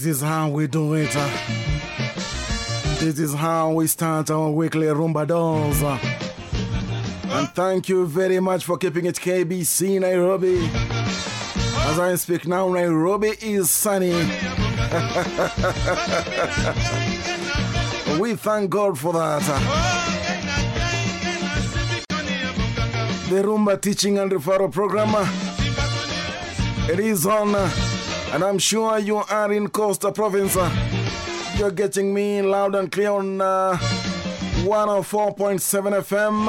This is how we do it. Uh. This is how we start our weekly Rumba Dolls. Uh. And thank you very much for keeping it KBC Nairobi. As I speak now, Nairobi is sunny. we thank God for that. Uh. The Rumba Teaching and Referral Program. It is on, and I'm sure you are in Costa Province. You're getting me loud and clear on uh, 104.7 FM.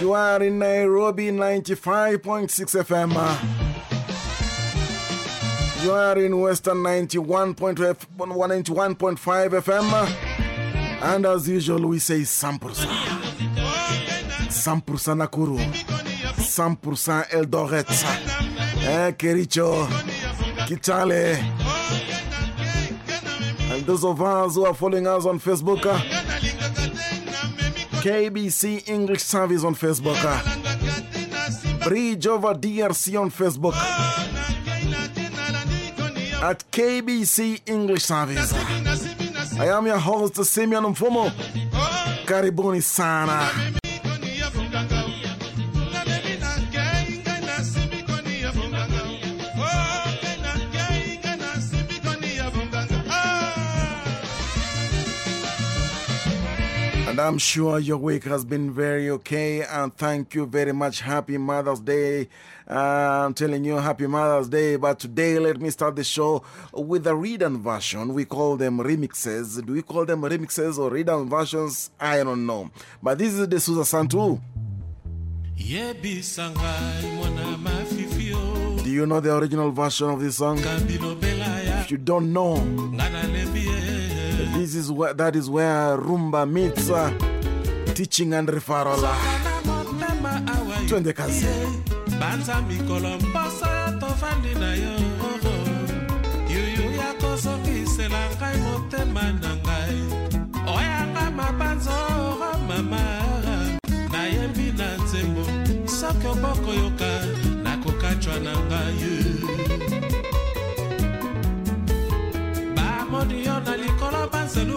You are in Nairobi 95.6 FM. You are in Western 91.5 FM. And as usual, we say Sampursa. Sampursa Nakuru. Sampursa Eldoret. Eh, Kericho. Kitale. And those of us who are following us on Facebook, KBC English Service on Facebook, Bridge over DRC on Facebook, at KBC English Service. I am your host, Simeon Mfumo. Karibuni sana. And I'm sure your week has been very okay. And thank you very much. Happy Mother's Day. Uh, I'm telling you, Happy Mother's Day. But today, let me start the show with a read-on version. We call them remixes. Do we call them remixes or read-on versions? I don't know. But this is the Susa Santu. Do you know the original version of this song? If you don't know, this is where, that is where rumba meets uh, teaching and referral. Twende kazi. banza mikolo mposa ya tovandi na yo yuyu ya kosokisela ngai motema na ngai oyanga mabanzoro mama nayembi na nzembo soki obokoyoka nakokatwa na ngai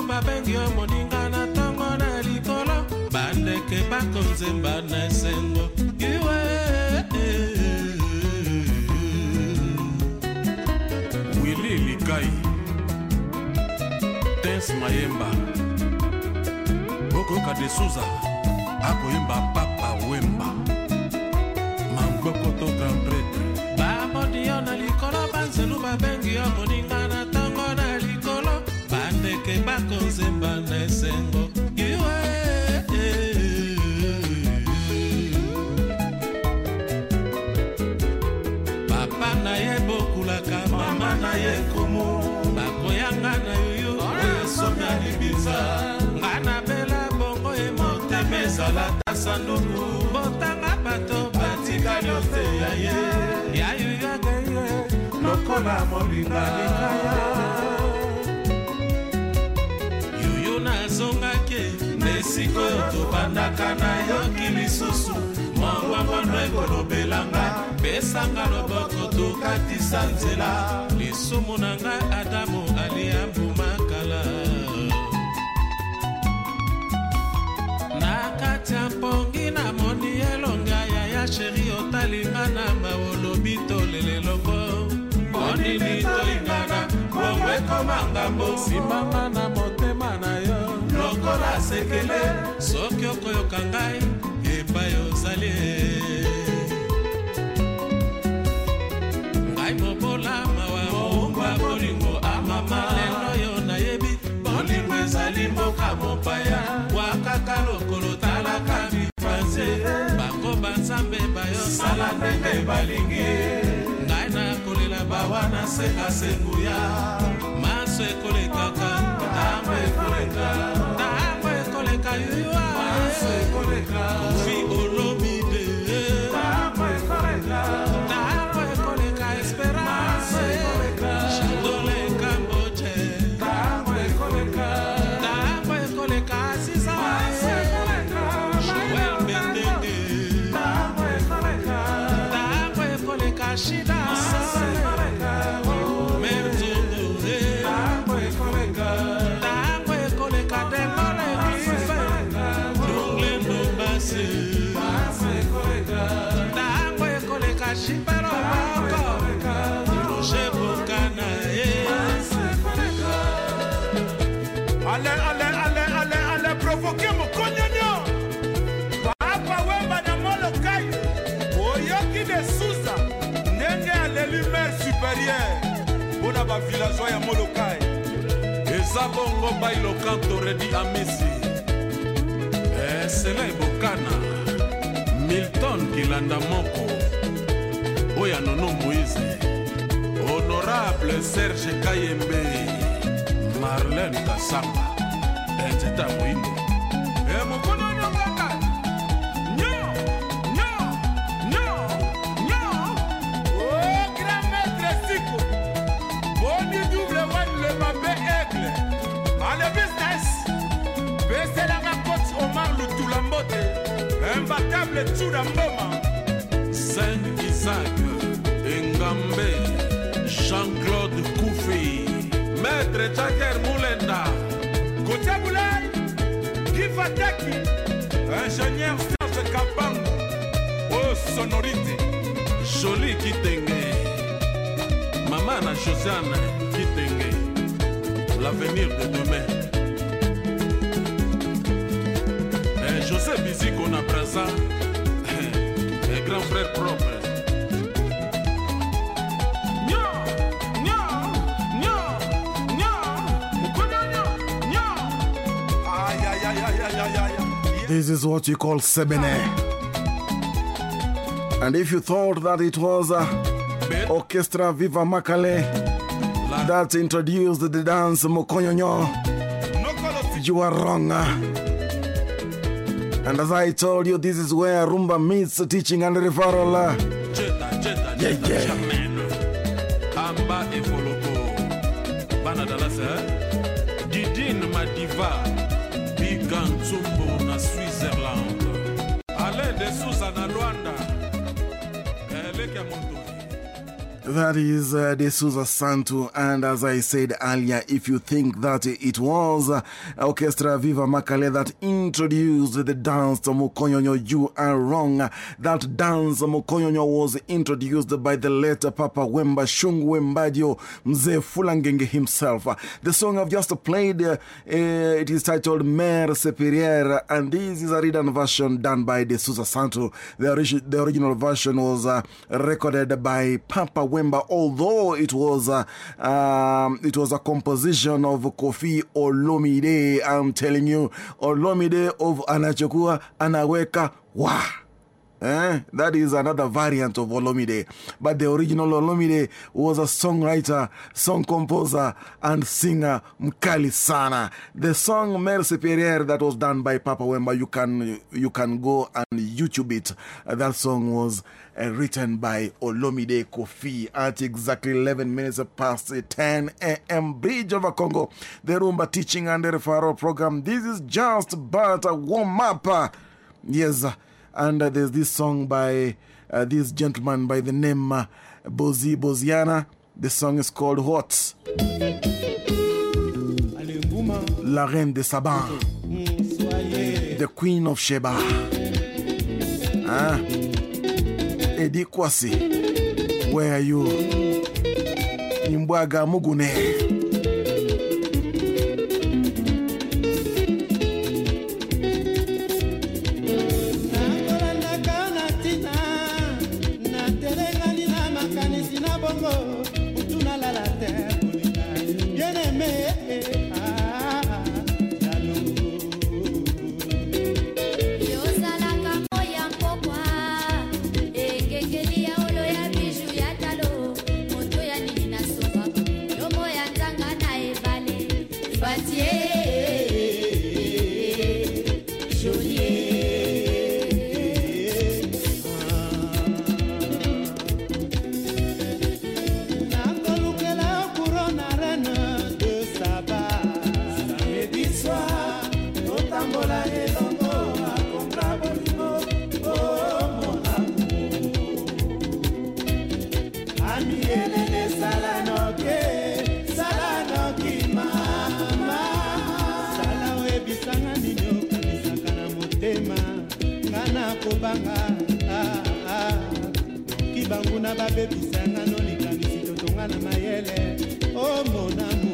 babengi yo moninga na ntongo na likolo. Bandeke bakonzemba na esengo. Iwe. Wili likai. Tens mayemba. Bokoyoka de suza akoyemba papa wemba. Mamboko to grand pretre bamoni yo na likolo banzelu babengi yo ezalata sanduku. Botanga bato batikali ye. yayuyaka ye. Lokola molinga. Likaya yuyu nazongaki nde sikoyo tobandaka nayoki lisusu. Mongwangwano ekolobelanga pesanga loboko tokatisa nzela. Lisumu na ngai adamu aliambumakala na kati ya mpongi namoni elonga yaya sheri otalinga na mawolobi tolelelongo monini toingana bongo ekoma ngambo. Simanga na motema na yo. Lokola sekele soki okoyoka ngai epai ozali ngai mobola mawa moumba bolingo amama lelo yo nayebi bolingo ezali mboka mopaya. Wakaka lokolo talaka bifranse bango banzambe bayosala ndenge balingi. Ngai nakolela bawana sekasenguya maso ekolekaka ntango ekoleka. Ntango ekoleka yuya bavillageois ya molokai. Eza bongo bailokanto redi amisi esela ebokana milton kilanda moko. Oyo anono moïse. Honorable serge kayembe. Marlene kasamba. Nzeta ya moindo lutula mbote imbatable tuna mboma saint isaac engambe jean-claude koufi maître jaker mulenda kotia bulai kifataki ingénieur serge kabango oyo sonorité joli kitenge mama na josiane kitenge l'avenir de demain josé biziko na braza eh, grand frère propre. This is what you call sebene. And if you thought that it was uh, Orchestra Viva Makale that introduced the dance Mokonyonyo, you are wrong. And as I told you, this is where Rumba meets teaching and referral. uh. Yeah, yeah. That is uh, De Souza Santo. And as I said earlier, if you think that it was uh, Orchestra Viva Makale that introduced the dance to Mokonyonyo, you are wrong. That dance Mokonyonyo was introduced by the late Papa Wemba Shungwe Mbadio Mze Fulangenge himself. The song I've just played, uh, it is titled Mer Superior, and this is a written version done by De Souza Santo. The, the original version was recorded by Papa Wemba, although it was, uh, um, it was a composition of Koffi Olomide. I'm telling you, Olomide of Anachokua Anaweka. Wow. Eh? That is another variant of Olomide. But the original Olomide was a songwriter, song composer, and singer Mkali Sana. The song Mer Superior that was done by Papa Wemba, you can, you can go and YouTube it. That song was uh, written by Olomide Koffi at exactly 11 minutes past 10 a.m. Bridge over Congo. The Rumba Teaching and Referral Program. This is just but a warm up. Yes. And uh, there's this song by uh, this gentleman by the name uh, Bozi Boziana. The song is called What? La Reine de Saba. The Queen of Sheba. Ah. Eddie Kwasi. Where are you? Nimbwaga Mugune. Ami elele sala noke, sala noki mama. Sala oyebisanga nini okanisaka na motema, nga na kobanga. Ah, ah. Kibanguna babebisanga no likanisi totonga na mayele, o monamu.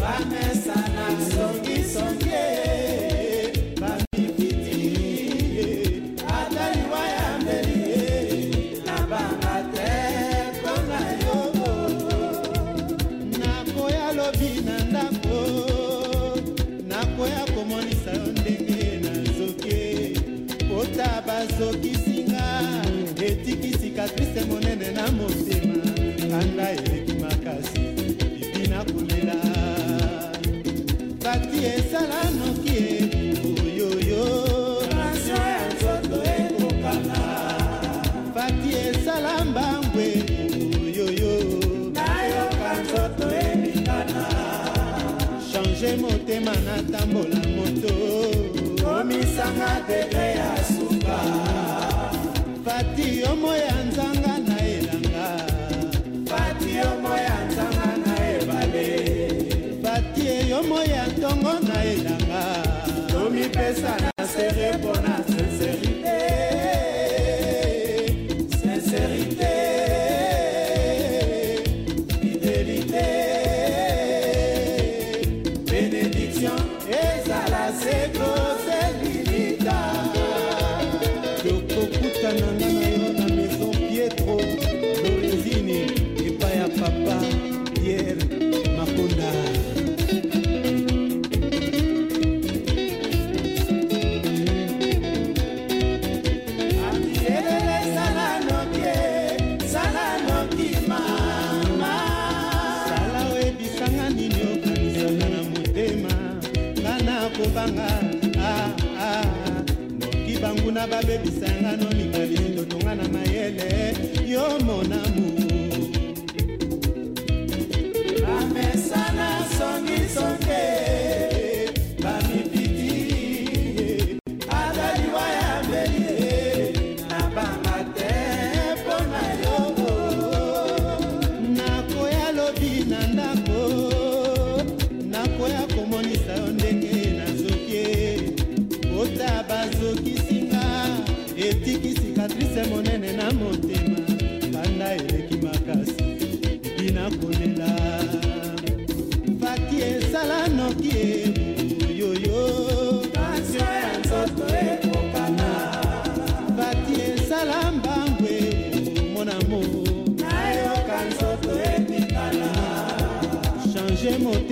Bamesa na songi songe. azokisinga etikisi katrice monene na motema. Kanda eleki makasi epi na kolela. Bati esala noki e oyoyo. Rasio ya nzoto ekokana bati esala mbambwe oyoyo. Nayoka nzoto ebikana change motema natambola moto. Komisanga degre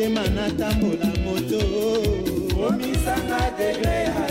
motema natambola moto. Komisanga degre ya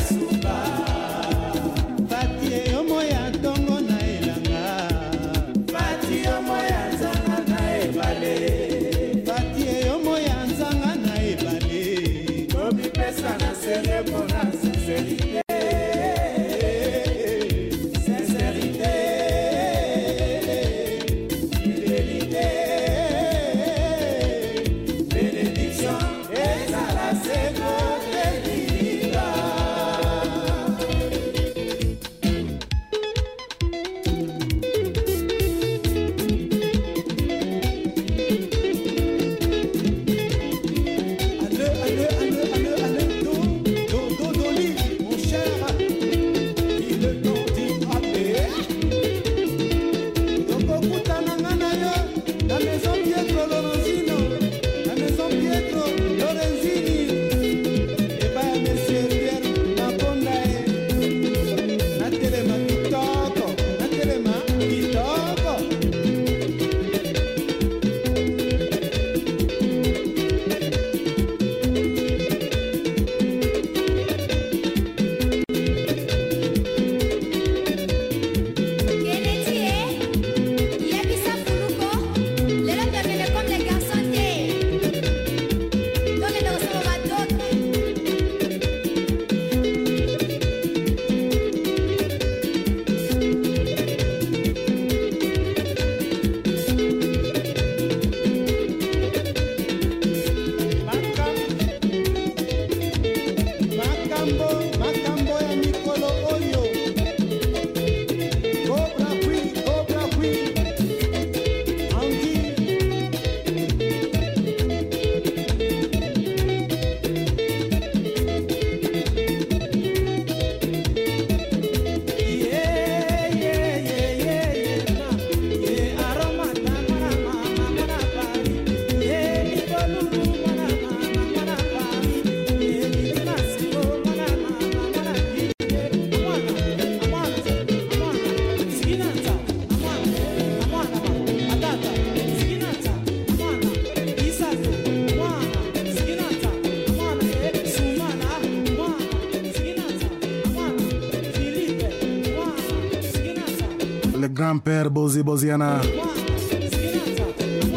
Bozi Boziana.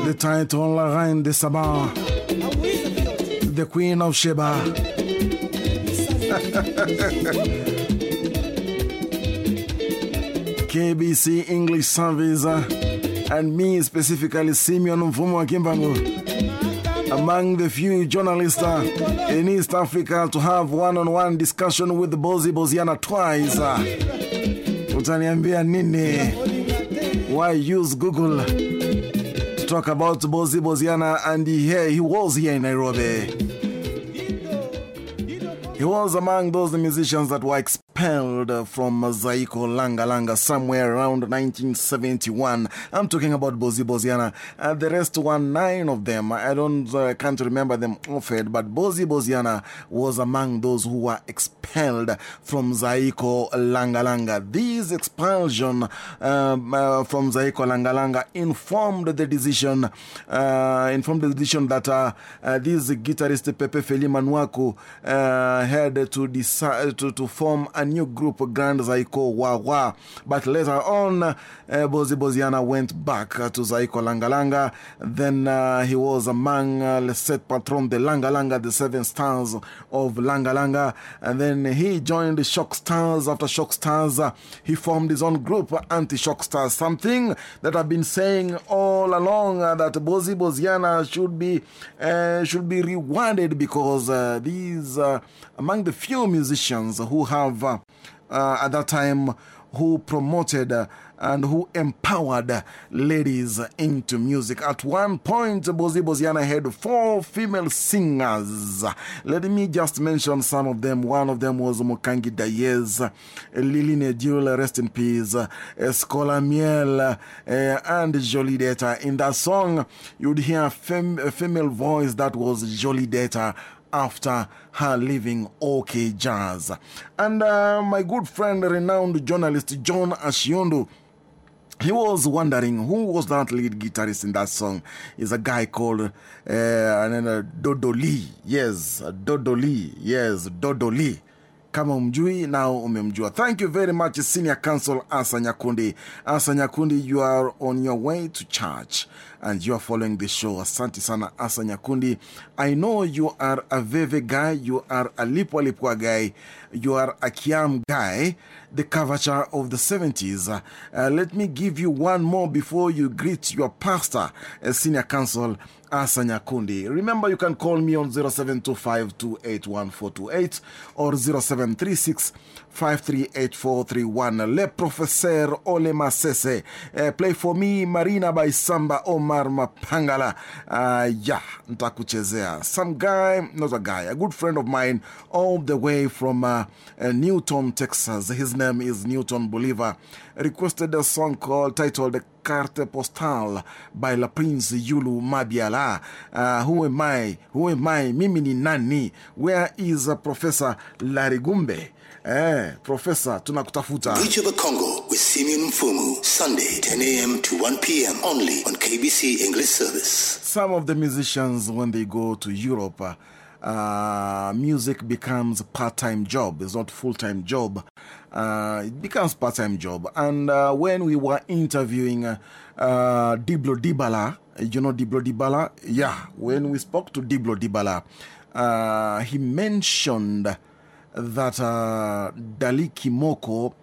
The title La Reine de Saba. The Queen of Sheba. KBC English Service uh, and me specifically Simeon Mfumu Kimbangu among the few journalists uh, in East Africa to have one-on-one discussion with Bozi Boziana twice. Uh, utaniambia nini? Why use Google to talk about Bozi Boziana and here he was here in Nairobi. He was among those musicians that were expelled from Zaiko Langa Langa somewhere around 1971. I'm talking about Bozi Boziana. Uh, the rest were nine of them. I don't, uh, can't remember them offhand, but Bozi Boziana was among those who were expelled from Zaiko Langa Langa. This expulsion um, uh, from Zaiko Langa Langa informed the decision, uh, informed the decision that this guitarist Pepe Felly Manuaku had to decide to, to form a new group, Grand Zaiko Wawa. But later on, uh, Bozi Boziana went back uh, to Zaiko Langalanga. Then uh, he was among uh, Le Sept Patron de Langalanga, the seven stars of Langalanga. And then he joined the Choc Stars. After Choc Stars, he formed his own group, Anti Choc Stars. Something that I've been saying all along that Bozi Boziana should be, should be rewarded because these among the few musicians who have, uh, at that time, who promoted uh, and who empowered ladies into music. At one point, Bozi Boziana had four female singers. Let me just mention some of them. One of them was Mokangi Dayez, Lili Nedule, rest in peace, Escola Miel, and Jolie. In that song, you'd hear a, fem female voice that was Jolie after her leaving OK Jazz. And uh, my good friend, renowned journalist John Ashiondo, he was wondering who was that lead guitarist in that song. Is a guy called uh, Dodo Lee. Yes, Dodo Lee. Yes, Dodo Lee. Kama umjui umemjua. Thank you very much, Senior Counsel Asa Nyakundi. Asa Nyakundi, you are on your way to church and you are following the show. Asante sana, Asa Nyakundi. I know you are a Veve guy, you are a Lipwa guy, you are a Kiam guy, the Kavacha of the 70s. Uh, let me give you one more before you greet your pastor, uh, Senior Counsel Asa Nyakundi. Remember, you can call me on 0725281428 or 0736 538431. Le Professeur Ole. Uh, play for me Marina by Samba Omar Mapangala. Uh, yeah, ntakuchezea. Some guy, not a guy, a good friend of mine, all the way from uh, Newton, Texas. His name is Newton Bolivar. Requested a song called, titled Carte Postale by La Prince Youlou Mabiala. Uh, who am I? Who am I? Mimi ni nani? Where is Professor Larigumbe? Eh, Professor, tunakutafuta. Bridge of the Congo with Simeon Mfumu, Sunday, 10 a.m. to 1 p.m. only on KBC English Service. Some of the musicians, when they go to Europe, uh, uh, music becomes part-time job. It's not full-time job. Uh, it becomes part-time job. And uh, when we were interviewing uh, uh, Diblo Dibala, you know Diblo Dibala? Yeah, when we spoke to Diblo Dibala, uh, he mentioned that uh, Dali Kimoko,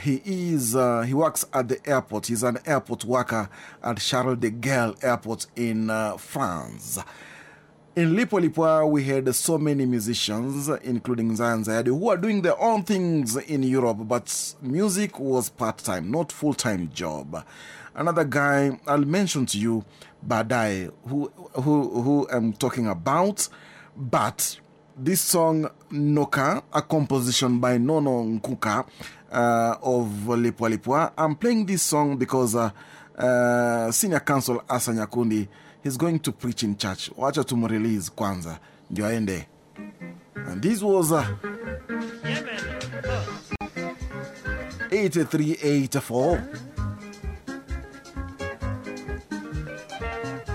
he is, uh, he works at the airport. He's an airport worker at Charles de Gaulle Airport in uh, France. In Lipwa Lipwa, we had so many musicians, including Zion Zayadi, who are doing their own things in Europe, but music was part time, not full time job. Another guy I'll mention to you, Badai, who, who, who I'm talking about, but this song, Noka, a composition by Nono Nkuka uh, of Lipwa Lipwa. I'm playing this song because uh, uh, Senior Counsel Asa Nyakundi he's going to preach in church. Watch Wacha tumrelease kwanza, ndio aende. And this was uh, 8384.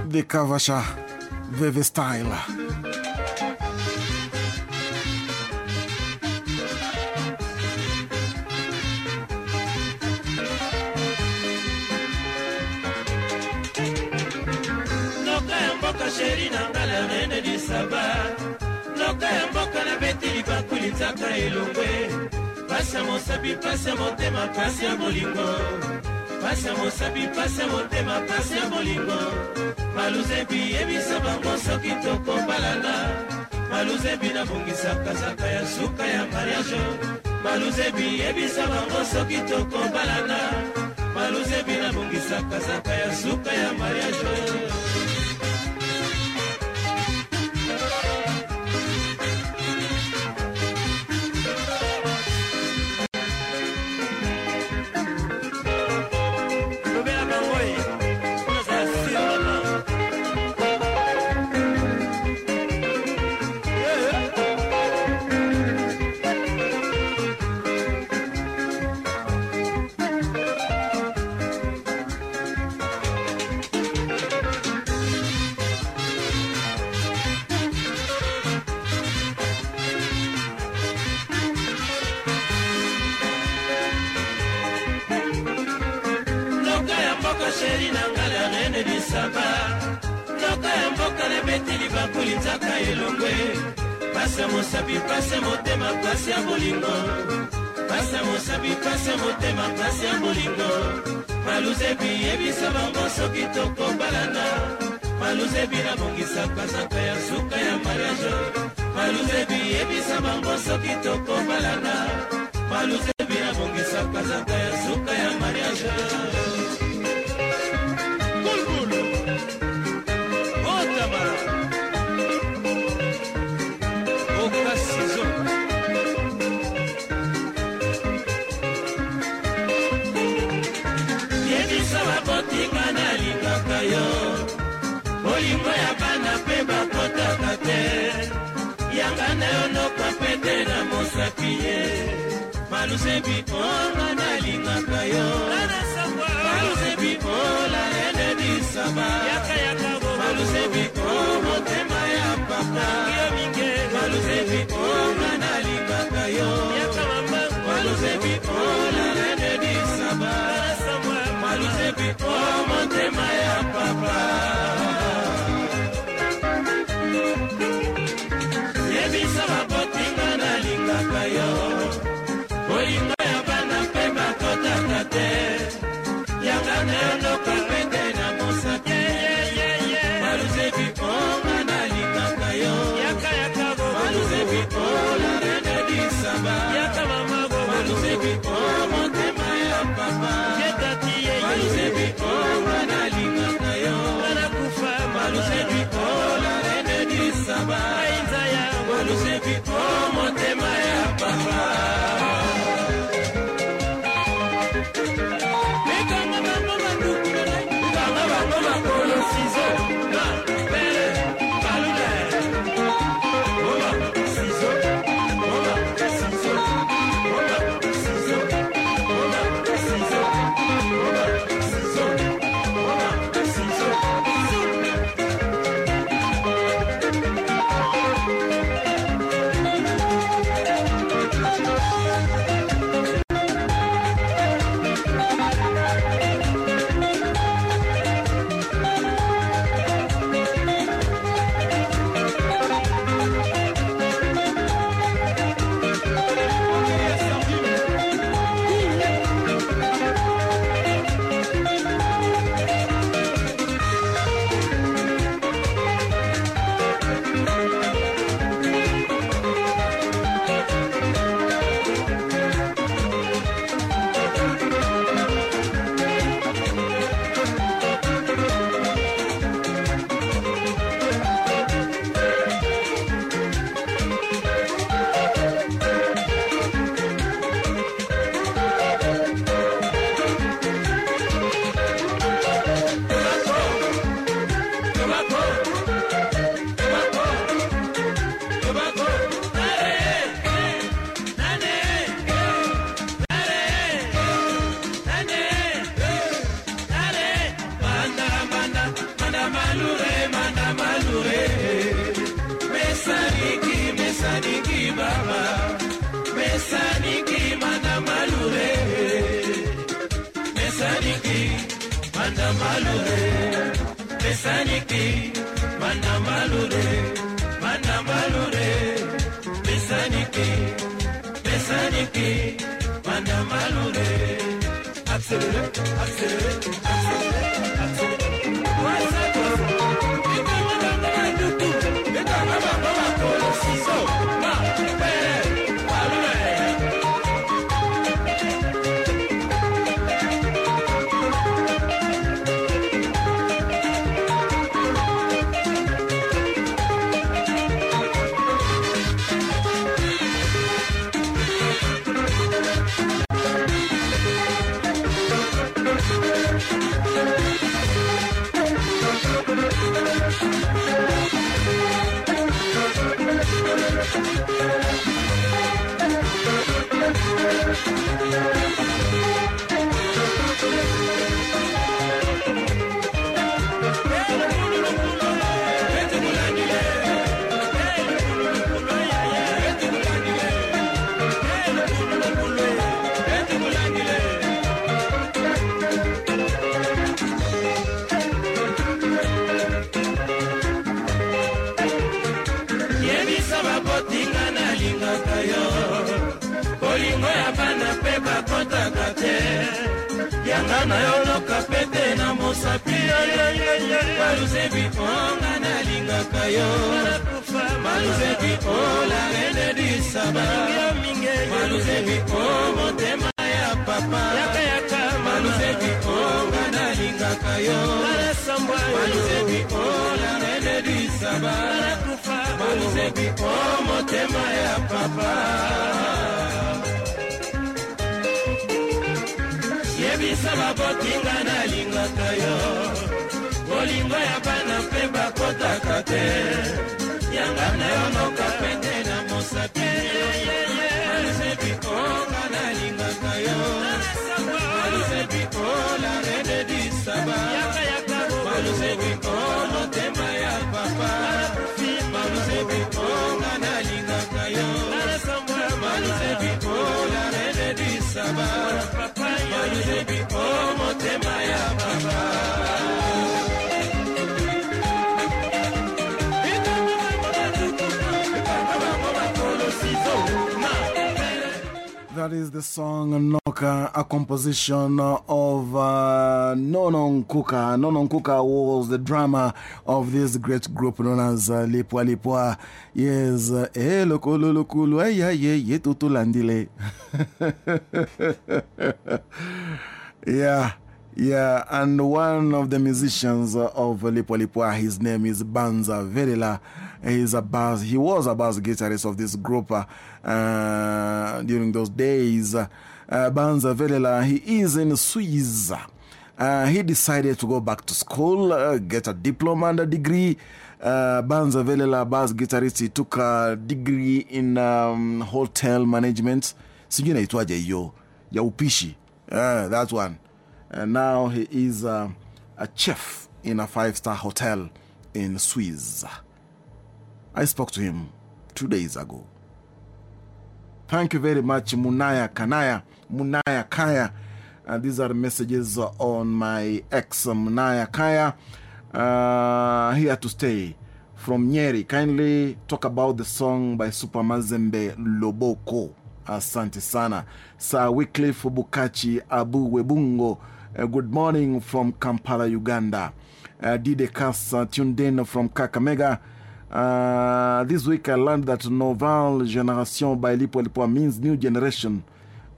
The Kavacha Veve style. Nzaka elongwe. Pasi ya mosapi pasi ya motema pasi ya bolingo. Pasi ya mosapi pasi ya motema pasi ya bolingo. Maluzebi yebisa bango soki tokobalana maluzebi nabongisaka zaka ya suka ya mariage. Maluzebi yebisa bango soki tokobalana maluzebi nabongisaka zaka ya suka ya mariage pasi ya motema pasi ya bolingo. Pasi ya mosapi pasi ya motema pasi ya bolingo. Maluzebi yebisa bango soki tokobalana maluzebi nabongisaka zaka ya suka ya mariage maluzebi yebisa bango soki tokobalana maluzebi nabongisaka zaka ya suka ya mariage malusebi onga nalingaka yo. Malusebi ola ene disaba malusebi o motema ya papa. Malusebi onga nalingaka yo. Malusebi ola ene disaba malusebi o motema ya papa composition of uh, Nono Nkuka. Nono Nkuka was the drummer of this great group known as uh, Lipwa Lipwa. Yes, uh, eh, loko lolo kulu, eh, yeah, yeah, yeah, tutu landile. yeah, yeah, and one of the musicians of Lipwa Lipwa, his name is Banza Velela. He's a bass, he was a bass guitarist of this group uh, during those days. Uh, Banza Velela, he is in Swiss. Uh, he decided to go back to school, uh, get a diploma and a degree. Uh, Banza Velela, bass guitarist, took a degree in um, hotel management. Sijui naitwaje hiyo ya upishi. Uh, that one. And now he is uh, a chef in a five star hotel in Swiss. I spoke to him two days ago. Thank you very much, Munaya Kanaya, Munaya Kaya. Uh, these are messages on my ex, Munaya Kaya. Uh, here to stay from Nyeri. Kindly talk about the song by Super Mazembe Loboko. Asante sana. Sir Wycliffe Bukachi Abu Webungo. Uh, good morning from Kampala, Uganda. Uh, Dide Kasa tuned in from Kakamega. Uh, this week I learned that Nouvelle Generation by Lipo Lipo means new generation.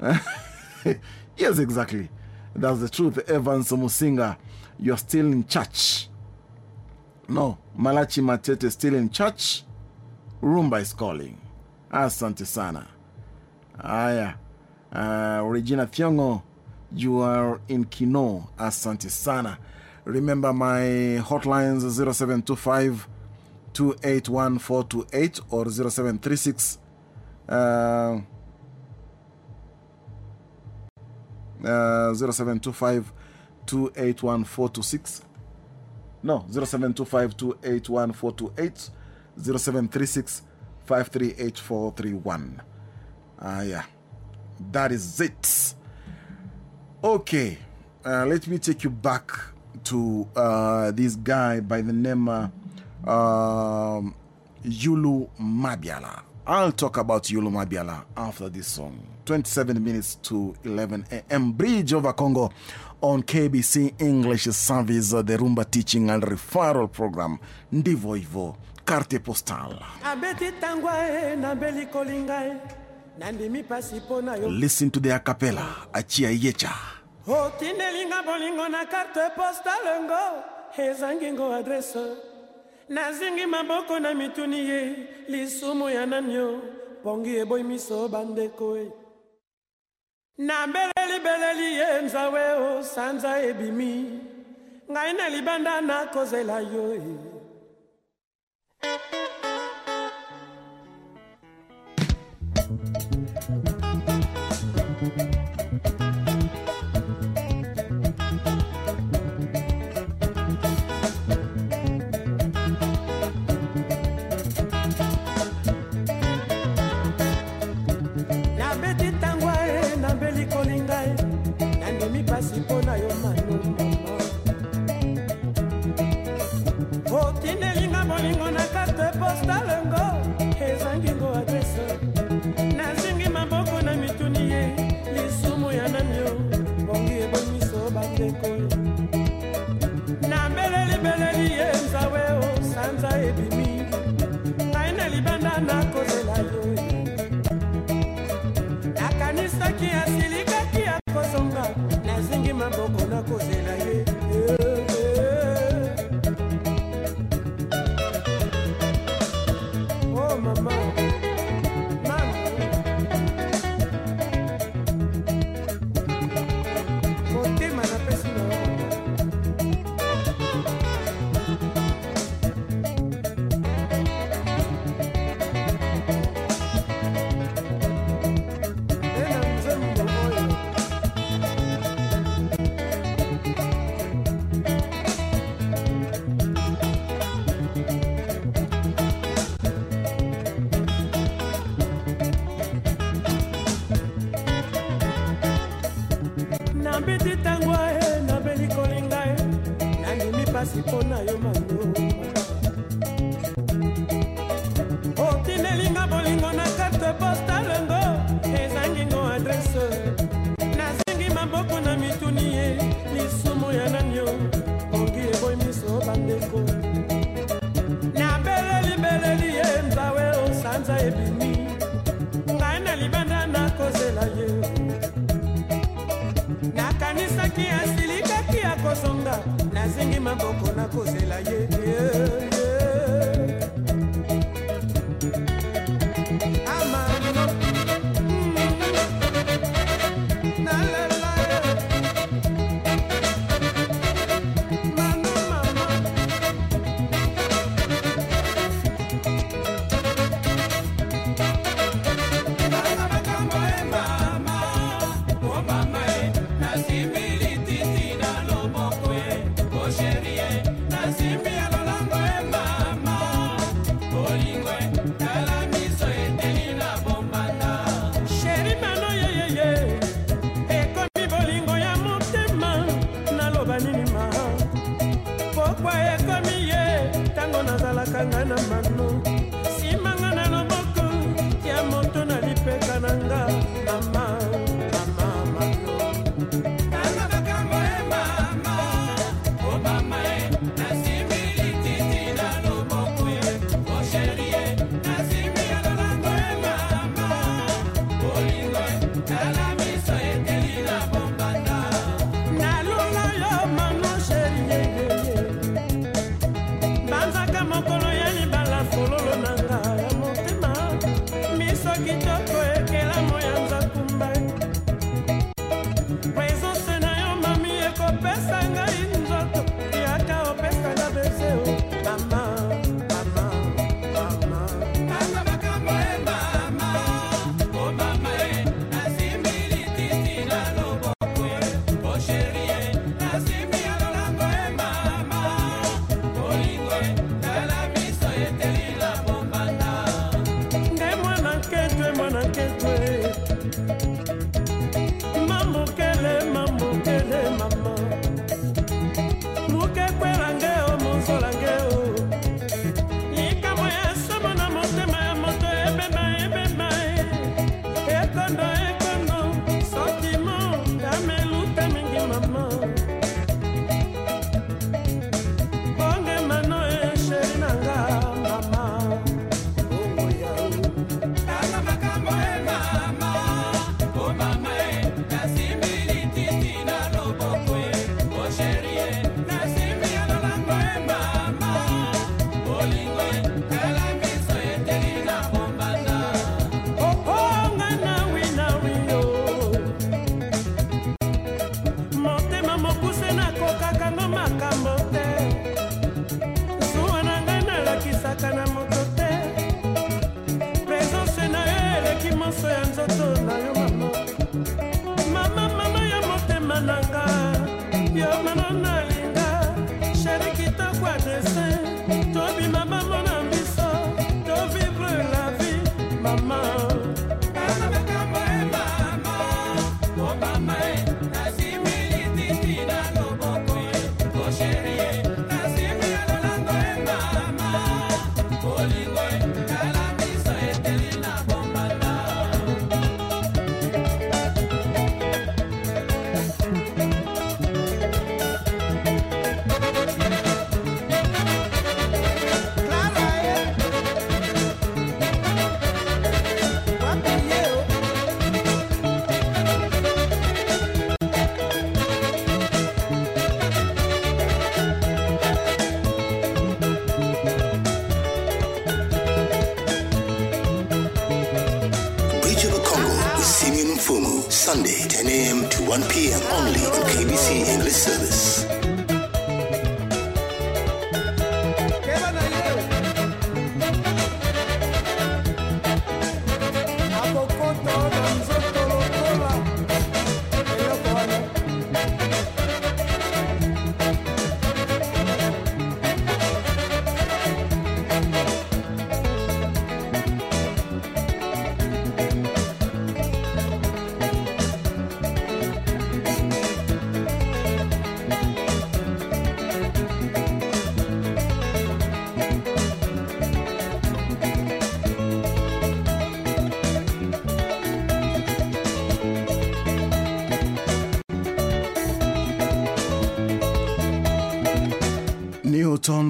yes, exactly. That's the truth. Evans Musinga, you're still in church. No, Malachi Matete is still in church. Rumba is calling. Asante sana. Aya. Uh, Regina Thiongo, you are in Kino. Asante sana. Remember my hotlines 0725 281428 or 0736 uh, uh, No, 0725 281428. Ah, yeah. That is it. Okay. Uh, let me take you back to uh, this guy by the name uh, um, Youlou Mabiala. I'll talk about Youlou Mabiala after this song. 27 minutes to 11 a.m. Bridge over Congo on KBC English Service, the Rumba Teaching and Referral Program. Ndivo hivo, carte postale. Listen to the acapella, Achia Yecha. otindelinga bolingo na karte postale nazingi maboko na mituni ye lisumu ya namio pongi eboyi bandeko e na beleli beleli ye o oh, sanza ebimi. Ngai na libanda nakozela yo e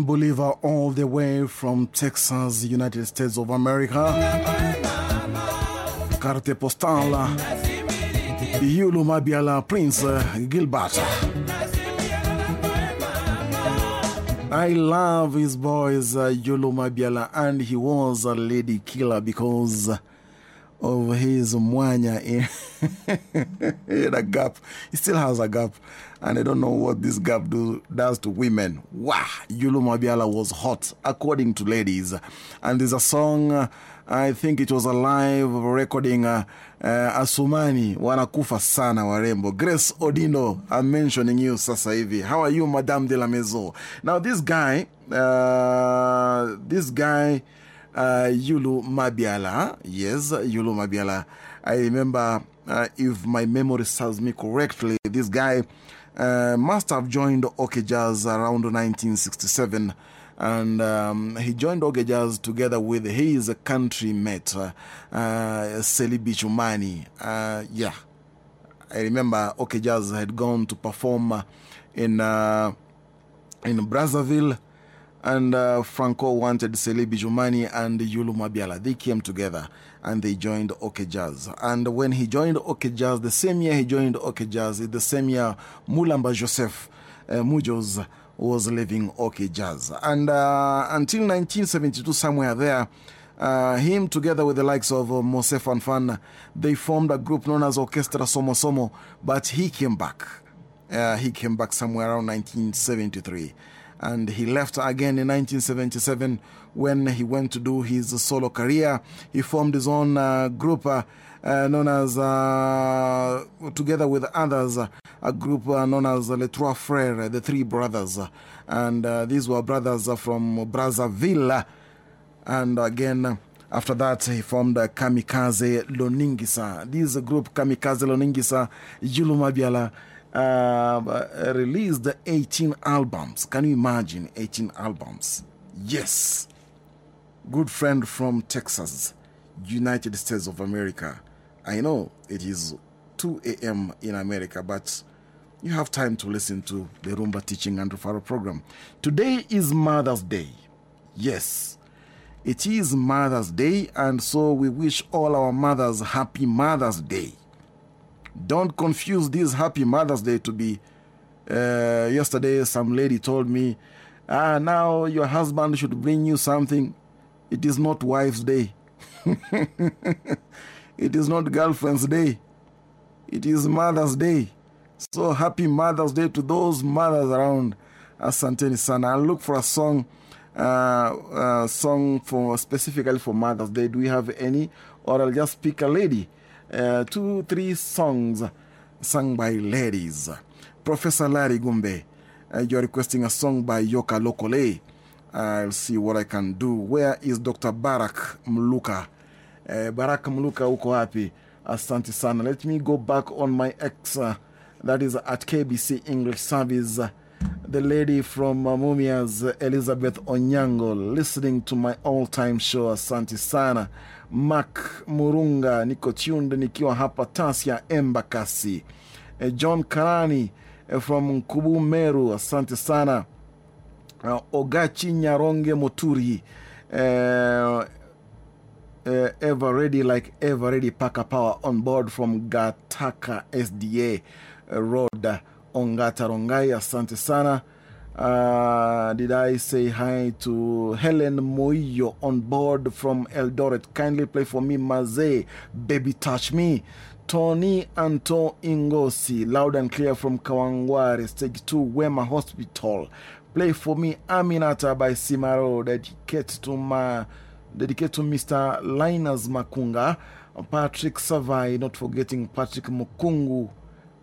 Bolivar, all the way from Texas, United States of America. Carte postale. Youlou Mabiala Prince Gilbert. I love his boys, uh, Youlou Mabiala, and he was a lady killer because of his mwanya in, in a gap. He still has a gap, and I don't know what this gap do, does to women. Wow, Youlou Mabiala was hot, according to ladies. And there's a song, uh, I think it was a live recording, uh, uh, Asumani, wanakufa sana warembo. Grace Odino, I'm mentioning you sasa. How are you, Madame de la Maison? Now, this guy, uh, this guy, uh, Youlou Mabiala. Yes, Youlou Mabiala. I remember, uh, if my memory serves me correctly, this guy uh, must have joined OK Jazz around 1967. And um, he joined OK Jazz together with his country mate, uh, uh. Uh, yeah, I remember OK Jazz had gone to perform in, uh, in Brazzaville and Franco wanted Celebi Jumani and Youlou Mabiala. They came together and they joined OK Jazz. And when he joined OK Jazz, the same year he joined OK Jazz, the same year Mulamba Joseph uh, Mujos was leaving OK Jazz. And uh, until 1972, somewhere there, uh, him together with the likes of uh, Mose Fanfan, they formed a group known as Orchestra Somo Somo, but he came back. He came back somewhere around 1973 and he left again in 1977 when he went to do his solo career. He formed his own uh, group uh, uh, known as, uh, together with others, a group uh, known as Les Trois Frères, the Three Brothers. And uh, these were brothers from Brazzaville. And again, after that, he formed Kamikaze Loningisa. This group, Kamikaze Loningisa, Youlou uh, released 18 albums. Can you imagine 18 albums? Yes. Good friend from Texas, United States of America. I know it is 2 a.m. in America, but you have time to listen to the Rumba Teaching and Referral program. Today is Mother's Day. Yes. It is Mother's Day, and so we wish all our mothers happy Mother's Day. Don't confuse this Happy Mother's Day to be. Uh, yesterday, some lady told me, ah, now your husband should bring you something. It is not Wife's Day. it is not Girlfriend's Day. It is Mother's Day. So happy Mother's Day to those mothers around Asanteni Sana. I'll look for a song, uh, uh, song for specifically for Mother's Day. Do we have any? Or I'll just pick a lady. Uh, two, three songs sung by ladies. Professor Larry Gumbe, uh, you're requesting a song by Yoka Lokole. I'll see what I can do. Where is Dr. Barak Mluka? Uh, Barak Mluka, uko wapi? Asante sana. Let me go back on my ex, that is at KBC English Service. The lady from Mumias, Elizabeth Onyango, listening to my all time show. Asante sana. Mark Murunga, niko tuned nikiwa hapa Tasia Embakasi. Eh, John Karani eh, from Nkubu Meru, asante sana. Uh, Ogachi Nyaronge Moturi, uh, ever ready like ever ready Paka Power on board from Gataka SDA uh, Road, Ongata Rongai, asante sana. Uh, did I say hi to Helen Moyo on board from Eldoret? Kindly play for me, Maze, Baby Touch Me. Tony Anto Ingosi, loud and clear from Kawangware, stage 2, Wema Hospital. Play for me, Aminata by Simaro, dedicated to, my, dedicate to Mr. Linus Makunga, Patrick Savai, not forgetting Patrick Mukungu,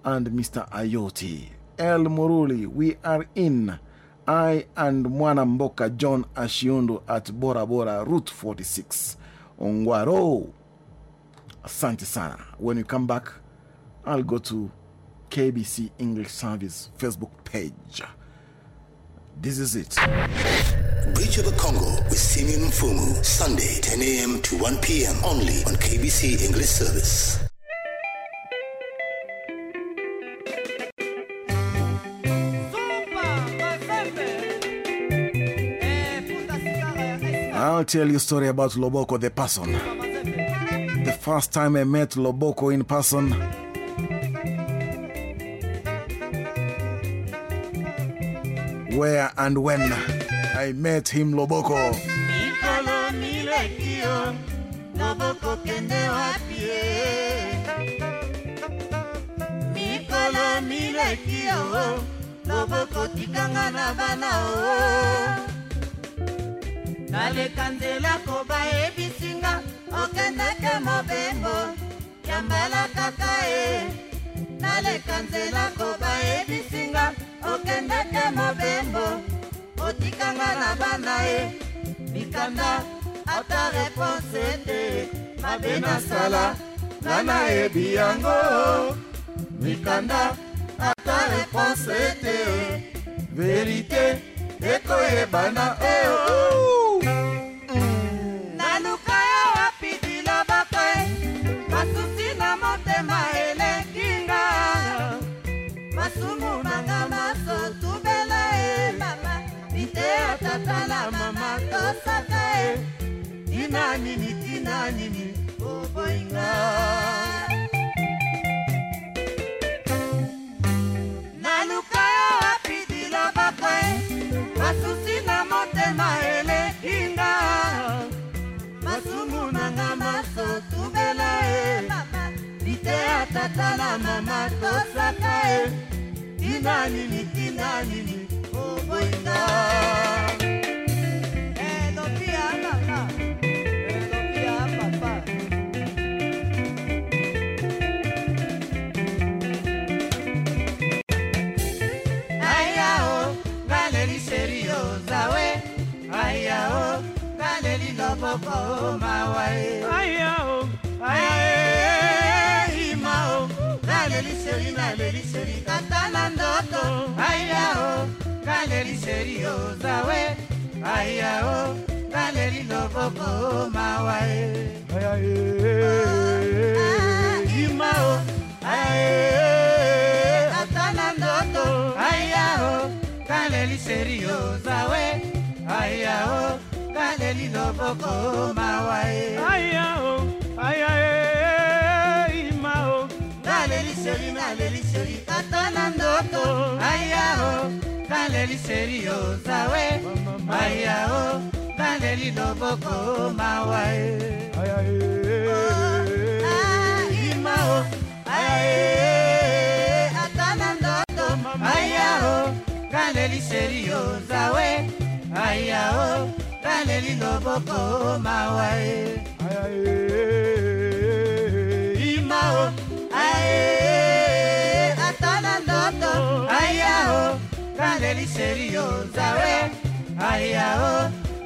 and Mr. Ayoti. El Muruli, we are in. I and Mwana Mboka John Ashiundu at Bora Bora, Route 46. Ongwaro. Asante sana. When you come back, I'll go to KBC English Service Facebook page. This is it. Bridge of the Congo with Simeon Fumu, Sunday, 10 a.m. to 1 p.m. only on KBC English Service. I'll tell you a story about Loboko the person. The first time I met Loboko in person, where and when I met him, Loboko. loboko tikanga na bana naleka nzela koba yebisinga okendeke mobembo ya mbala kaka ye naleka nzela koba yebisinga okendeke mobembo otikanga na bana ye mikanda ata reponse ete mabe nasala nga nayebi yango. Mikanda ata reponse ete verite ekoyebana o naluka tina nini tina nini oboyinga naluka yo wapi diloboko masusi na motema eleki nga masumu nanga maso tubela e mama bite ya tata na mama tosaka e. Tina nini tina nini oboyinga elobi ya e e ngaleli loboko o mawa e aya e ima o aya e aya o kaleli o zawe aya o kaleli loboko o mawa e aya o. Aya ima o kaleli sheri naleli sheri ata ndoto. Aya o kaleli sheri o zawe. Aya o kaleli loboko o mawa e aya e ima o. E na ndoto. Aya o kaleli sheri o zawe. Aya o kaleli loboko o mawa e aya e ima o aya e ata na ndoto aya o kaleli sheri o zawe. Aya o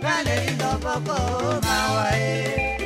kaleli loboko o mawa e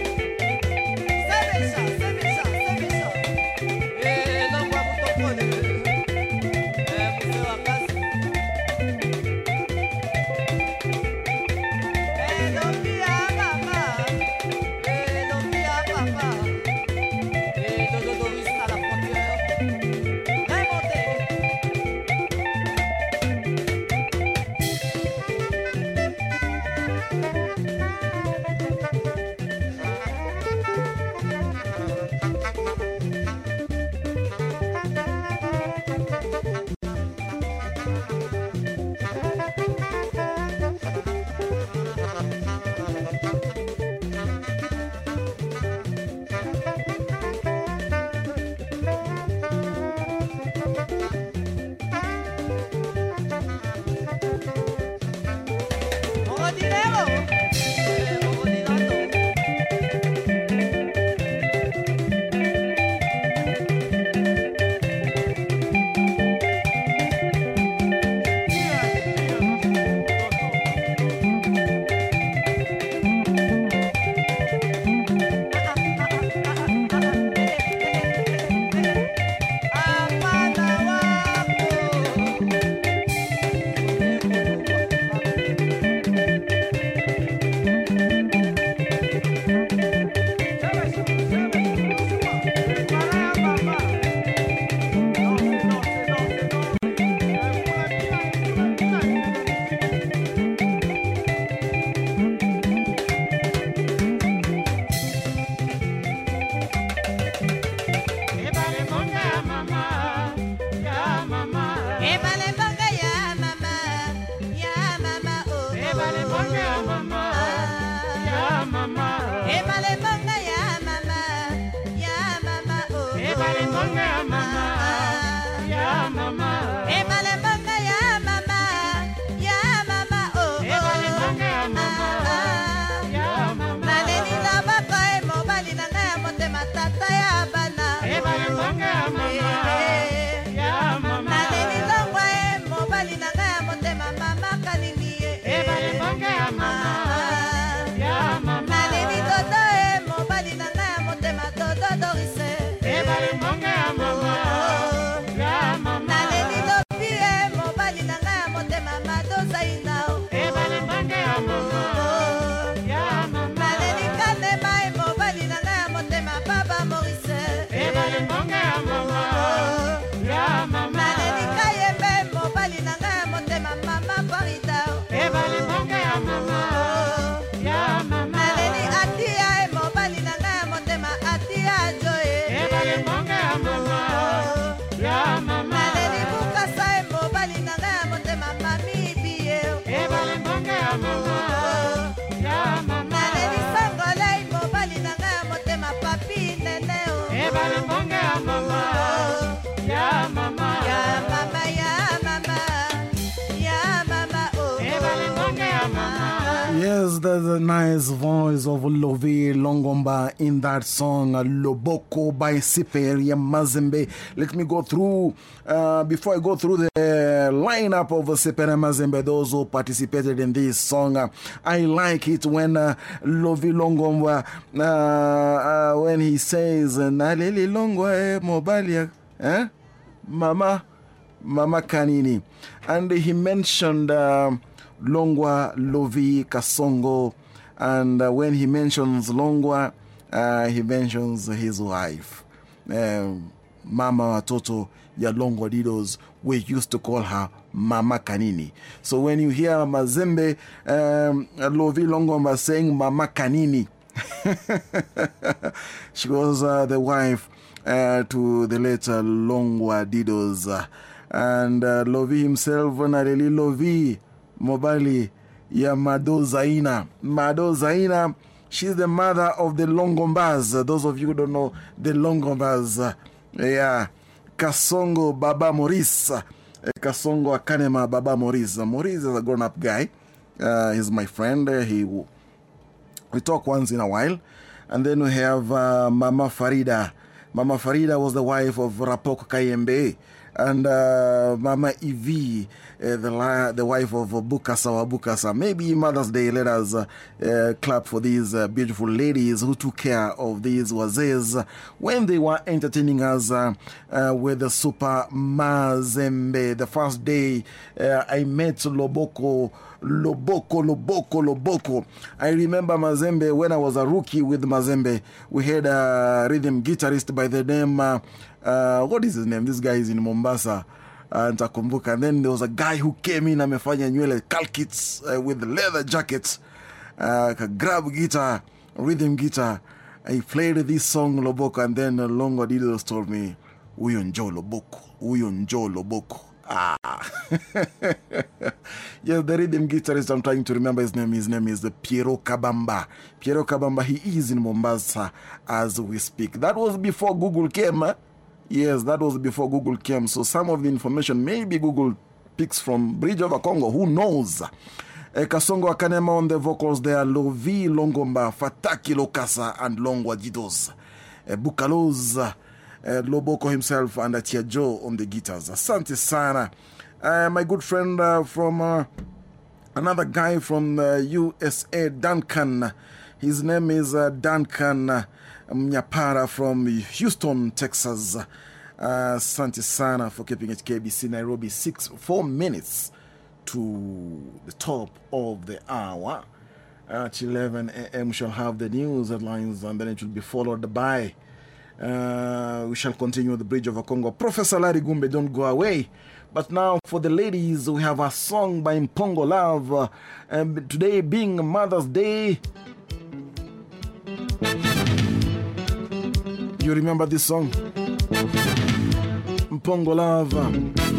nice voice of Lovi Longomba in that song, Loboko by Super Mazembe. Let me go through, uh, before I go through the lineup of Super Mazembe, those who participated in this song. Uh, I like it when uh, Lovi Longomba, uh, when he says, Naleli Longwa Mobalia, eh? Mama, Mama Kanini. And he mentioned. Longwa Lovi Kasongo. And uh, when he mentions Longwa, uh, he mentions his wife, um, Mama Watoto ya Longwa Didos. We used to call her Mama Kanini. So when you hear Mazembe um, Lovi Longomba saying Mama Kanini, she was uh, the wife uh, to the later Longwa Didos. and uh, Lovi himself, Nareli Lovi. Mobali ya Mado Zaina. Mado Zaina, she's the mother of the Longombas. Those of you who don't know the Longombas, yeah. Kasongo Baba Maurice. Kasongo Akanema Baba Maurice. Maurice is a grown up guy. Uh, he's my friend. He, we talk once in a while. And then we have uh, Mama Farida. Mama Farida was the wife of Rapok Kayembe and uh, Mama Evie, uh, the, the wife of Bukasa wa Bukasa. Maybe Mother's Day, let us uh, uh, clap for these uh, beautiful ladies who took care of these wazes when they were entertaining us uh, with the Super Mazembe. The first day I met Loboko. Loboko, Loboko, Loboko. I remember Mazembe when I was a rookie with Mazembe. We had a rhythm guitarist by the name uh, what is his name? This guy is in Mombasa. Uh. And then there was a guy who came in amefanya nywele calkits uh, with leather jackets. Uh, grab guitar, rhythm guitar. He played this song Loboko and then uh, Longwa Didos told me, Uyo njo Loboko, uyo njo Loboko. Ah. yes, the rhythm guitarist I'm trying to remember his name. His name is Piero Kabamba. Piero Kabamba, he is in Mombasa as we speak. That was before Google came. Yes, that was before Google came. So some of the information maybe Google picks from Bridge over Congo. Who knows? Eh, Kasongo Akanema on the vocals there, Lovi Longomba, Fataki Lokasa, and Longwa Didos. Eh, Bukaloz, eh, Loboko himself, and Atia Joe on the guitars. Asante Sana. my good friend uh, from uh, another guy from uh, USA, Duncan. His name is Duncan. Mnyapara from Houston, Texas. Asante uh, sana for keeping it KBC Nairobi. Six, four minutes to the top of the hour. At 11 a.m., we shall have the news headlines and then it will be followed by. Uh, we shall continue the Bridge of Congo. Professor Larry Gumbe, don't go away. But now, for the ladies, we have a song by Mpongo Love. Uh, and today being Mother's Day. You remember this song? Mpongo Love.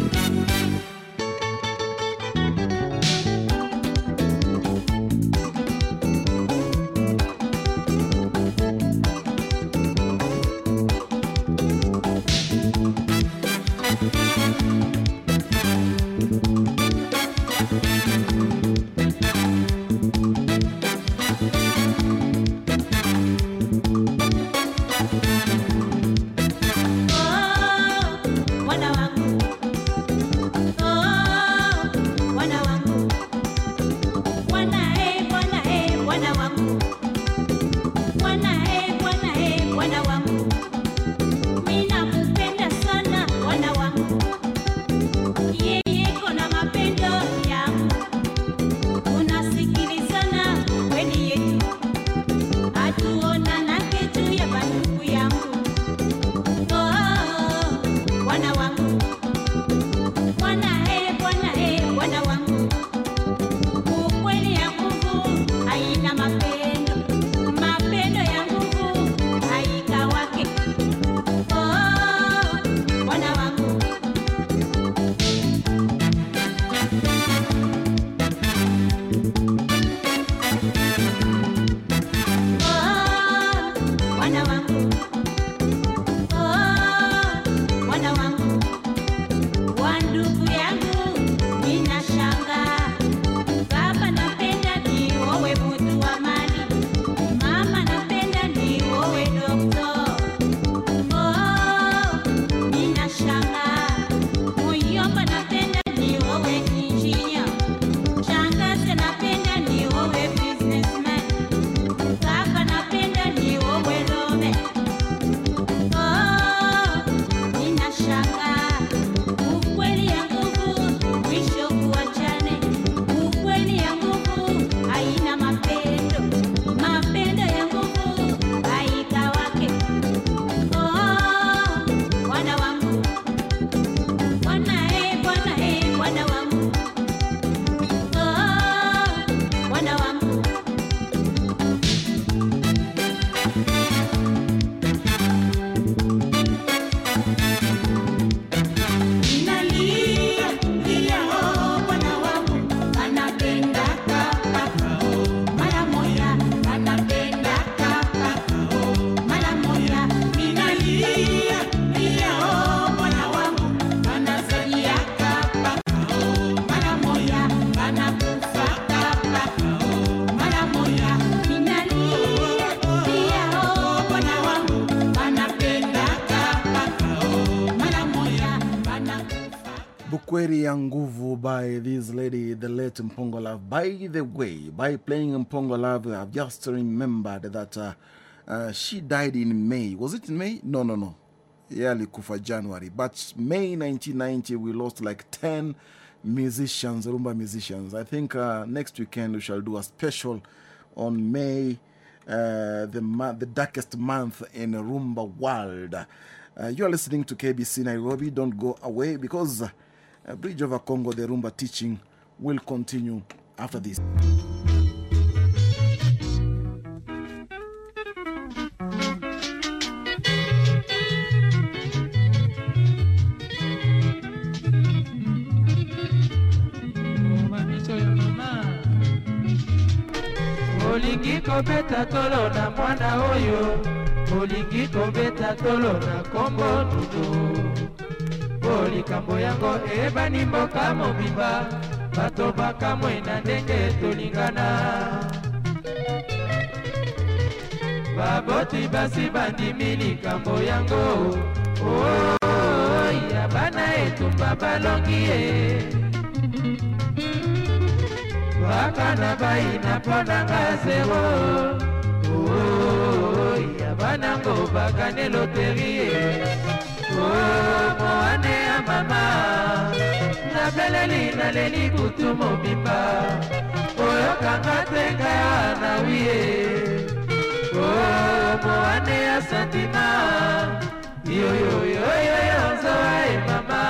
By this lady, the late Mpongo Love. By the way, by playing Mpongo Love, I've just remembered that uh, uh, she died in May. Was it in May? No, no, no. Yeah, alikufa January. But May 1990, we lost like 10 musicians, Rumba musicians. I think uh, next weekend we shall do a special on May, uh, the, the darkest month in Rumba world. Uh, you are listening to KBC Nairobi. Don't go away because uh, Bridge over Congo, the Rumba teaching will continue after this. olingi kobeta tolo na mwana oyo olingi kobeta tolo na kombo dudu po likambo yango eyebani mboka mobimba bato bakamwe na ndenge tolingana. Baboti basi bandimi likambo yango. Oh, ya bana etumba balongi ye. Baka na bayina mpo nanga zero. Oh, ya banango bakane loterie moane ya mama nabeleli naleli butu mobimba. Oyokanga te ngai na wie moane ya santima yoyoyoyoyo nzoa e mama.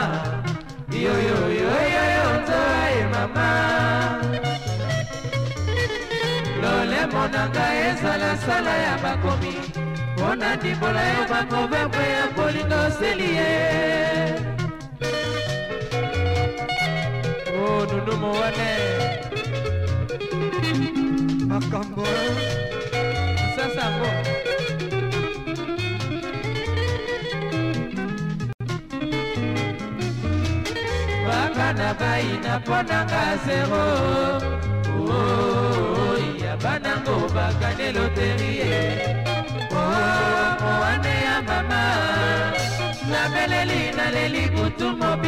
Yoyoyoyoyo nzoa e mama. Lolemo na ngai ezala sala ya bakomi mpo na ndimbola yo bakovembre ya bolingo oseli ye o nunu mowane makambo. Sasango baka na bayina mpo na nga zero Oh,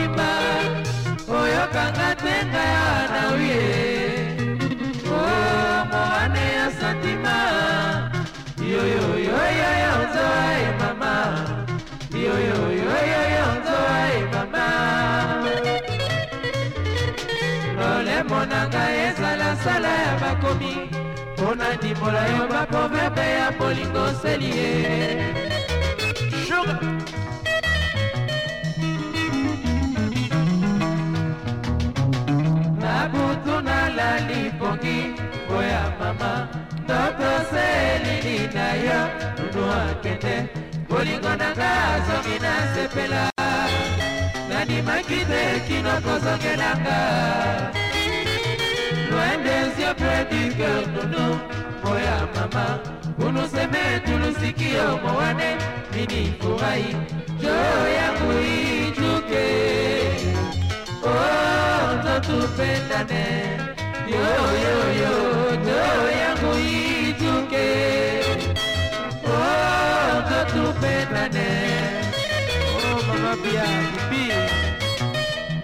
mobimba oyokanga te ngai na wie Oh, moane ya santima yoyoyoyoyo nzoa e mama. Yoyoyoyoyo nzoa e mama. Lolemo na ngai ezala sala ya bakomi mpo na ndimbola yo baproverbe ya bolingo oseli ye Sugar. Oya mama. Ndoto selili na yo nunu akende bolingo na nga azongi nasepela nandimaki te kino kozongelanga loin des yeux près du cœur nono moya mama. Unuseme tulusikio mowane mini furahi joo yangu ijuke oh, ndo tupendane yoyoyo joo ndo tupendane oh, mama bia bibi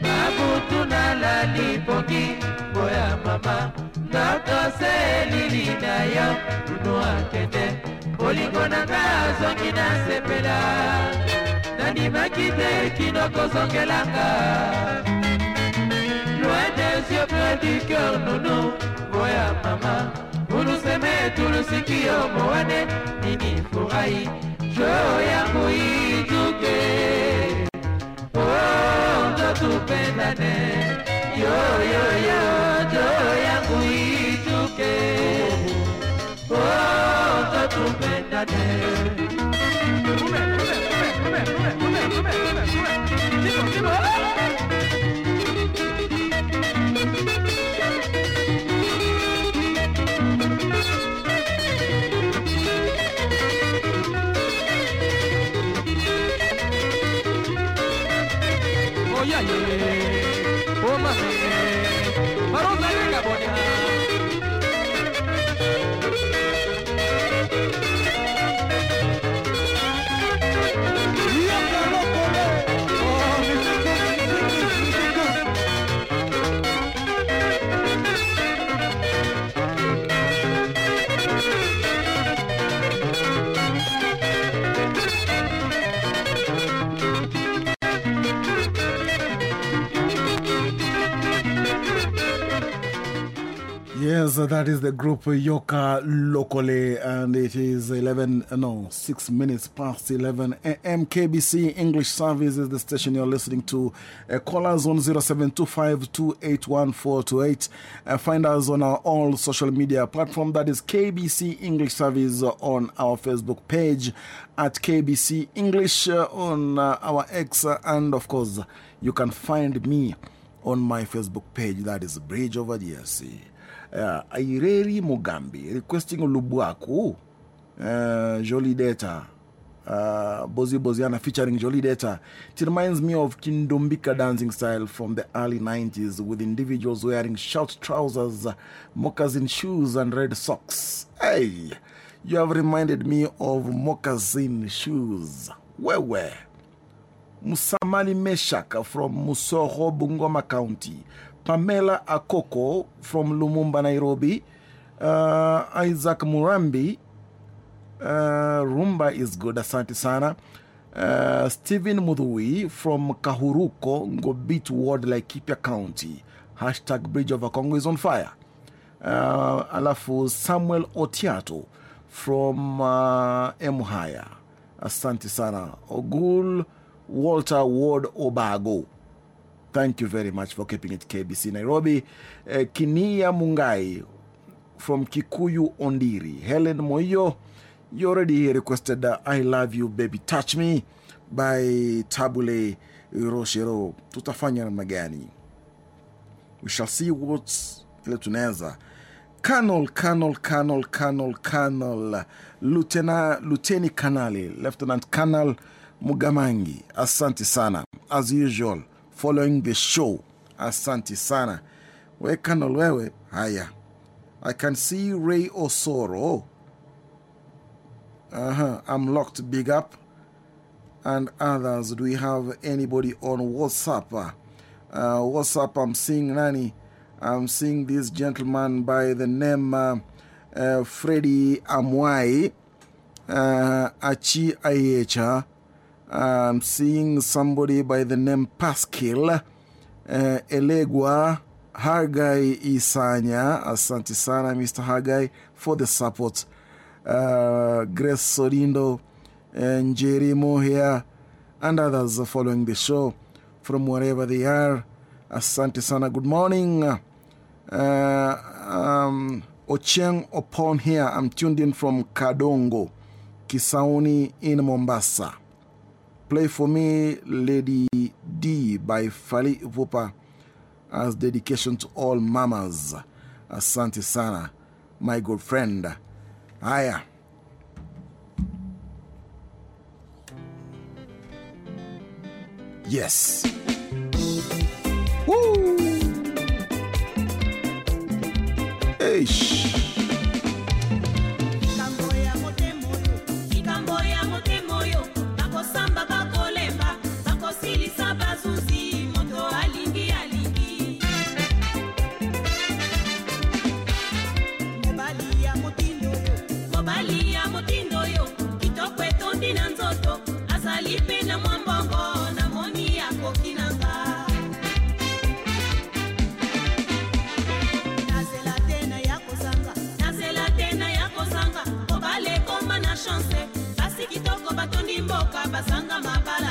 babutu nalali pongi boya mama ndoto selili na yo. Lunu akende bolingo na nga azongi nasepela nandimaki te kino kozongelanga loin des yeux près du cœur nunu boya mama unusemee tulusikio mowane nini furahi joo yangu ijuke onjo tupendane yoyoyo joo yangu ijuke onjo tupendane Come, come, come, come, come, come, come, come, come, come, come, come, come, come, come, come, Yes, that is the group Yoka Lokole, and it is 11, no, 6 minutes past 11 a.m. KBC English Service is the station you're listening to. Uh, call us on 0725 Uh, find us on our all social media platform. That is KBC English Service on our Facebook page, at KBC English uh, on uh, our X, and of course, you can find me on my Facebook page. That is Bridge Over DRC. Uh, Aireri Mugambi requesting Lubuaku, uh, Jolie Detta, uh, Bozi Boziana featuring Jolie Detta. It reminds me of Kindombika dancing style from the early 90s with individuals wearing short trousers, moccasin shoes, and red socks. Hey, you have reminded me of moccasin shoes. Where were? Musamali Meshak from Musoro, Bungoma County. Pamela Akoko from Lumumba, Nairobi. Uh, Isaac Murambi. Uh, Rumba is good, asante sana. Uh, Stephen Mudhui from Kahuruko, Ngobit Ward, Laikipia County. Hashtag Bridge over Congo is on fire. Uh, alafu Samuel Otiato from uh, Emuhaya. Asante sana. Ogul Walter Ward Obago. Thank you very much for keeping it KBC Nairobi. Uh, Kinia Mungai from Kikuyu Ondiri. Helen Moyo, you already requested uh, I Love You Baby Touch Me by Tabule Roshero. Tutafanya namna gani? We shall see what's ile tunaweza. Colonel, Colonel, Colonel, Colonel, Colonel, Lutena, Luteni Kanali, Lieutenant Colonel Mugamangi. Asante sana. As usual, following the show. Asante sana. We Colonel wewe, haya. I can see Ray Osoro. Uh-huh. I'm locked big up. And others, do we have anybody on WhatsApp? Uh, WhatsApp, I'm seeing Nani. I'm seeing this gentleman by the name uh, uh, Freddy Amwai uh, Achi Ayecha. I'm seeing somebody by the name Pascal uh, Elegwa Hargai Isanya. Asante sana, Mr. Hargai, for the support. Uh, Grace Sorindo and Jerry Mohia and others following the show from wherever they are. Asante sana, good morning. Uh, um, Ocheng Opon here. I'm tuned in from Kadongo, Kisauni in Mombasa. Play for me Lady D by Fally Ipupa as dedication to all mamas. Asante sana, my good friend. Aya. Yes. Woo! Eish. Azali mpe na mwa mbongo namoni akoki na nga. Nazela te na ya kozanga nazela te na ya kozanga mobali ekoma na chance. Basi kitoko batondi mboka bazanga mabala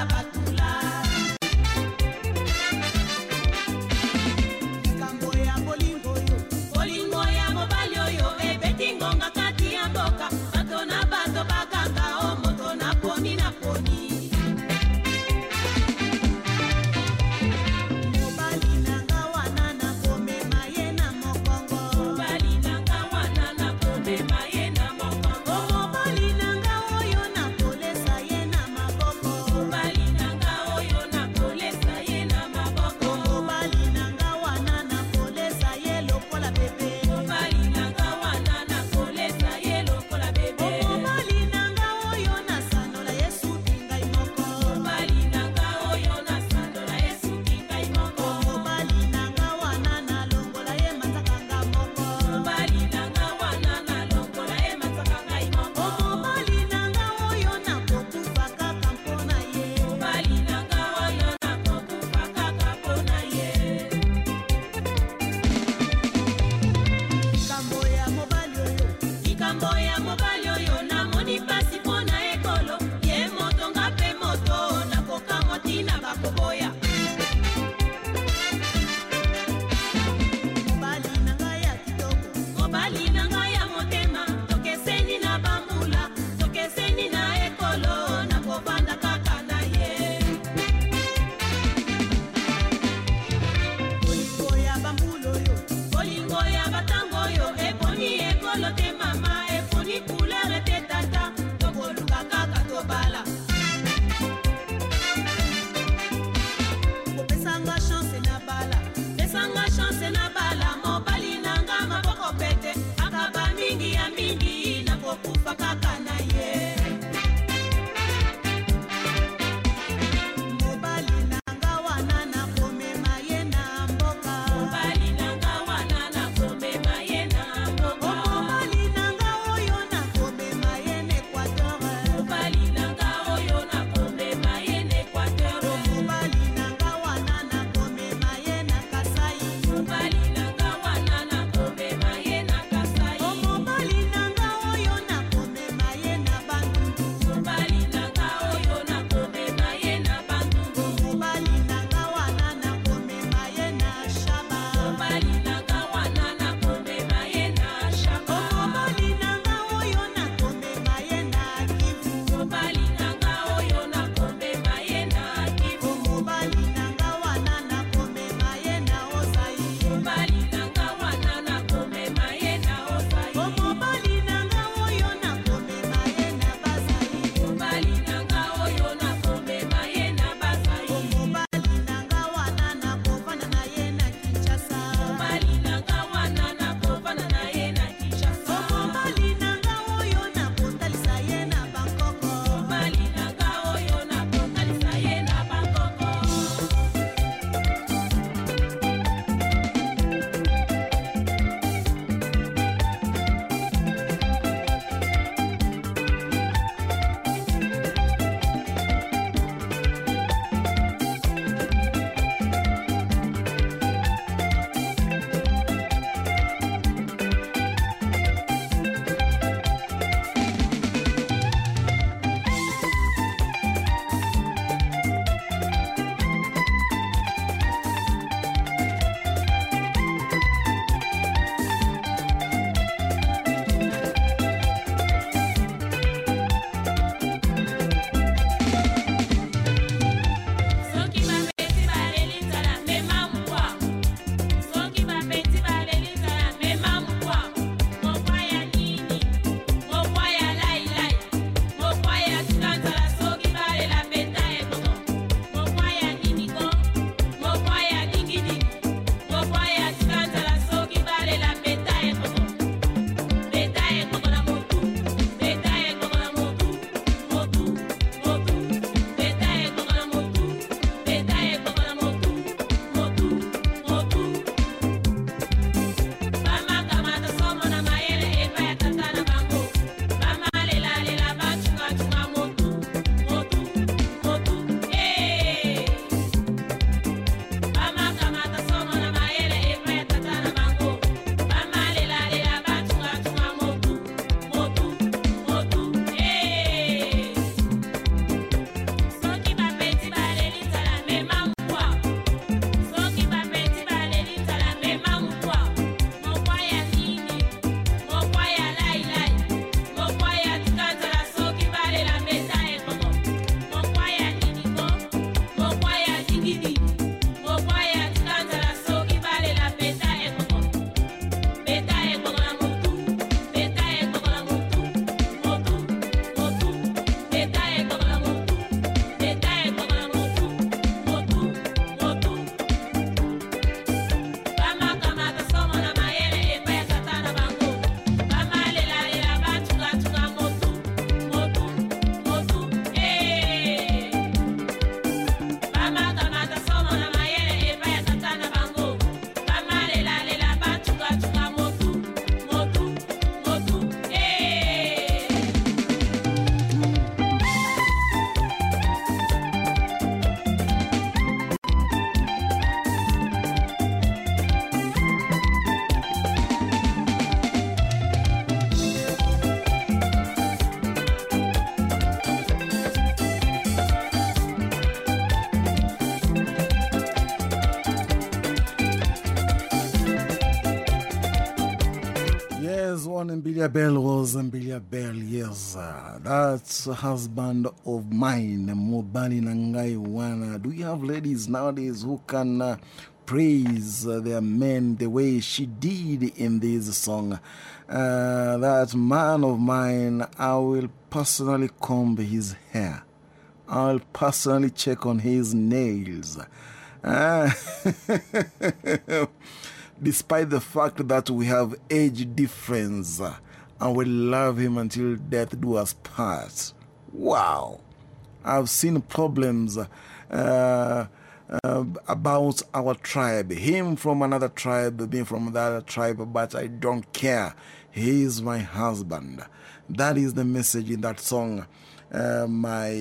Bel was Mbilia Bel, yes. That's husband of mine, Mobali Nangai Wana. Do you have ladies nowadays who can uh, praise uh, their men the way she did in this song? Uh, that man of mine, I will personally comb his hair. I'll personally check on his nails. Uh, despite the fact that we have age difference and we love him until death do us part. Wow. I've seen problems uh, uh, about our tribe. Him from another tribe, me from another tribe, but I don't care. He is my husband. That is the message in that song. Uh, my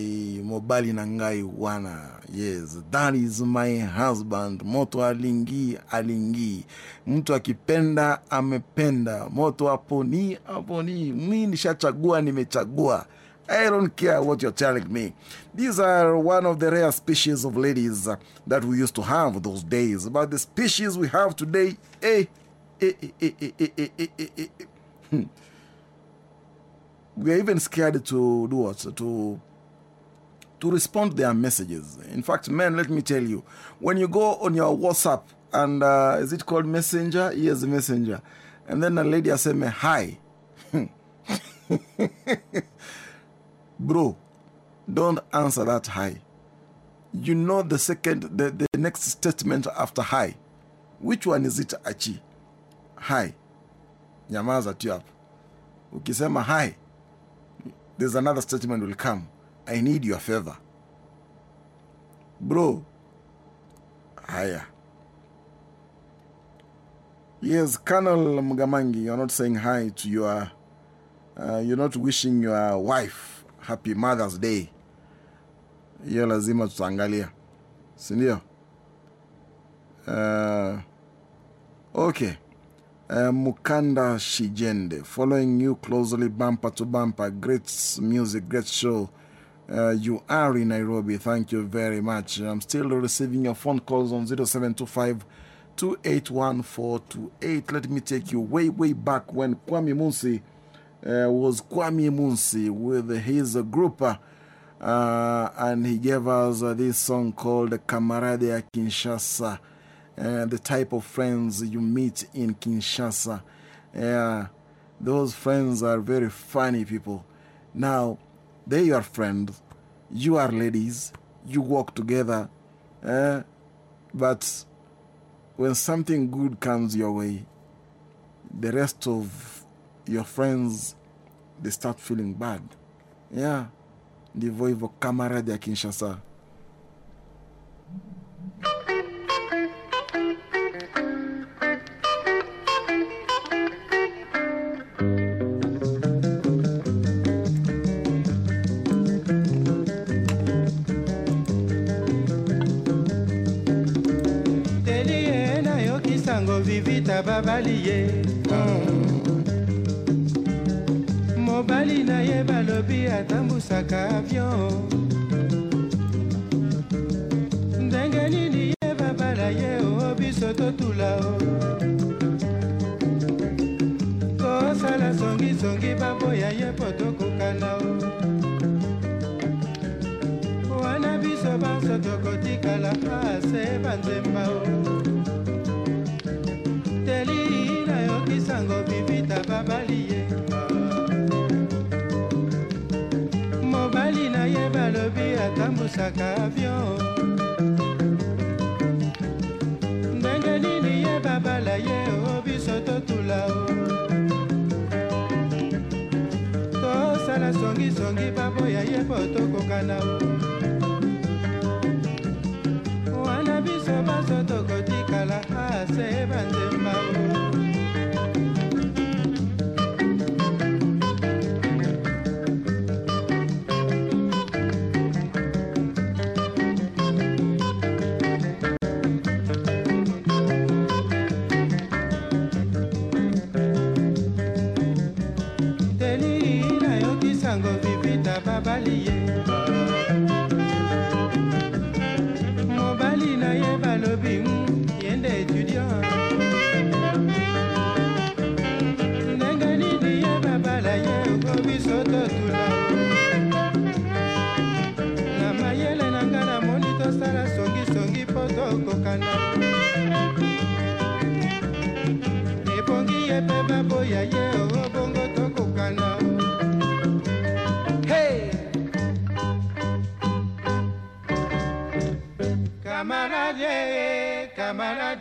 mobali nangai wana yes that is my husband moto alingi alingi mtu akipenda amependa moto aponi aponi mi nishachagua nimechagua I don't care what you're telling me. These are one of the rare species of ladies that we used to have those days. But the species we have today, eh, eh, eh, eh, eh, eh, eh, eh, eh. Hmm we are even scared to do what? To, to respond their messages. In fact, men, let me tell you, when you go on your WhatsApp and uh, is it called Messenger? Yes, Messenger. And then a lady said me, hi. Bro, don't answer that hi. You know the second, the, the next statement after hi. Which one is it, Achi? Hi. Nyamaza tu hapo. Ukisema hi, there's another statement will come. I need your favor. Bro, haya. Yes, Colonel Mugamangi, you're not saying hi to your, uh, you're not wishing your wife happy Mother's Day. Hiyo lazima tutaangalia, si ndio? Uh, okay. Uh, Mukanda Shijende, following you closely, bumper to bumper. Great music, great show. Uh, you are in Nairobi. Thank you very much. I'm still receiving your phone calls on 0725 281428. Let me take you way, way back when Kwamy Munsi uh, was Kwamy Munsi with his group. Uh, and he gave us this song called Kamarade Kinshasa. Uh, the type of friends you meet in Kinshasa. Yeah, those friends are very funny people. Now, they are friends, you are ladies, you work together, uh, but when something good comes your way, the rest of your friends they start feeling bad. Yeah, ndivyo hivyo kamaradi ya Kinshasa. Babali ye. Mobali na ye balobi atambusaka avion. Ndenge nini ye babala ye o biso totula o kosala songisongi baboya ye po tokokana o wana biso banso tokotikala ase banzemba o atambusaka avion. Ndenge nini ye babala ye o biso totula o tosala songisongi baboya ye po tokokana o wana biso baso tokotikala ase banzemba o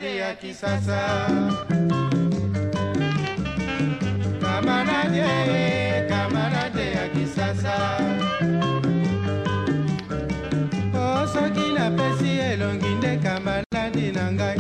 kamarade ya kisasa. Kamarade kamarade ya kisasa. O soki napesi elongi nde kamaradi na ngai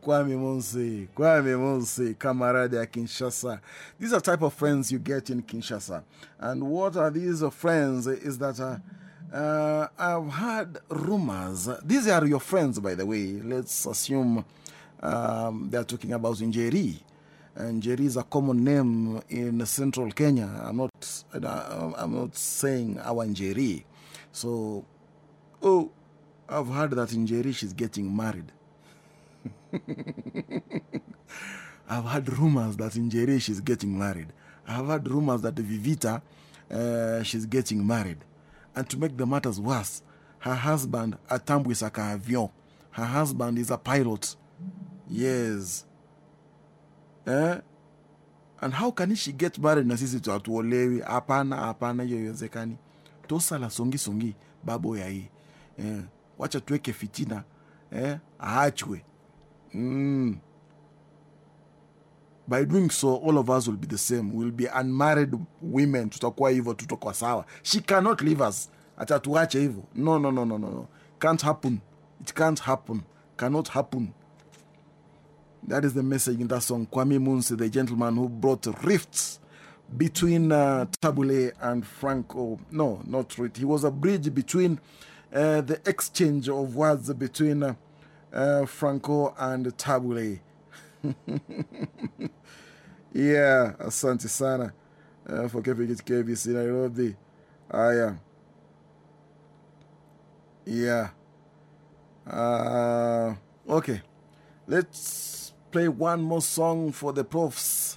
Kwamy Munsi, Kwamy Munsi, Camarade ya Kinshasa. These are type of friends you get in Kinshasa. And what are these uh, friends is that uh, uh, I've heard rumors. These are your friends, by the way. Let's assume um, they're talking about Njeri. And Njeri is a common name in central Kenya. I'm not, I'm not saying our Njeri. So, oh, I've heard that Njeri she's getting married. I've heard rumors that Njeri she's getting married. I've heard rumors that Vivita uh, she's getting married. And to make the matters worse, her husband atambwi saka avion. Her husband is a pilot. Yes. Eh? And how can she get married na sisi tu hatuolewi? Hapana, hapana, hiyo Tosa la songi songi babo ya hii. Eh, wacha tuweke fitina eh, aachwe mm. by doing so all of us will be the same. We'll be unmarried women. Tutakuwa hivyo tutakuwa sawa. She cannot leave us. Tuache hivyo. No, no, no, no, no, no. can't happen. It can't happen. Cannot happen. That is the message in that song. Kwamy Munsi the gentleman who brought rifts between uh, Tabu Ley and franco. No not rift he was a bridge between uh, the exchange of words between uh, uh, Franco and Tabu Ley. yeah, asante sana for keeping it KBC Nairobi. Aya. Yeah. Uh, okay. Let's play one more song for the profs.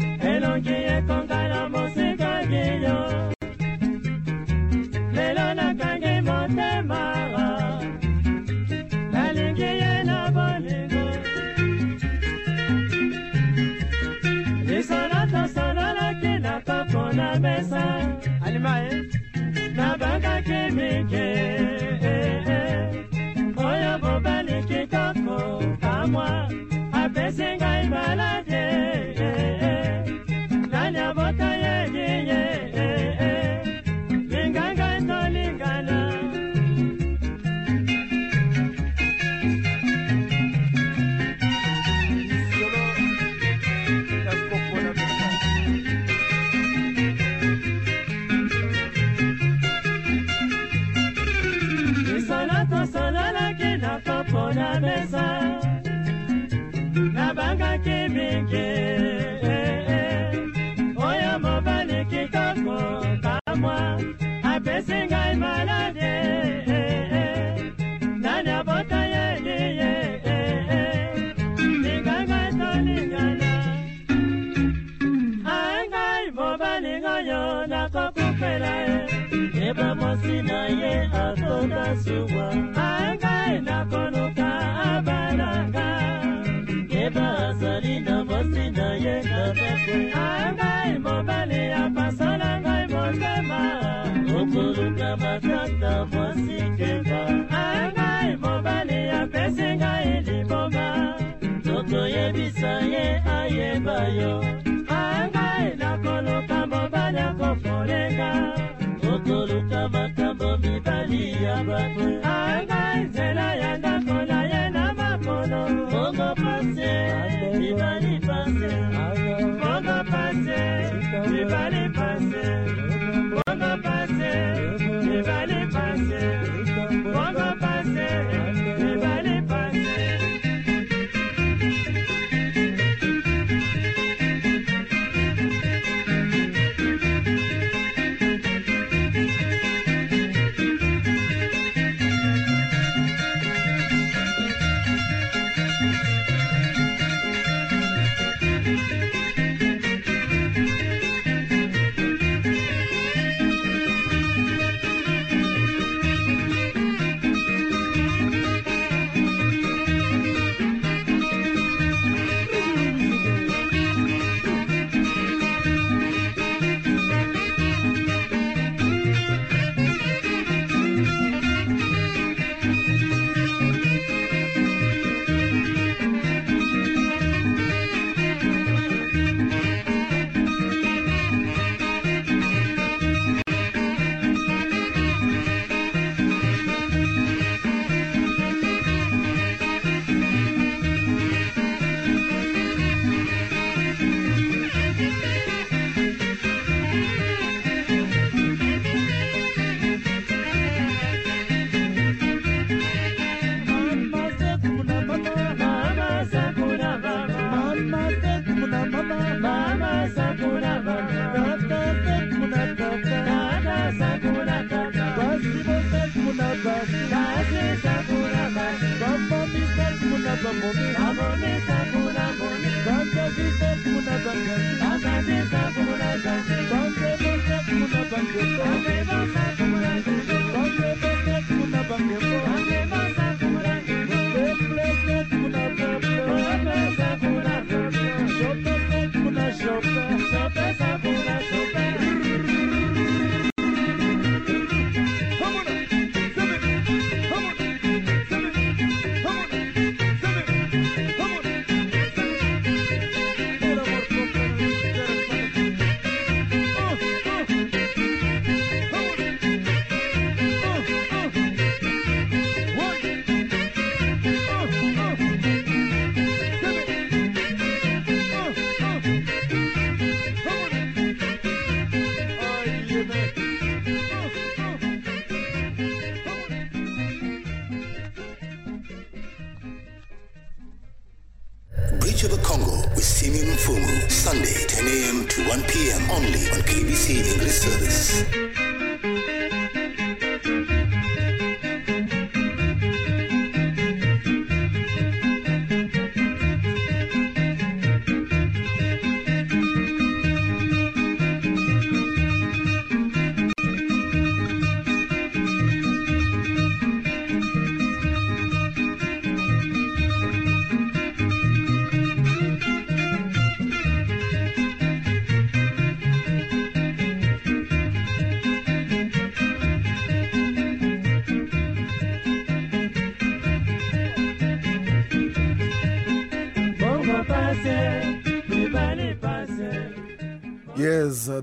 bandeko elongi ekongala mosika giyo mwasi na ye atonda suwa. Angai nakoluka abalanga. Yeba azali na mwasi na ye kabako angai mobali apasala ngai motema. Okoluka makaka mwasi keba angai mobali apesi ngai liboma tokoyebisa ye ayeba yo. Angai nakoluka mobali akofolenga ya bato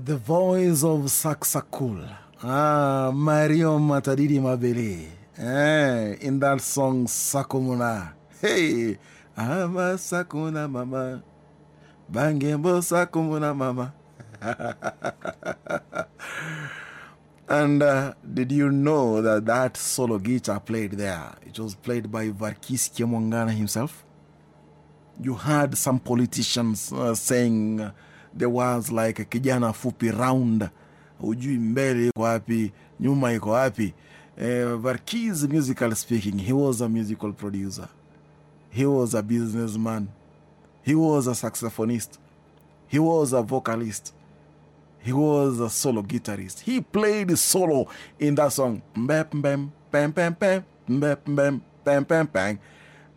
the voice of Saksakul. Ah, Mario Matadidi Mabele. Eh, in that song, Sakumuna. Hey, I'm a Sakuna mama. Bangembo Sakumuna mama. and uh, did you know that that solo guitar played there? It was played by Verckys Kiamuangana himself. you heard some politicians uh, saying uh, there was like kijana fupi round, hujui mbele iko wapi, nyuma iko wapi. Uh, musically speaking, he was a musical producer. He was a businessman. He was a saxophonist. He was a vocalist. He was a solo guitarist. He played solo in that song.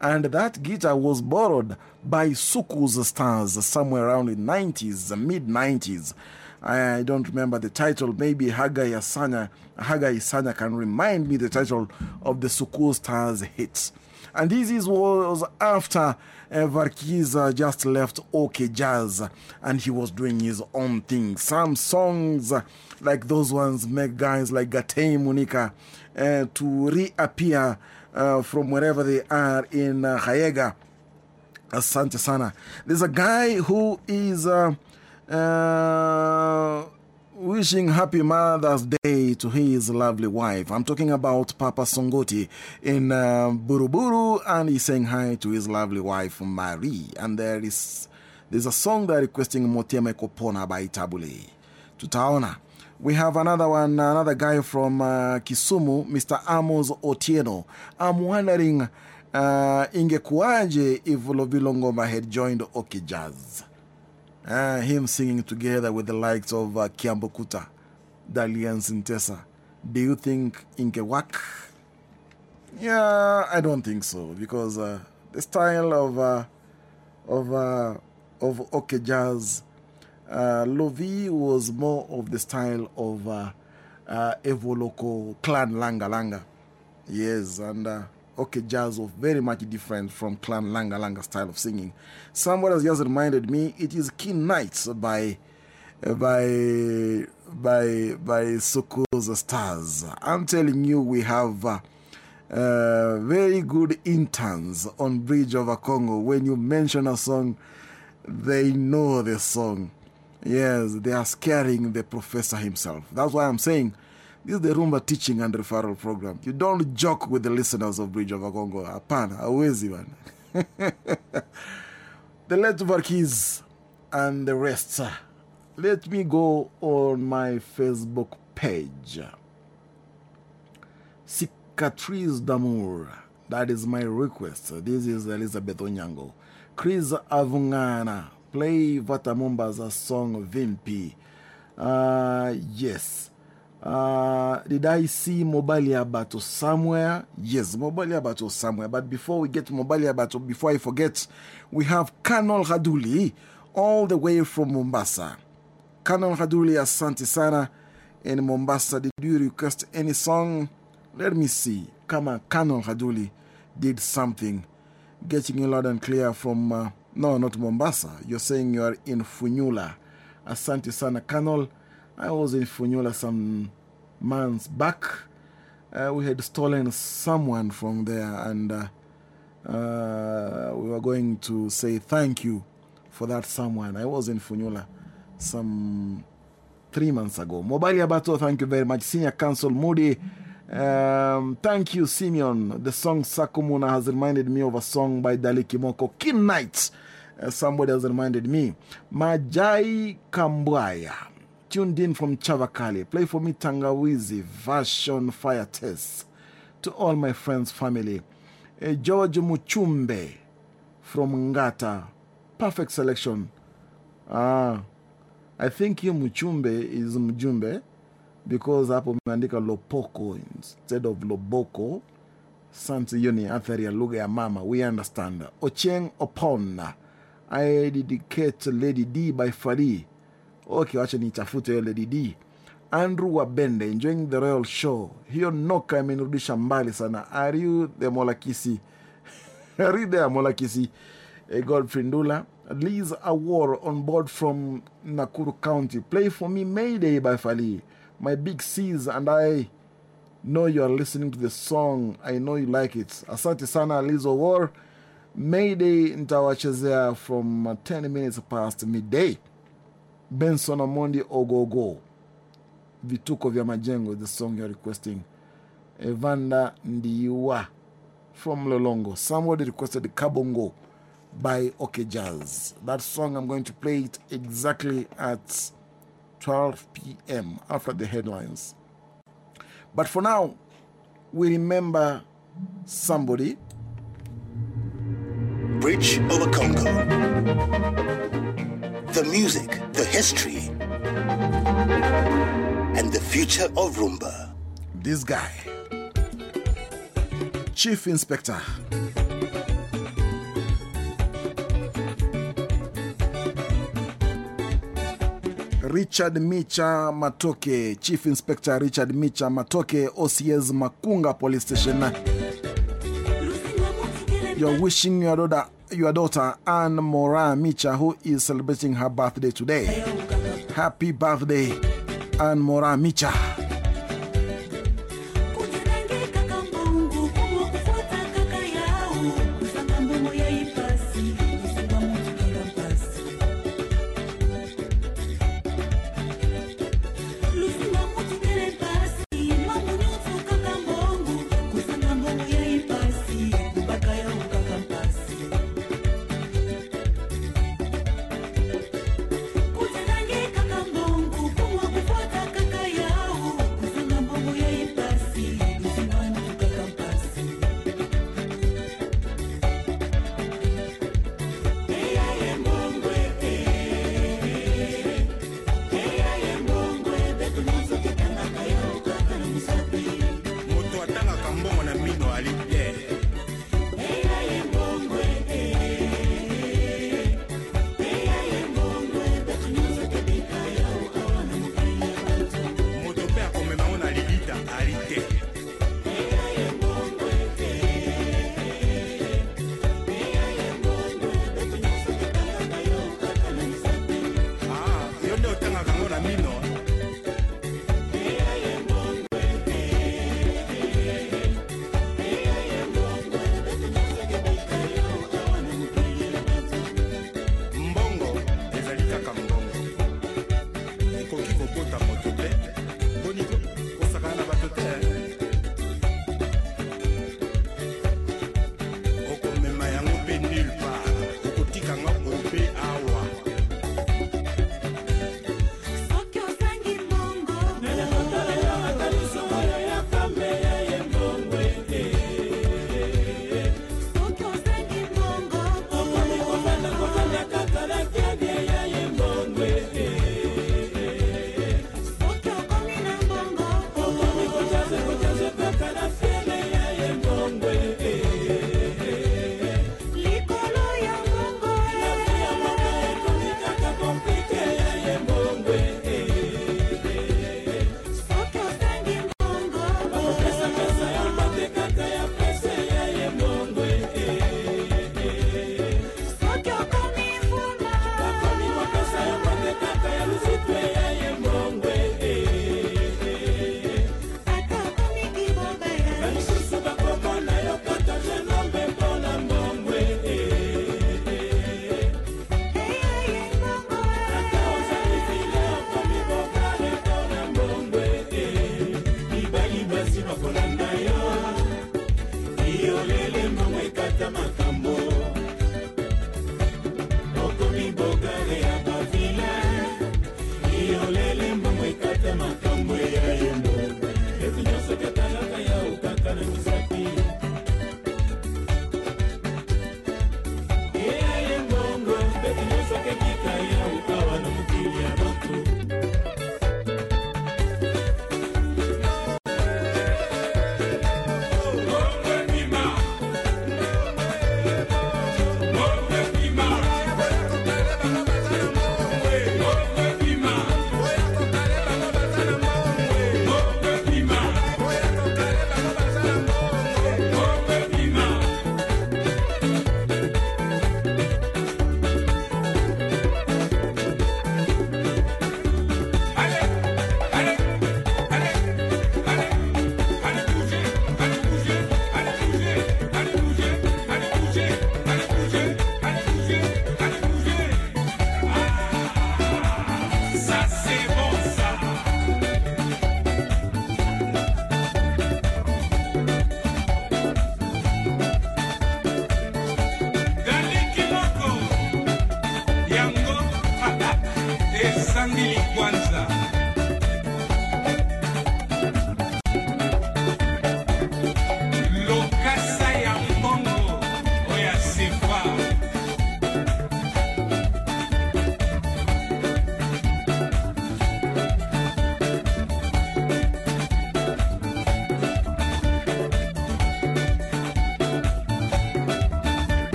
And that guitar was borrowed by Suku's Stars somewhere around the 90s, mid 90s. I don't remember the title. Maybe Hagai Asanya, Hagai Sanya can remind me the title of the Choc Stars hits. And this is, was after uh, Varkiza just left OK Jazz and he was doing his own thing. Some songs like those ones make guys like Gatei Munika uh, to reappear uh, from wherever they are in uh, Hayega. Asante Sana. There's a guy who is uh, uh, wishing happy Mother's Day to his lovely wife. I'm talking about Papa Songoti in uh, Buruburu, and he's saying hi to his lovely wife, Marie. And there is there's a song they're requesting Motema Kopona by Tabu Ley. Tutaona. We have another one, another guy from uh, Kisumu, Mr. Amos Otieno. I'm wondering uh, ingekuwaje if Lovilo had joined OK Jazz. Uh, him singing together with the likes of uh, Kiambo Kuta, Dalienst Ntesa. Do you think ingewak? Yeah, I don't think so because uh, the style of uh, of uh, of OK Jazz, uh, Lovi was more of the style of uh, uh, Evoloko Clan Langa Langa. Yes, and uh, OK Jazz was very much different from Clan Langa Langa style of singing. Someone has just reminded me it is Kin Nights by by by by Choc Stars. I'm telling you, we have uh, uh, very good interns on Bridge over Congo. When you mention a song, they know the song. Yes, they are scaring the professor himself. That's why I'm saying this is the Rumba teaching and referral program. You don't joke with the listeners of Bridge over Congo. Hapana, hawezi bana. the Letvarkis and the rest. Let me go on my Facebook page. Cicatrice d'Amour. That is my request. This is Elizabeth Onyango. Chris Avungana. Play Vatamumba's song Vimpi. Uh, yes. Uh, did I see Mobalia Battle somewhere? Yes, Mobalia Battle somewhere. But before we get to Mobalia Battle, before I forget, we have Kanol Haduli all the way from Mombasa. Kanol Haduli Asante Sana in Mombasa. Did you request any song? Let me see. Come on, Kanol Haduli did something. Getting you loud and clear from, uh, no, not Mombasa. You're saying you are in Funyula. Asante Sana Kanol. I was in Funyula some months back. Uh, we had stolen someone from there, and uh, uh, we were going to say thank you for that someone. I was in Funyula some three months ago. Mobile Abato, thank you very much. Senior Counsel Moody, um, thank you, Simeon. The song Sakumuna has reminded me of a song by Dali Kimoko, Kin Nights. Uh, somebody has reminded me. Majai Kambwaya tuned in from Chavakali. Play for me Tangawizi version fire test. To all my friends, family. Uh, George Muchumbe from Ngata. Perfect selection. Ah, I think hiyo Muchumbe is Mjumbe because hapo umeandika Lopoko instead of Loboko. Santi hiyo ni athari ya lugha ya mama. We understand. Ocheng Opona. I dedicate Lady D by Fari. Okay, wacha nitafute yule Lady D. Andrew Wabende, enjoying the royal show. Hiyo noka imenirudisha mbali sana. Are you the Molakisi? Are you there, Molakisi? Uh, Godfrey Ndula. Liz Awar on board from Nakuru County. Play for me Mayday by Fali. My big C's and I know you are listening to the song. I know you like it. Asante sana Liz Awar. Mayday nitawachezea from uh, 10 minutes past midday. Benson Amondi Ogogo. Vituko vya Majengo, the song you're requesting. Evander Ndiwa from Lolongo. Somebody requested Kabongo. by OK Jazz. That song, I'm going to play it exactly at 12 p.m. after the headlines. But for now, we remember somebody. Bridge over Congo. The music, the history, and the future of Rumba. This guy, Chief Inspector. Richard Micha Matoke, Chief Inspector Richard Micha Matoke, OCS Makunga Police Station. You're wishing your daughter, your daughter Anne Mora Micha, who is celebrating her birthday today. Happy birthday, Anne Mora Micha.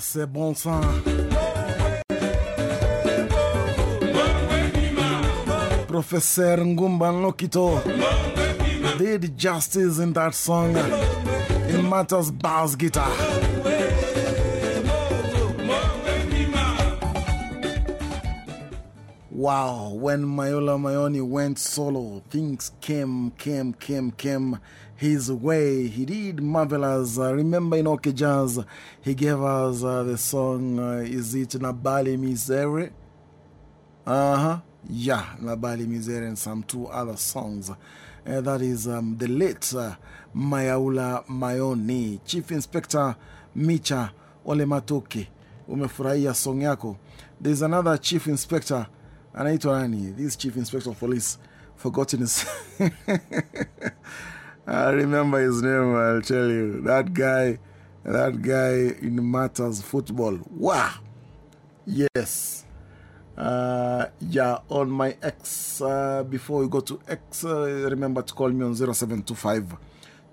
C'est bon. Professor Ngouma Lokito did justice in that song. It matters bass guitar. Wow, when Mayaula Mayoni went solo, things came, came, came, came his way. He did marvelous. Uh, remember in OK Jazz, he gave us uh, the song, uh, Is it Nabali Misere? Uh huh. Yeah, Nabali Misere and some two other songs. That is um, the late Mayaula Mayoni. Chief Inspector Micha Olematoke. Umefurahia song yako. There's another Chief Inspector anaitwa? This Chief Inspector of Police. Forgotten his. I remember his name, I'll tell you. That guy, that guy in matters football. Wow. Yes. Uh, yeah, on my X, uh, before we go to X, uh, remember to call me on 0725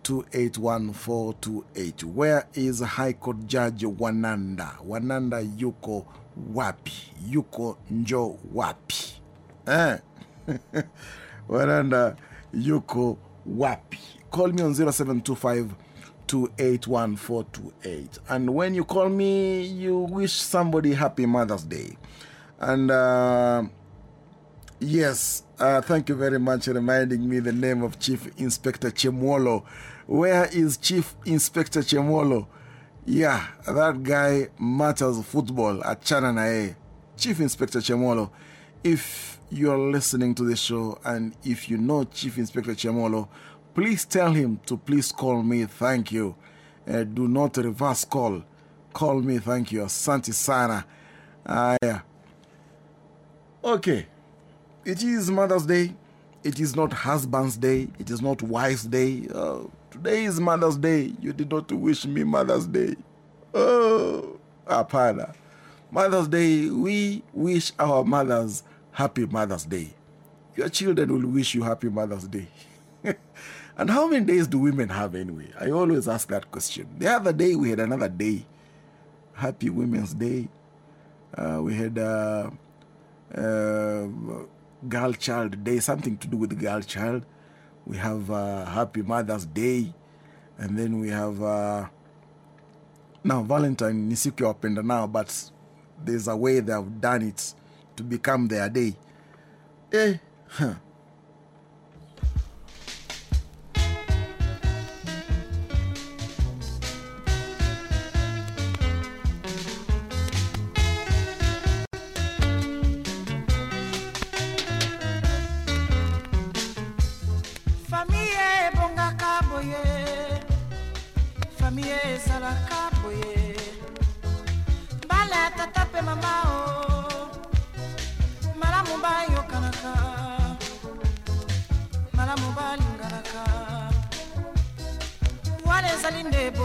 281428. Where is High Court Judge Wananda? Wananda yuko wapi? Yuko njo wapi? Eh? Wananda yuko wapi? Call me on 0725 281428. And when you call me, you wish somebody happy Mother's Day. And uh, yes, uh, thank you very much for reminding me the name of Chief Inspector Chemwolo. Where is Chief Inspector Chemwolo? Yeah, that guy matters football at Chananae. Chief Inspector Chemwolo, if you're listening to the show and if you know Chief Inspector Chemwolo, please tell him to please call me. Thank you. Uh, do not reverse call. Call me. Thank you. Asante sana. Ah, yeah. Okay. It is Mother's Day. It is not husband's day. It is not wife's day. Oh, today is Mother's Day. You did not wish me Mother's Day. Oh, apana. Mother's Day, we wish our mothers happy Mother's Day. Your children will wish you happy Mother's Day. And how many days do women have anyway? I always ask that question. The other day we had another day. Happy Women's Day. Uh, we had uh, uh, Girl Child Day, something to do with Girl Child. We have uh, Happy Mother's Day. And then we have uh, now Valentine Nisiku Wapenda now, but there's a way they have done it to become their day. Eh, huh.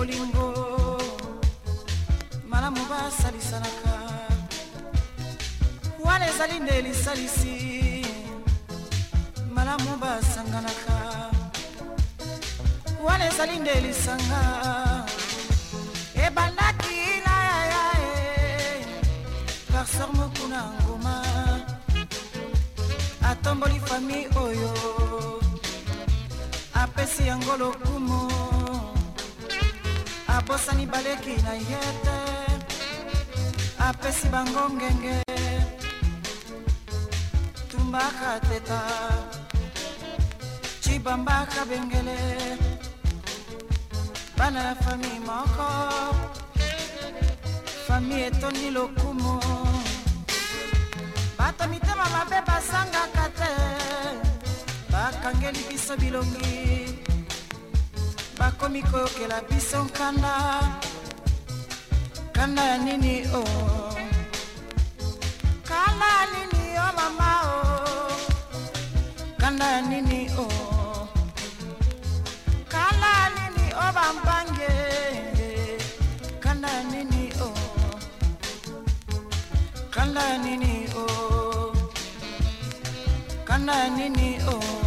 Bolingo. Malamu basalisanaka. Wana ezali nde lisalisi. Malamu basanganaka. Wana ezali nde lisanga. Ebandaki na yaya e garsor mokuna ngoma. Atomboli fami oyo. Apesi yango lokumu abosani baleki na yete, apesi bango ngenge. Tumbaka teta. Cibambaka bengele. Bana ya fami moko. Fami etondi lokumu. Bato mitema mabe basangaka te. Bakangeli biso bilongi bakomi koyokela biso nkanda kanda ya nini o oh. kanda ya nini o mama o kanda ya nini o oh. kanda ya nini oh? o oh, bambange kanda ya nini o kanda ya nini o kanda ya nini o oh.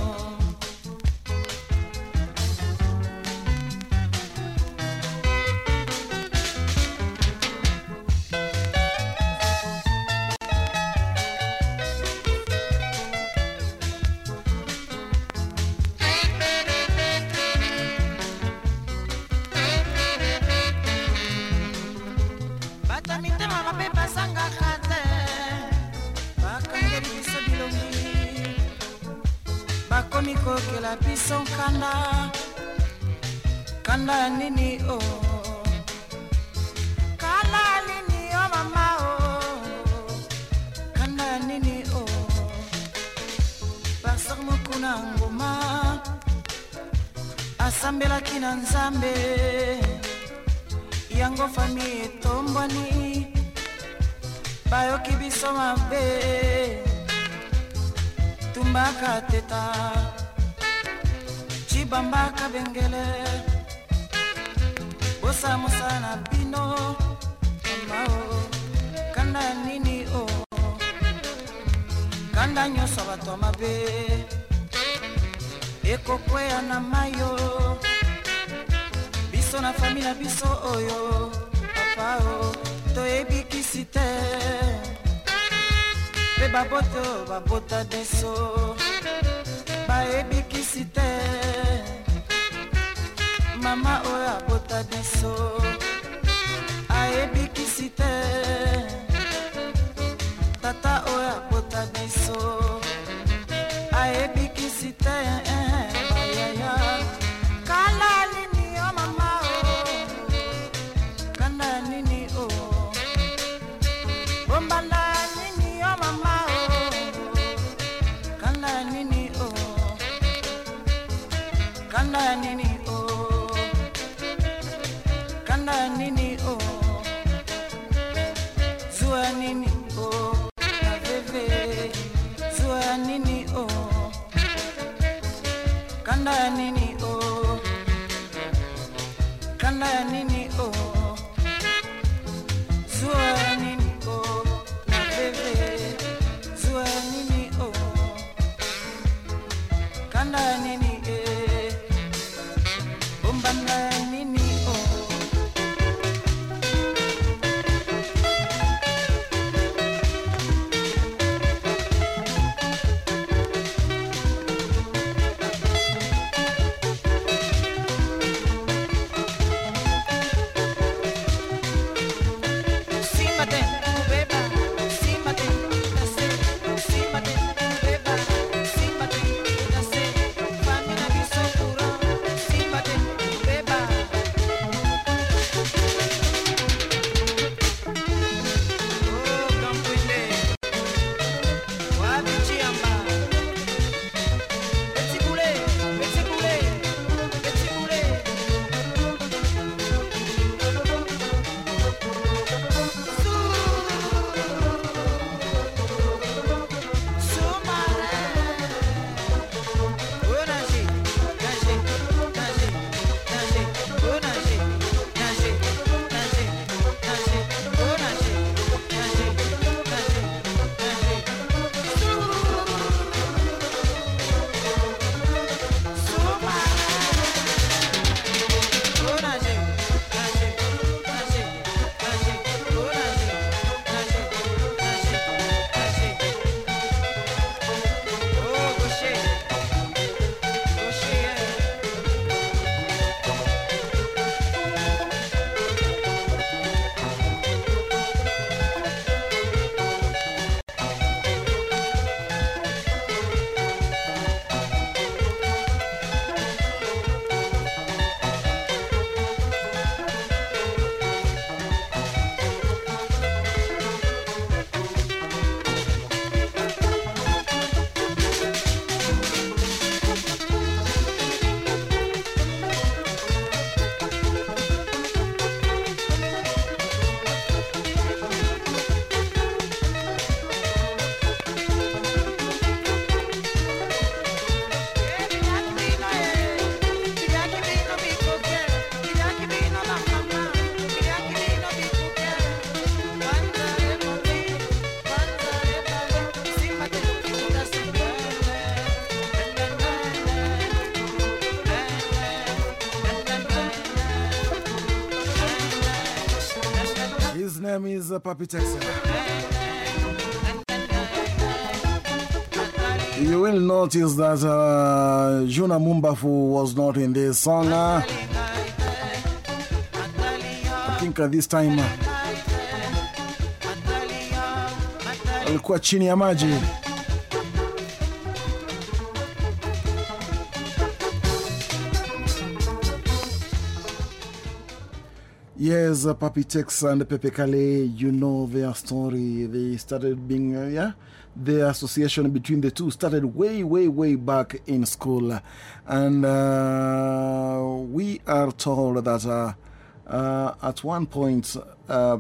Is uh, Texan. You will notice that uh, Djuna Mumbafu was not in this song. uh. I think at this time uh, alikuwa chini. Uh, Papi Tex and Pepe Kale, you know their story. They started being, uh, yeah, the association between the two started way, way, way back in school. And uh, we are told that uh, uh, at one point, uh,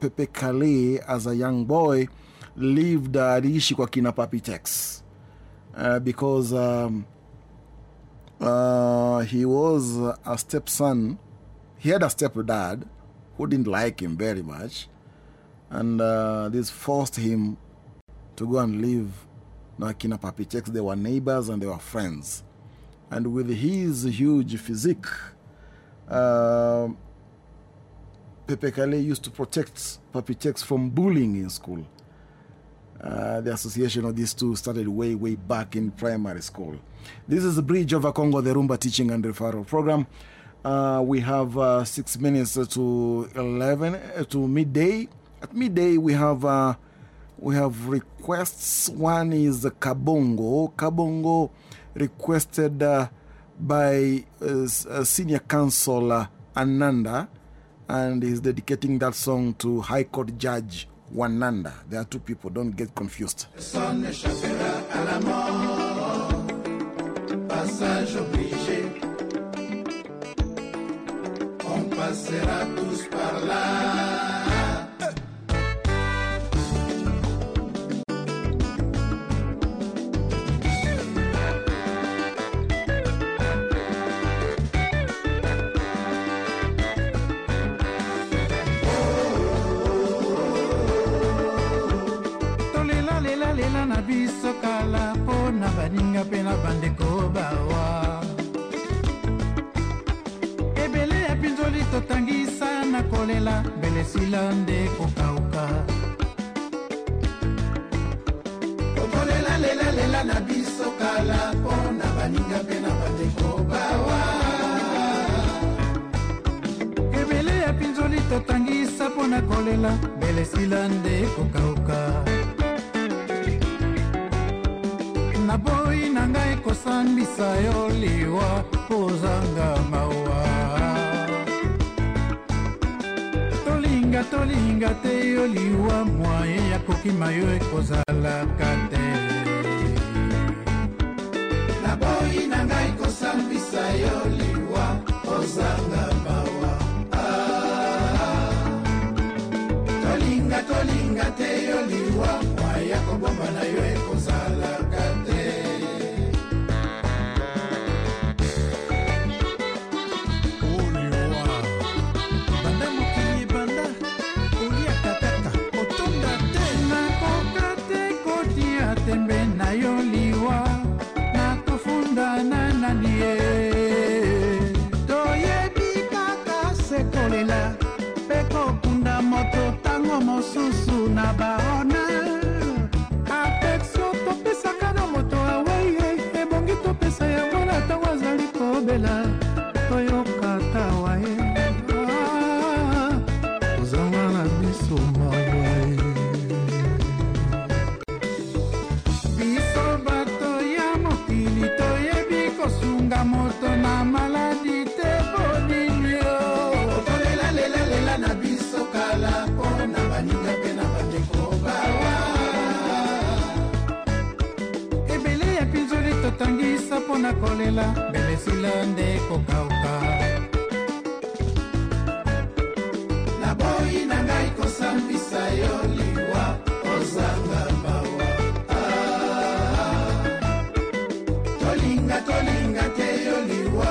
Pepe Kale, as a young boy, lived aliishi kwa Papi Tex because um, he was a stepson he had a stepdad who didn't like him very much, and uh, this forced him to go and live na kina They were neighbors and they were friends. And with his huge physique, uh, Pepe Kale used to protect Papi from bullying in school. Uh, the association of these two started way, way back in primary school. This is the Bridge over Congo, the Rumba Teaching and Referral Program. Uh, we have uh, six minutes to 11 uh, to midday. At midday, we have, uh, we have requests. One is Kabongo. Kabongo requested by Senior Counsel Ananda, and he's dedicating that song to High Court Judge Wananda. There are two people, don't get confused. Là. tolelalelela na biso kala mpo na baninga mpe na bandeko bawa totangisa na kolela mbele esila nde kokauka tolelalelela na biso kala mpo na baninga mpe na bandeko bawa. Ebele ya mpinzoli totangisa mpo na kolela mbele esila nde kokauka naboyi na ngai kosambisa yo liwa kozanga mawa tolinga tolinga te yo liwa mwaye ya kokima yo ekozalaka te naboyi na ngai kosambisa yo liwa ozanga mawa Ah. tolinga tolinga te yo liwa mwaya kobomba na yo totangisa mpo na kolela mbele esila nde kokauka naboyi na ngai kosambisa yo liwa ozanga mawa Ah. tolinga tolinga te yo liwa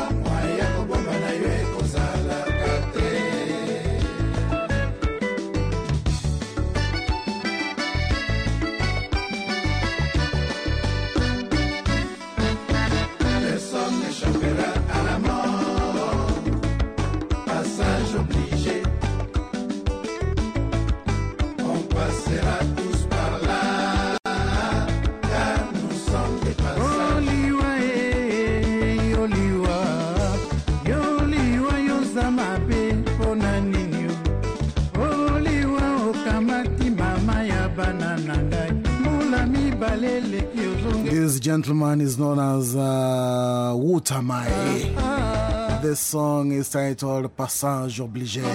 gentleman is known as uh, Wuta Mayi. This song is titled Passage Obligé.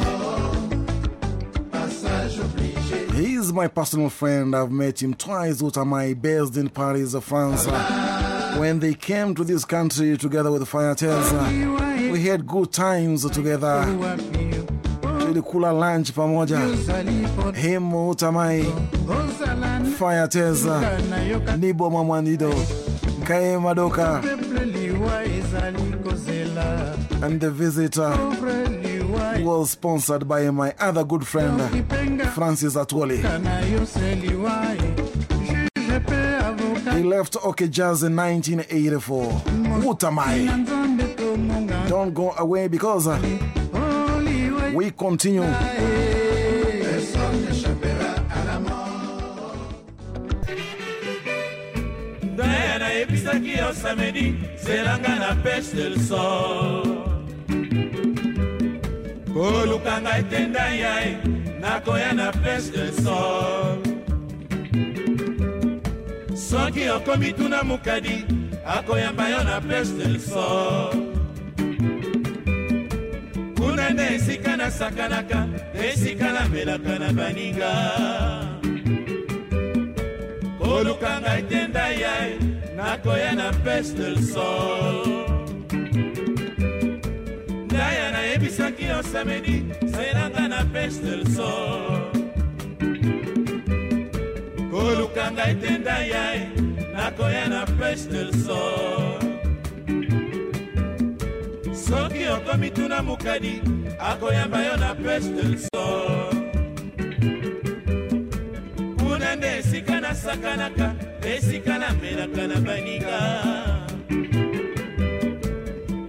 He is my personal friend. I've met him twice, Wuta Mayi, based in Paris, France. When they came to this country together with Fire Teza, we had good times together. Tulikula lunch pamoja. Him, Wuta Mayi, Fire Teza, Nyboma Mwandido, Kaye Madoka, and the visitor was sponsored by my other good friend, Francis Atwoli. He left OK Jazz in 1984. Wuta Mayi. Don't go away because we continue. ndaya nayebisaki yo samedi zelanga na peshe del sol. Koluka ngai te ndaya nakoya na peshe del sol. Soki okomi tuna mokadi akoyamba yo na peshe del sol kuna nde esika nasakanaka esika namelaka na baninga. Koluka ngai te ndaya e nakoya na peshe del sol. Ndaya nayebisaki yo samedi selanga na peshe del sol. Koluka ngai te ndaya e nakoya na peshe del sol soki okomi tuna mokadi akoyamba yo na sol kuna nde esika nasakanaka esika namelaka na baninga.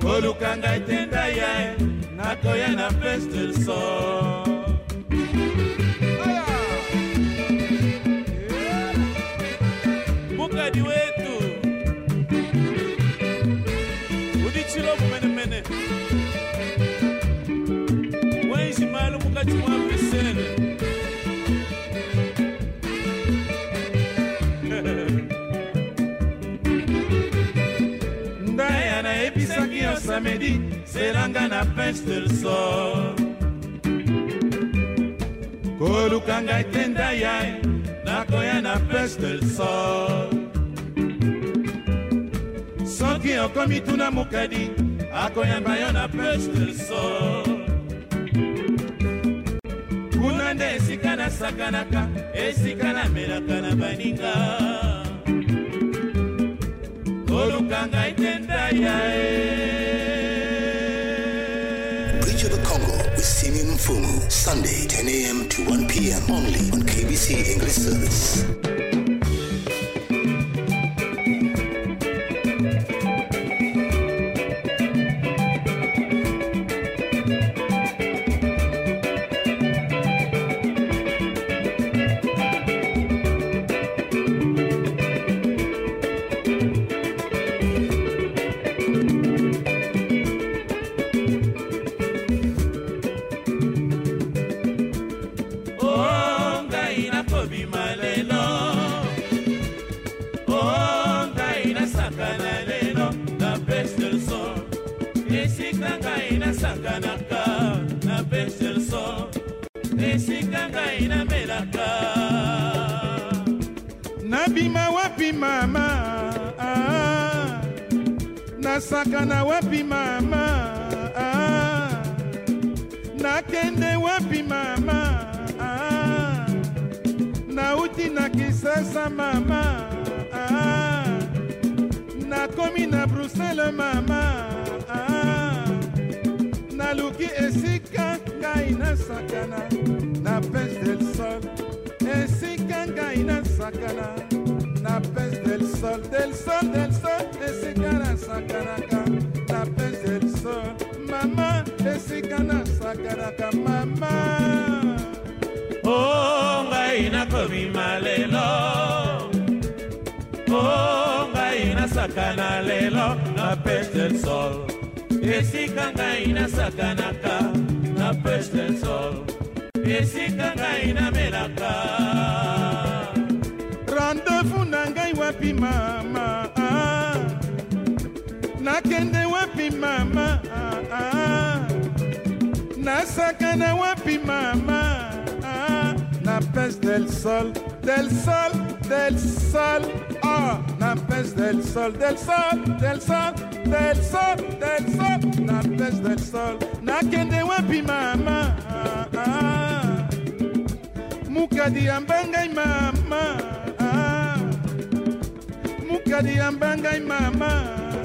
Koluka ngai te ndaya e nakoya na peshe ndaya nayebisaki yo samedi selanga na peshe del sol koluka ngai te ndaya nakoya na peshe del sol soki okomi tuna mokadi akoyamba yo na peshe del sol kuna nde esika nasakanaka esika baninga. Sunday, 10 a.m. to 1 p.m. only on KBC English Service. Ngai nasakanaka na peshe del sol esika ngai namelaka. Nabima wapi mama? Ah, nasakana wapi mama? Ah, nakende wapi mama? Ah, nauti na kisasa mama? Ah, nakomi na brusele mama ngai nasakana na pese del sol. Esika ngai nasakana na pese del sol. Del sol del sol esika nasakanaka na pese del sol. Mama esika nasakanaka mama. O ngai nakobima lelo o ngai nasakana lelo na peshe del sol. Esika ngai nasakanaka napese nso esika ngai namelaka. Randevu na ngai wapi mama? Nakende wapi mama? Nasakana wapi mama? Na pes del sol. Del sol del sol ah, na pes del sol del sol del sol del sol del sol pes del sol nakende wapi mama ah, ah. mukadi yamba ngai mama ah. mukadi yamba ngai mama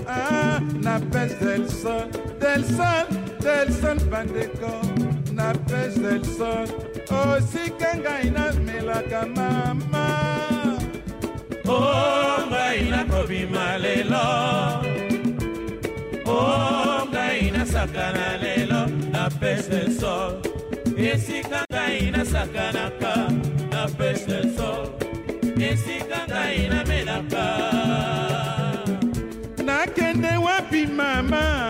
ah. na del sol del sol del sol bandeko na pes del sol. Osika ngai namelaka mama. O ngai nakobima lelo o ngai nasakana lelo na pese sol. Esika ngai nasakanaka na pese sol. Esika ngai namelaka. Nakende wapi mama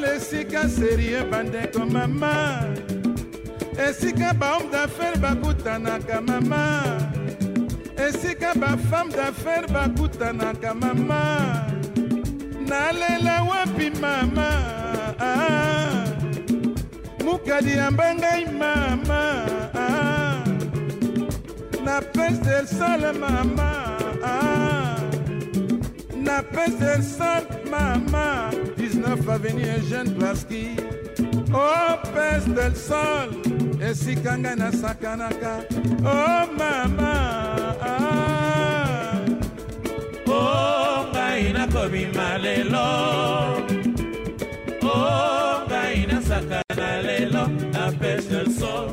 del sol esika serie bandeko mama. Esika bahome d'affaire bakutanaka mama. Esika bafemme d'affaire bakutanaka mama. Nalela wapi mama? Ah, mukadi yamba ngai mama. Ah, na pese del sol mama. Ah, na pese del sol mama 19 avenue eugène plaski oh pese del sol esika ngai nasakanaka oh mama. Ah. o ngai nakobima lelo. O ngai nasakana lelo. Na pesel sol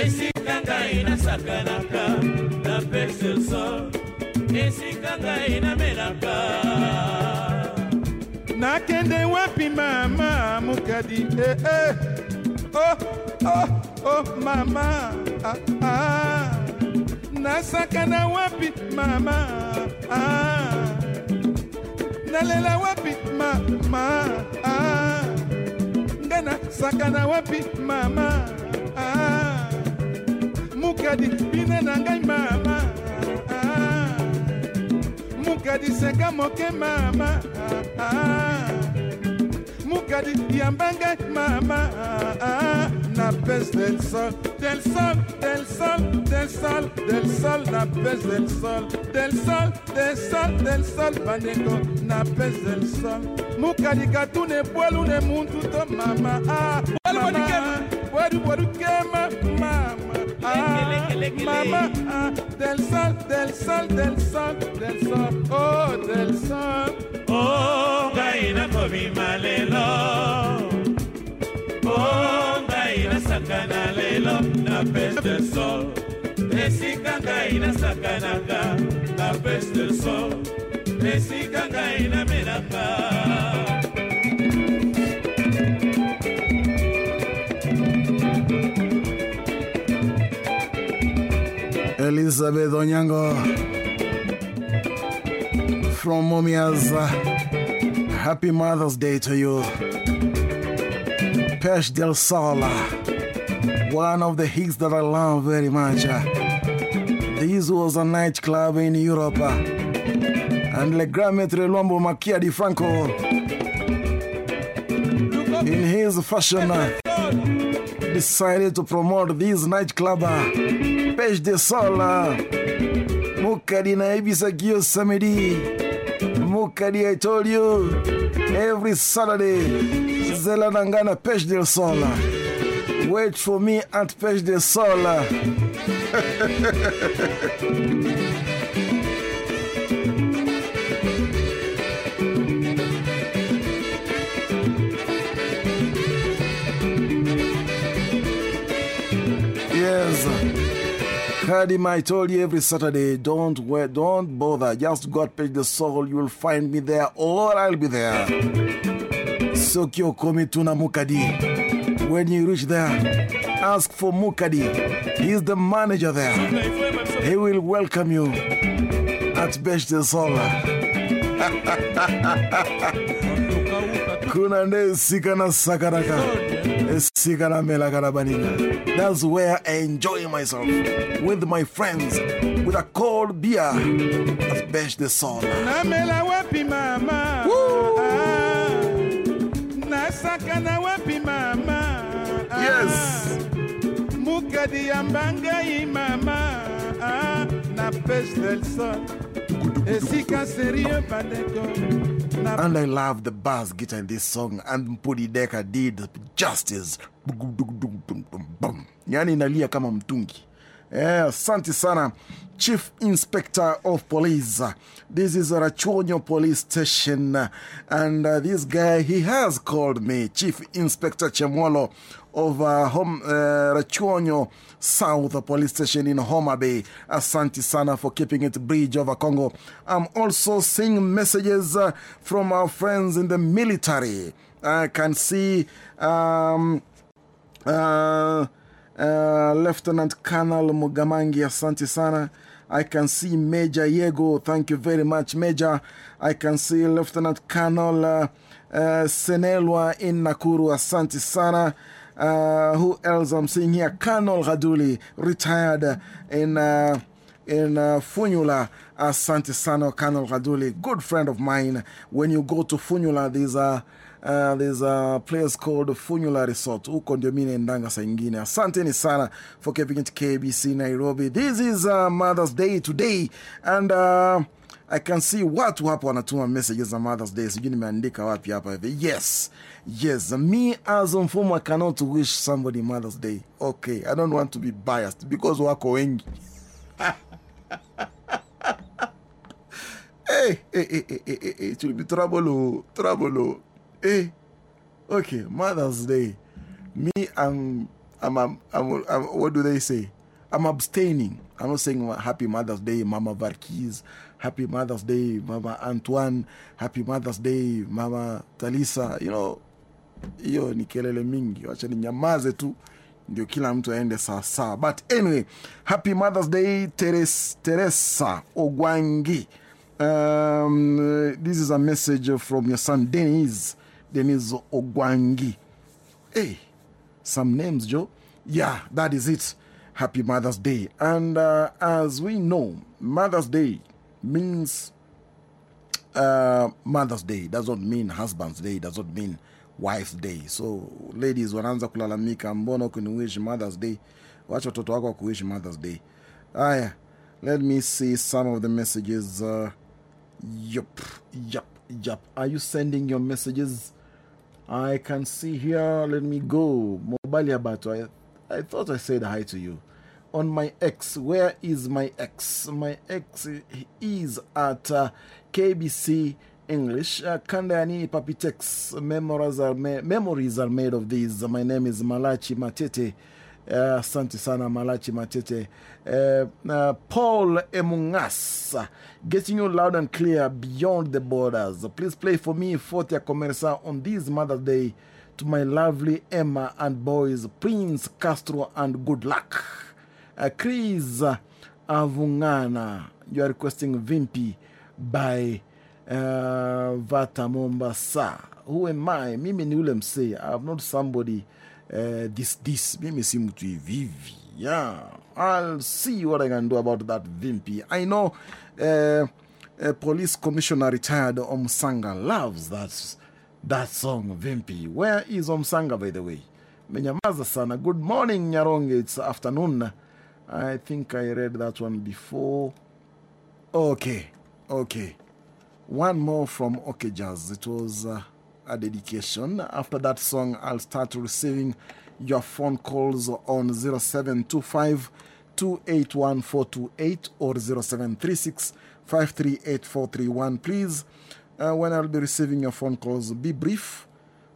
esika ngai nasakanaka na pesel sol esika ngai namelaka nakende wapi mama mokadi eh, eh. oh, oh, oh, mama ah, ah. nasakana wapi mama ah. nalela wapi mama ah. nga nasakana wapi mama ah. mukadi bina na ngai mama ah. Mukadi seka moke mama mukadi yamba mama na pes del sol del sol del sol del sol del sol na pes del sol del sol del sol del sol bandeko na pes del sol. Mukadi katune bwelu ne muntu to mama ah, mama. Bwedu bwedu kema ah, mama ah, del sol del sol del sol del sol oh del sol. O ngai nakobima lelo o ngai nasakana lelo na pese de sol esika ngai nasakanaka na pese de sol esika ngai namelaka Elizabeth Onyango from Mumias. uh, Happy Mother's Day to you. Pesh del Sol, uh, one of the hits that I love very much. uh. This was a nightclub in Europe. And Le Grand Maître Luambo Makiadi Franco, in his fashion, decided to promote this nightclub. uh, Pêche de Sol. uh, Mukadi na Ebisa Gio Samedi. Mukadi, I told you, every Saturday, Zela Nangana Pêche del Sol. Wait for me at Pêche del Sol. Kadim, I told you every Saturday, don't wait, don't bother. Just go at Page the Soul. You'll find me there, or I'll be there. Sokyo Komituna Mukadi. When you reach there, ask for Mukadi. He's the manager there. He will welcome you at Page the Soul. kuna ndesika na sakaraka. That's where I enjoy myself with my friends with a cold beer. At Besh the Sol. namela wapi mama? Ah, nasaka na wapi mama? Ah, Yes. mukadi ya mbangai mama. Ah, na pêche del sol esika serio bandeko And I love the bass guitar in this song, and Mpudi Decca did justice. Yani inalia kama mtungi. Eh, asante sana Chief Inspector of Police. This is Rachuonyo Police Station, and uh, this guy he has called me Chief Inspector Chemwalo of uh, home, uh, Rachuonyo South Police Station in Homa Bay. Asante sana for keeping it bridge over Congo. I'm also seeing messages uh, from our friends in the military. I can see. Um, uh, uh, Lieutenant Colonel Mugamangi, asante sana. I can see Major Yego, thank you very much, Major. I can see Lieutenant Colonel uh, uh, Senelwa in Nakuru, asante sana. Uh, who else I'm seeing here? Colonel Raduli, retired in. Uh, in uh, Funyula, Asante Sano Colonel Raduli, good friend of mine. When you go to Funyula, there's a, uh, there's a place called Funyula Resort. Huko ndio mimi naendanga saa ingine. Asanteni sana for keeping it KBC Nairobi. This is uh, Mother's Day today and uh, I can see watu hapa wanatuma messages za Mother's Day. Sijui nimeandika wapi hapa hivi. Yes, yes. Me as mfumo I cannot wish somebody Mother's Day. Okay, I don't want to be biased because wako wengi. Hey, hey, hey, hey, hey, hey, it will be trouble, trouble. Hey, okay, Mother's Day. Me, I'm, I'm, I'm, I'm, I'm, what do they say? I'm abstaining. I'm not saying Happy Mother's Day, Mama Varkis. Happy Mother's Day, Mama Antoine. Happy Mother's Day, Mama Talisa. You know, hiyo ni kelele mingi. Wacha ninyamaze tu ndio kila mtu aende sawasawa. But anyway, happy Mother's Day, Teres, Teresa Ogwangi. Um, this is a message from your son Dennis. Dennis Ogwangi. Hey, some names, Joe. Yeah, that is it. Happy Mother's Day. And uh, as we know, Mother's Day means uh, Mother's Day. Does not mean Husband's Day. Does not mean Wife's Day. So ladies wanaanza kulalamika, mbona kuniwish Mother's Day? Wacha watoto wako wakuwish Mother's Day. Aya, let me see some of the messages. Uh, yup, yup, yup. Are you sending your messages? I can see here. Let me go. Mobile Abato. I, I thought I said hi to you. On my ex, where is my ex? My ex is at uh, KBC English. Uh, Kandani Papitex. Memories are, ma memories are made of these. My name is Malachi Matete. Uh, Asante sana Malachi Matete. Uh, uh, Paul Emungas, getting you loud and clear beyond the borders. Please play for me Fortia Comersa on this Mother's Day to my lovely Emma and boys, Prince Castro, and good luck. Uh, Chris Avungana, you are requesting Vimpi by uh, Vata Mombasa. Who am I? Mimi ni ule msee. I'm not somebody uh, this this. Mimi si mtu hivi. Yeah, I'll see what I can do about that Vimpi. I know uh, uh, Police Commissioner retired Omsanga loves that, that song, Vimpi. Where is Omsanga, by the way? Menyamaza sana. Good morning, Nyaronge. It's afternoon. I think I read that one before. Okay, okay. One more from OK Jazz. It was uh, a dedication. After that song, I'll start receiving your phone calls on 0725 281 428 or 0736 538 431. Please, uh, when I'll be receiving your phone calls, be brief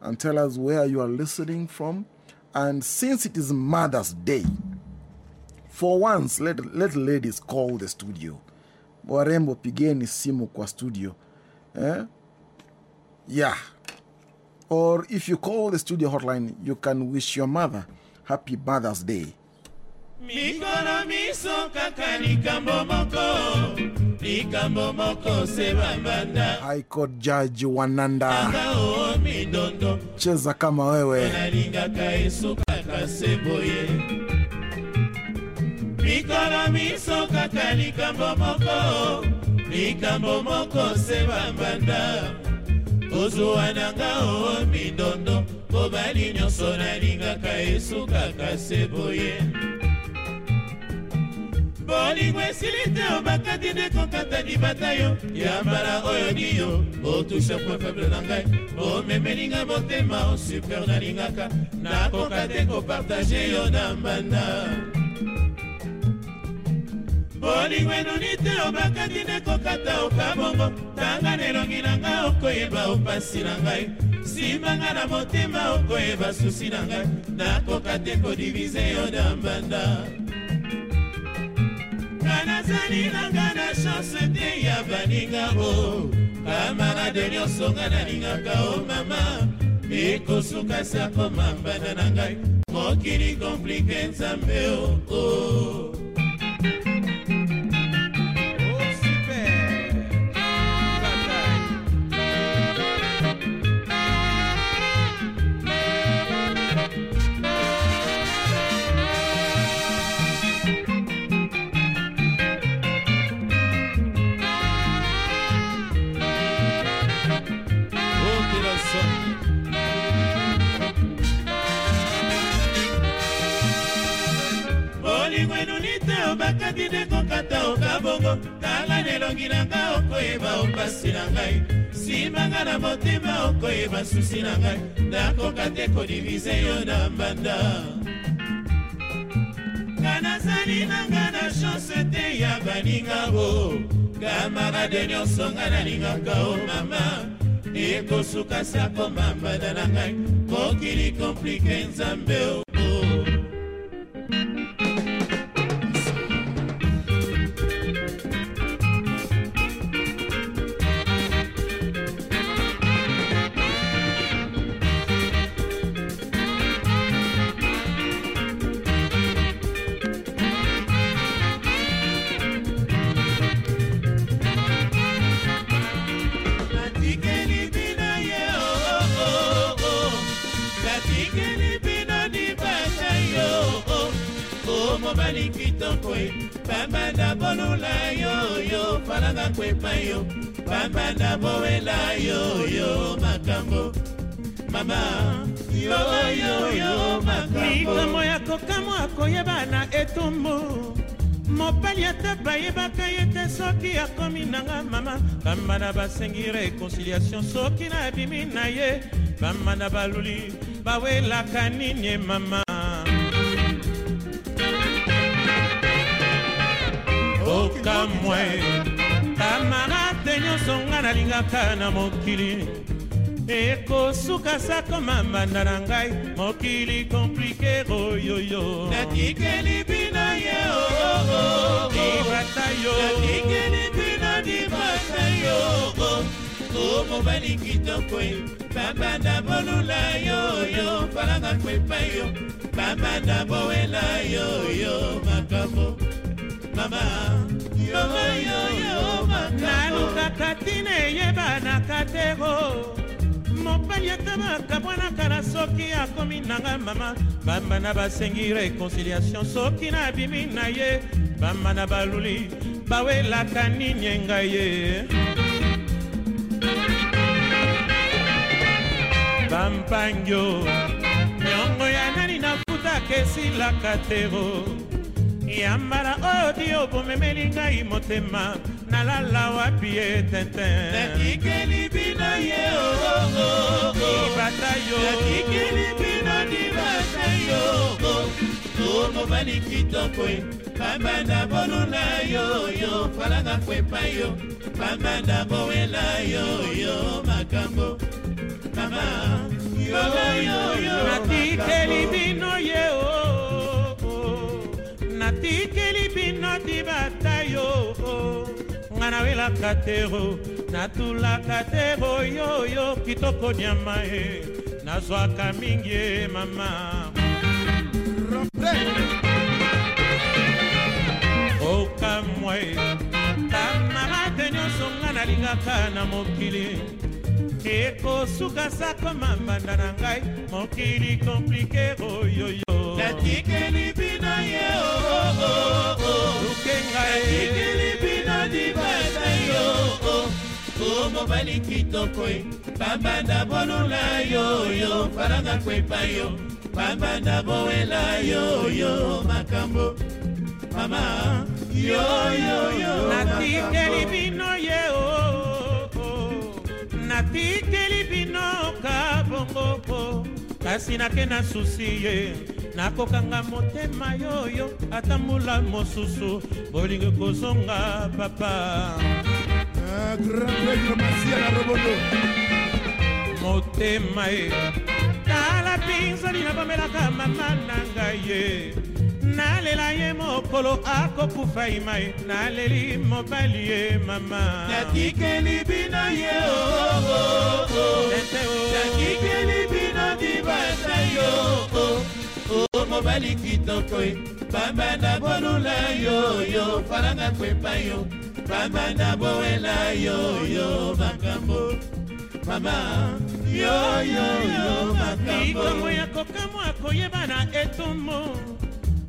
and tell us where you are listening from. And since it is Mother's Day, for once, let, let ladies call the studio. Warembo, pigeni simu kwa studio. Eh? Yeah. Or if you call the studio hotline, you can wish your mother happy Mother's Day. mikolo miso kaka likambo moko likambo moko High Court Judge Wananda. anga o mindondo cheza kama wewe kaka boye mikolo miso kaka likambo moko. Likambo moko se bambanda. Ozwa nanga o mindondo. Mobali nyonso nalingaka esukaka se boye. Bolingo esili te obakati nde kokata libata yo. Yambala oyo niyo otushe point faible na ngai. Omemelinga motema osuper nalingaka nakoka te kopartage yo na mbanda bolingo enoni te obakati nde kokata okabongo tanga na elongi na ngai okoyeba opasi na ngai. Simbanga na motema okoyeba susi na ngai. Nakoka te kodivize yo na mbanda. Kanazali nanga na chance te ya baninga o. Kamarade nyonso nga nalingaka o mama. Ekosuka sakoma mbanda na ngai. Mokili komplike nzambe o oh. bolingo te obakati nde kokata okabongo tala na elongi na ngai okoyeba opasi na ngai. Simbanga na motema okoyeba susi na ngai. Nakoka te kodivize yo na mbanda. Nga nazali nanga na chance te ya baninga o kamarade nyonso nga nalingaka o mama. Ekosuka sakoma mbanda na ngai. Mokili komplike nzambe o kwepa yo bambanda bowela yo yo makambo. Mama yo yo yo makambo. Ya kokamwa koyeba na etumbu. Mobali ata bayebaka ye te soki akomi nanga mama. Bambana basengi réconciliation soki nabimi na ye. Bambana baluli bawelaka nini mama? Okamwe kamarade nyonso nga nalingaka na mokili. Ekosuka sakoma mbanda na ngai mokili komplike oyoyo. Natikeli bino ye libata yo. Natikeli bino libata yo o mobali kitoko e babanda bolula yo yo. Falanga kwepa yo babanda bowela yo yo. Makambo nalukaka tina eyebanaka tero mobali ata bakabwanaka na soki akomi nanga mama. Bambana basengi réconciliation soki nabimi na ye. Bambana baluli bawelaka nini engai ye? Bampangio nyongo ya nani nafutaka esilaka tero yambala oyo di obomemeli ngai motema. Nalala wapi ye tintin. Natikeli bino ye libata yo natikeli bino libata yo o mobali kitoko e bambanda bolula yo yo. Falanga kwepa yo. Bambanda bowela yo yo. Makambo. Mama. Yo yo yo. Natikeli bino ye o natikeli bino dibata yo nga nawelaka tero natulaka tero yoyo kitoko nyama e nazwaka mingi e mama. Okamwa e kamarade nyonso nga nalingaka na mokili. Ekosukasa koma mbanda na ngai mokili komplike oyoyo natikeli bino ye luke ngai natikeli bino dibata yo o mobali kitoko e bambanda bolula yoyo faranga kwepa yo. Bambanda bowela yoyo makambo. Mama yoyoyo natikeli bino ye o natikeli bino kabongoko kasi nake na susi ye nakokanga motema yoyo ata mbula mosusu bolingi kozonga papa. Motema ye. Tala pinzoli nabomelaka mama na ngai ye. Nalela ye mokolo akokufa ima ye naleli mobali ye mama. Natikeli bino ye natikeli dibata yo o mobali kitoko e bambanda bolula yoyo faranga kwepa yo. Bambanda bowela yoyo makambo. Mama yoyoyo makambo. Ya kokamwa koyeba na etumbu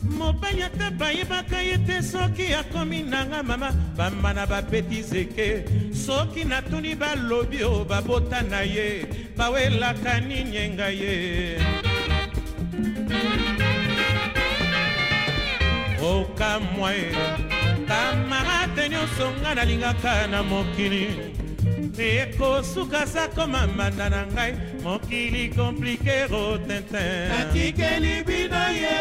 mobali ata bayebaka ye te soki akomi nanga mama. Bambana bapeti zeke soki natuni balobi o babota na ye bawelaka nini enga ye? Okamwa ye kamarate nyonso nga nalingaka na mokili. Ekosukasa koma mbanda na ngai mokili komplike rotintin natikeli bino ye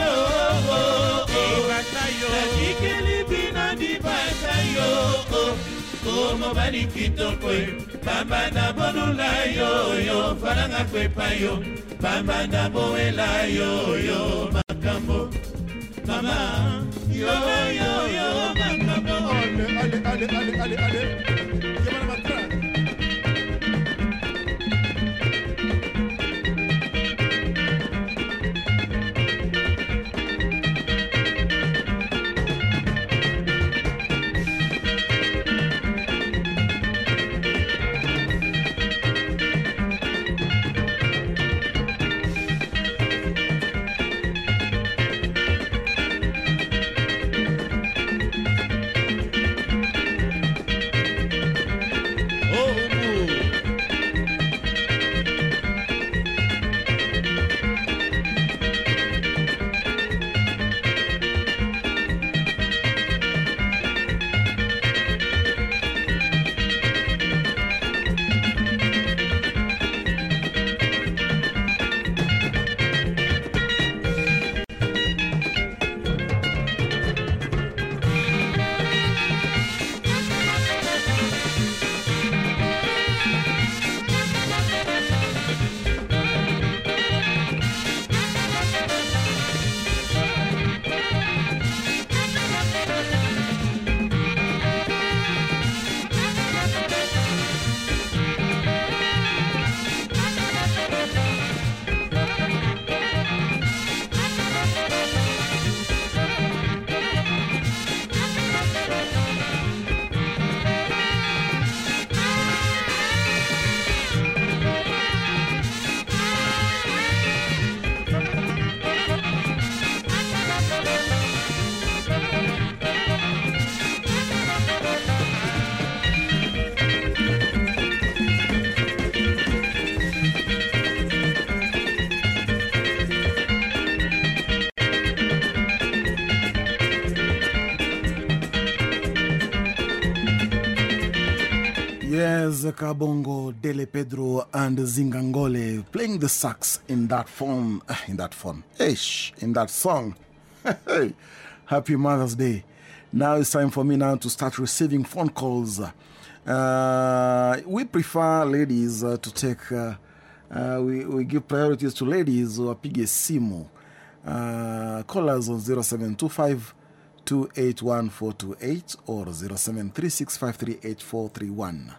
ibata yo. Natikeli bino dibata yo o mobali kitoko e. Bambanda bolula yoyo faranga kwepa yo. Bambanda bowela yoyo makambo. Mama yoyoyo makambo. Ale ale ale ale ale ale Yes, Kabongo, Dele Pedro, and Zingangole playing the sax in that form, in that phone, ish, in that song. Happy Mother's Day. Now it's time for me now to start receiving phone calls. Uh, we prefer ladies uh, to take, uh, uh, we, we give priorities to ladies who are pige simu. Uh, call us on 0725 281428 or 0736538431.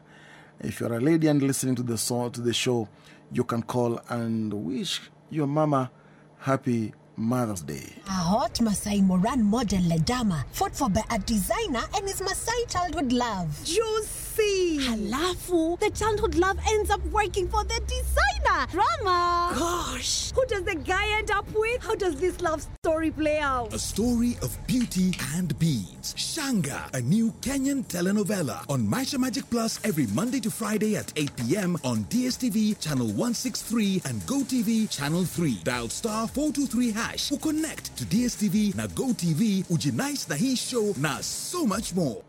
If you're a lady and listening to the, song, to the show, you can call and wish your mama happy Mother's Day. A hot Masai Moran model Ledama fought for by a designer and his Masai childhood love. Juicy see. Halafu, the childhood love ends up working for the designer. Drama. Gosh. Who does the guy end up with? How does this love story play out? A story of beauty and beads. Shanga, a new Kenyan telenovela on Maisha Magic Plus every Monday to Friday at 8 p.m. on DSTV channel 163 and GoTV channel 3. Dial star 423 hash to connect to DSTV na GoTV ujinais na hii show na so much more.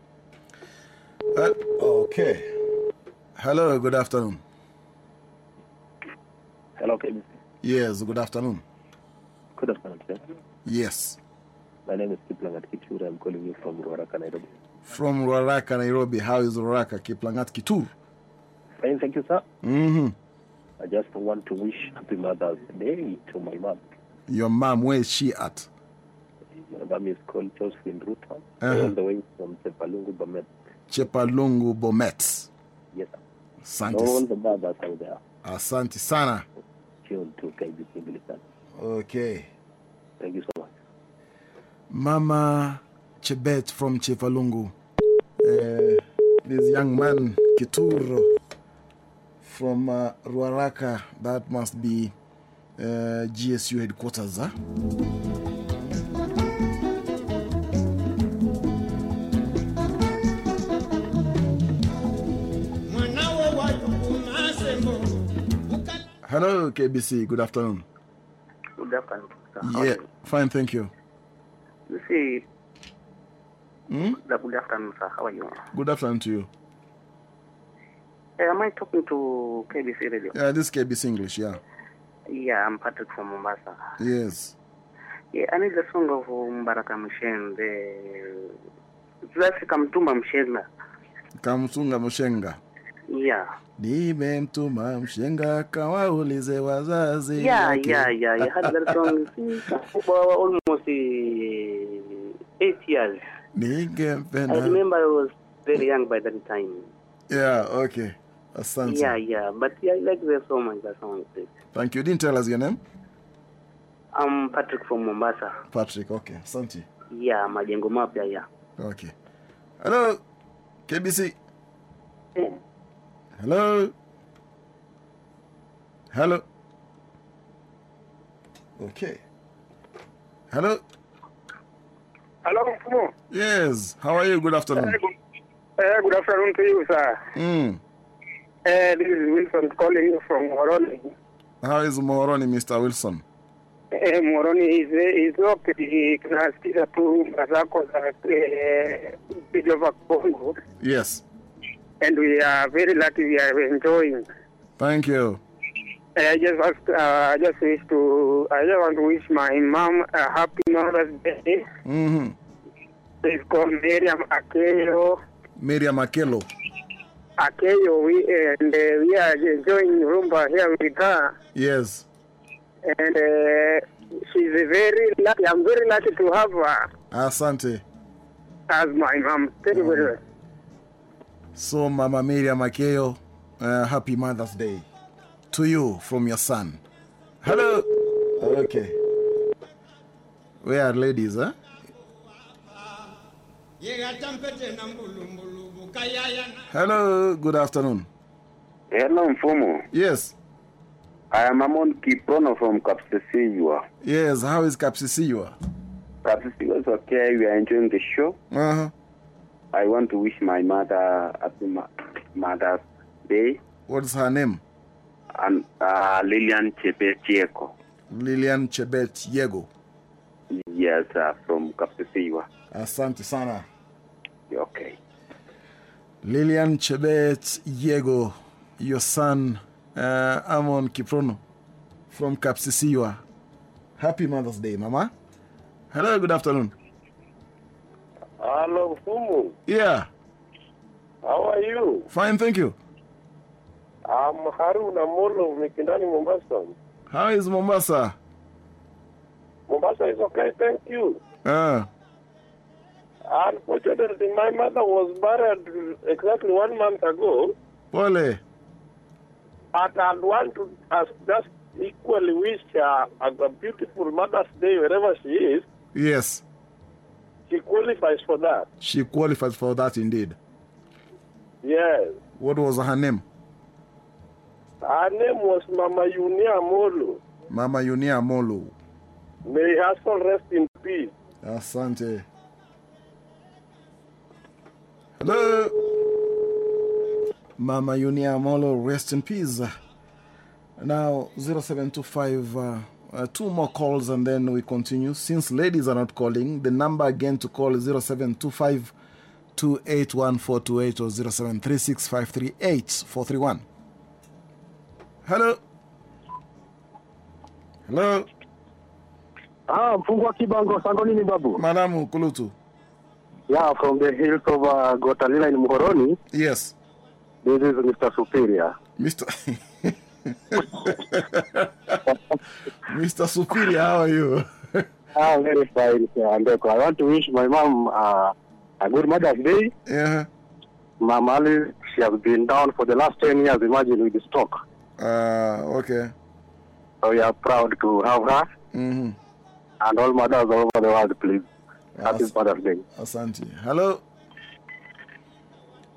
Uh, okay. Hello, good afternoon. Hello, KBC. Yes, good afternoon. Good afternoon, sir. Yes. My name is Kiplangat Kichura. I'm calling you from Ruaraka, Nairobi. From Ruaraka, Nairobi. How is Ruaraka? Kiplangat Kitur. Fine, thank you, sir. Mm-hmm. I just want to wish Happy Mother's Day to my mom. Your mom, where is she at? My mom is called Josephine Ruta, Uh-huh. all the way from Chepalungu Bomet. Chepalungu Bomet. Yes, sir. Asante, All the mothers out there, asante sana. tune to KBC English. Okay. Thank you so much. Mama Chebet from Chepalungu. Uh, this young man, Kituro, from uh, Ruaraka, that must be uh, GSU headquarters. Huh? Hello, KBC. Good afternoon. Good afternoon. sir. How Yeah, are you? fine, thank you. You see, Hmm? good afternoon, sir. How are you? Good afternoon to you. Eh, am I talking to KBC Radio? Yeah, this is KBC English, yeah. Yeah, I'm Patrick from Mombasa. Yes. Yeah, I need the song of Mbaraka Mshen, the Kamtumba Mtumba Mshenga. Kamsunga Mshenga. Yeah. Nimemtuma mshenga kawaulize wazazi. Yeah, okay. yeah, yeah. I had that song almost uh, eight years. I Ningempenda. remember I was very young by that time. Yeah, okay. Asante. Yeah, yeah. But yeah, I like the so much. That song. Thank you. You didn't tell us your name? I'm Patrick from Mombasa. Patrick, okay. Asante. Yeah, majengo mapya, yeah. Okay. Hello, KBC. Yeah. Hello. Hello. Okay. Hello. Hello, Mfumo. Yes. How are you? Good afternoon. Uh, good afternoon to you, sir. Mm. Uh, this is Wilson calling you from Moroni. How is Moroni, Mr. Wilson? Uh, Moroni is is okay. Tunasikiza tu zako za eh, video vya Congo Yes. and we are very lucky we are enjoying. Thank you. I just ask, uh, I just wish to I just want to wish my mom a happy Mother's Day. Mm-hmm. It's called Miriam Akeyo. Miriam Akelo. Akeyo, we and uh, we are enjoying Rumba here with her. Yes. and uh, she's very lucky. I'm very lucky to have her Asante. as my mom. Thank you very much. So, Mama Miriam Akeo, uh, happy Mother's Day to you from your son. Hello. Okay. We are ladies, huh? Hello. Good afternoon. Hello, Mfumu. Yes. I am Amon Kiprono from Kapsisiwa. Yes. How is Kapsisiwa? Kapsisiwa is okay. We are enjoying the show. Uh huh. I want to wish my mother happy Mother's Day What's her name? and uh, Lilian Chebechieko. Lilian Chebet Yego. Yes, uh, from Kapsisiwa. Asante sana. Okay. Lilian Chebet Yego, your son, uh, Amon Kiprono from Kapsisiwa. Happy Mother's Day, Mama. Hello, good afternoon. Hello, Fumu. Yeah, How are you? fine, thank you. I'm Haruna Molo, Mikindani, Mombasa. How is Mombasa? Mombasa is okay, thank you. Uh, Unfortunately, my mother was buried exactly one month ago, Pole. but I'd want to uh, just equally wish her a beautiful Mother's Day wherever she is. Yes, She qualifies for that. she qualifies for that indeed. Yes. What was her name? Her name was Mama Yunia Molo. Mama Yunia Molo. May her soul rest in peace. Asante. Hello. Mama Yunia Molo, rest in peace. Now, 0725, uh, uh, two more calls and then we continue. Since ladies are not calling, the number again to call is 0725 281428 or 0736538431. Hello. Hello. Ah, mfungwa Kibango, Sangonini babu? Madamu Kulutu. Yeah, from the hills of uh, Gotalila in Muhoroni. Yes. This is Mr. Superior. Mr. Mr. Superior, how are you? ah, very fine, sir. And I want to wish my mom uh, a good Mother's Day. Yeah. Mom Ali, she has been down for the last 10 years, imagine, with the stroke. Uh, okay. So we are proud to have her Mm-hmm. and all mothers all over the world, please. Happy Father's Day. Asante. Hello.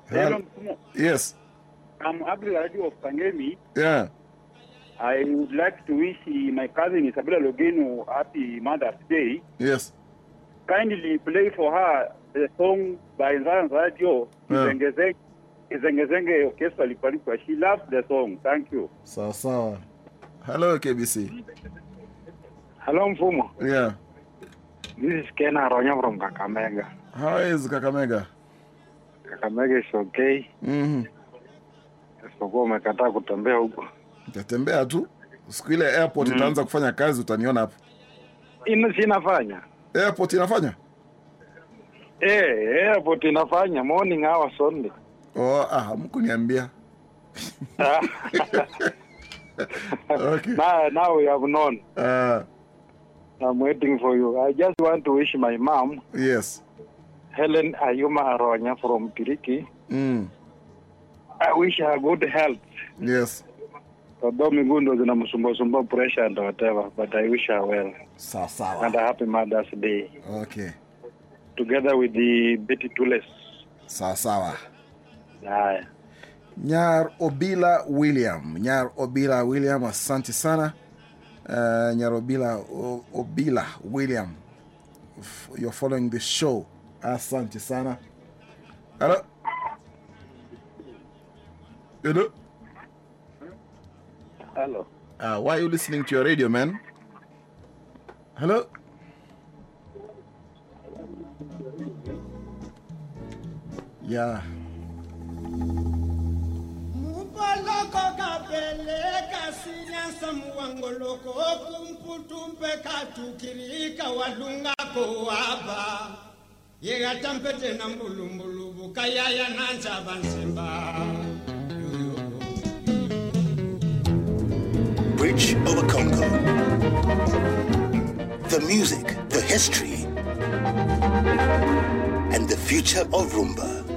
Hello. Yes. I'm Abdul Radio of Kangemi. Yeah. I would like to wish my cousin Isabella Logeno happy Mother's Day. Yes. Kindly play for her the song by Zion Radio, Yeah. Izengezenge Izengezenge Orchestra Lipalikwa. She loves the song. Thank you. Sawa sawa. Hello, KBC. Hello, Mfumo. Yeah. This is Ken Aronya from Kakamega. How is Kakamega? Kakamega is okay. Mm-hmm. Isipokuwa umekataa kutembea huko. Nitatembea tu. Siku ile airport Mm. itaanza kufanya kazi utaniona hapo. Ina si inafanya. Airport inafanya? Eh, airport inafanya morning hours only. Oh, ah, hamkuniambia. okay. Now, now we have known. Uh, I'm waiting for you. I just want to wish my mom, yes. Helen Ayuma Aronya from Kiriki. Mm. I wish her good health. Yes. Although miguu ndo zinamsumbua pressure and whatever, but I wish her well. Sawa sawa. And a happy Mother's Day. Okay. Together with the Betty Tules. Sawa sawa. Haya. Nyar Obila William. Nyar Obila William, asante sana. Uh, Nyar Obila, Obila William. F- You're following the show. Asante sana. Hello? Hello? Hello. Uh, why are you listening to your radio, man? Hello? Yeah. Mupaloko kapeleka sinyasa muwangoloko kumputumpe katukirika na mbulumbulu bukayaya nanza bansimba Bridge over Congo. The music, the history, and the future of Rumba.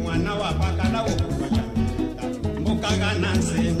mbukagana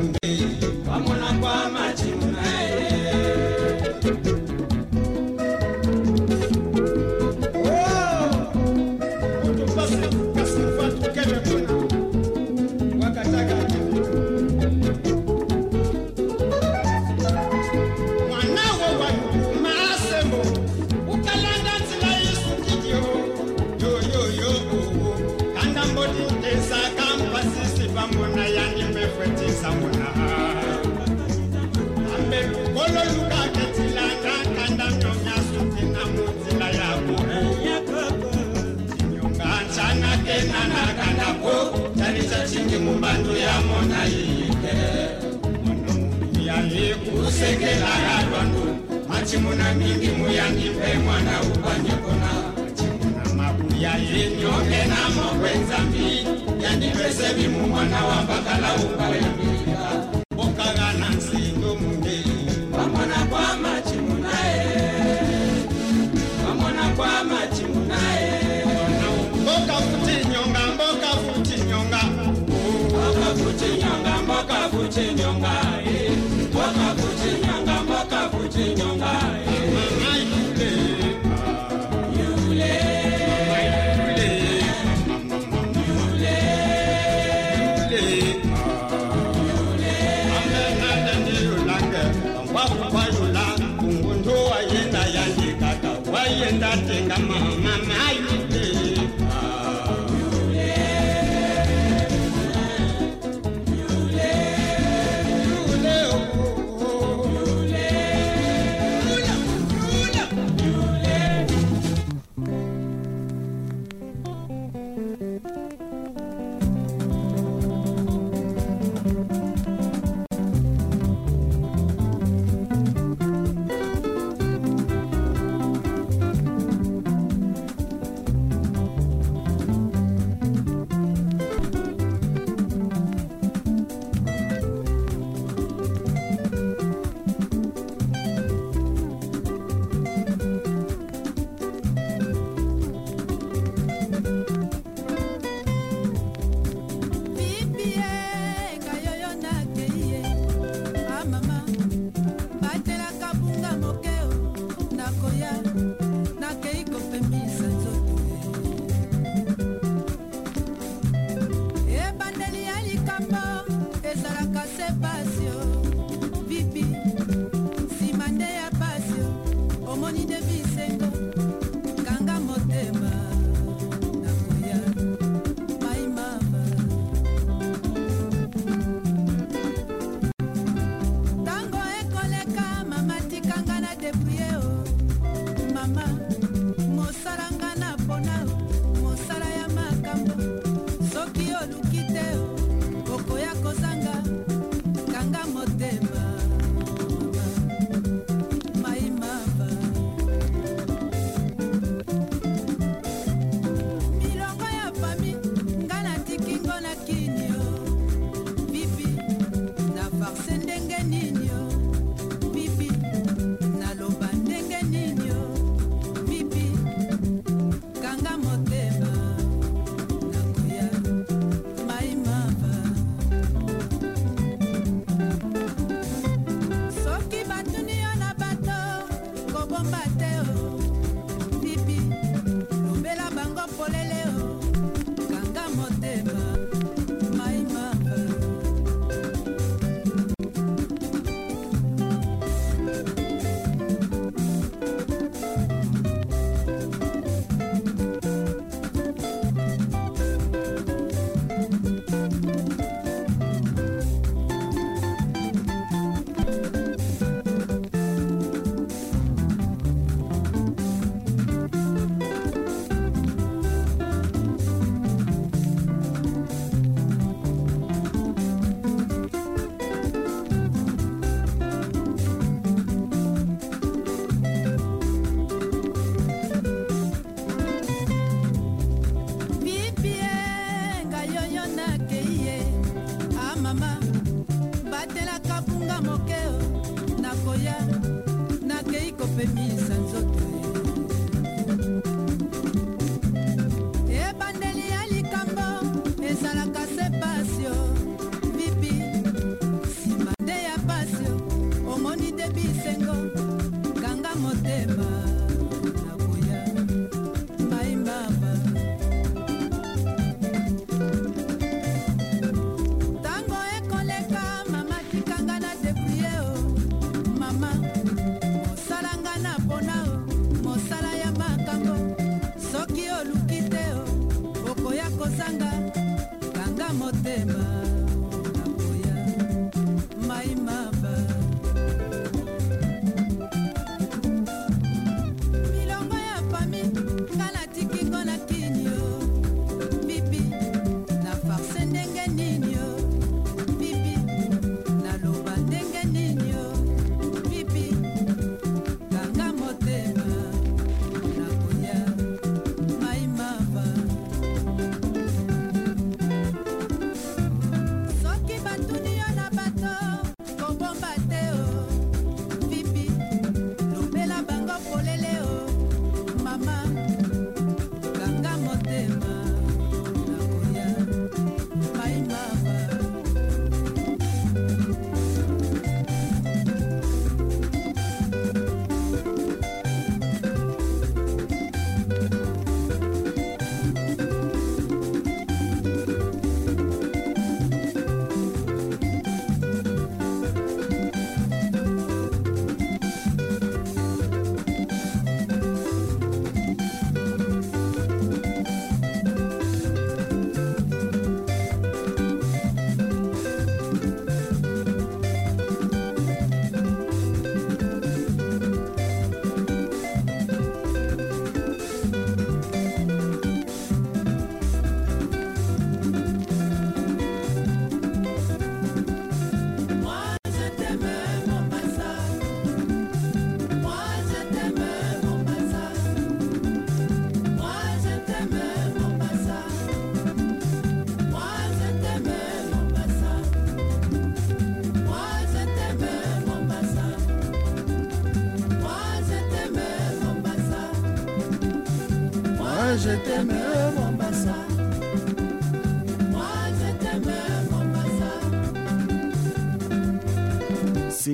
singi mu bantu ya mona yiyite muno yani kusekela ya lwandu. Machimuna mingi muyandimbe mwana upanyekona mabuya yenyoke na mokwe nzambi yandipese bimu mwana wa mbakala umba yambi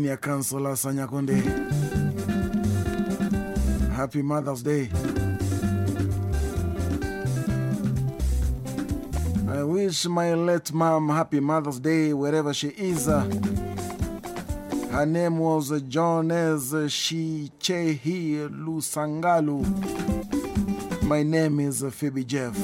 Senior Councilor Sanya Konde. Happy Mother's Day. I wish my late mom happy Mother's Day wherever she is. Her name was Jones Shichehi Lusangalu. My name is Phoebe Jeff.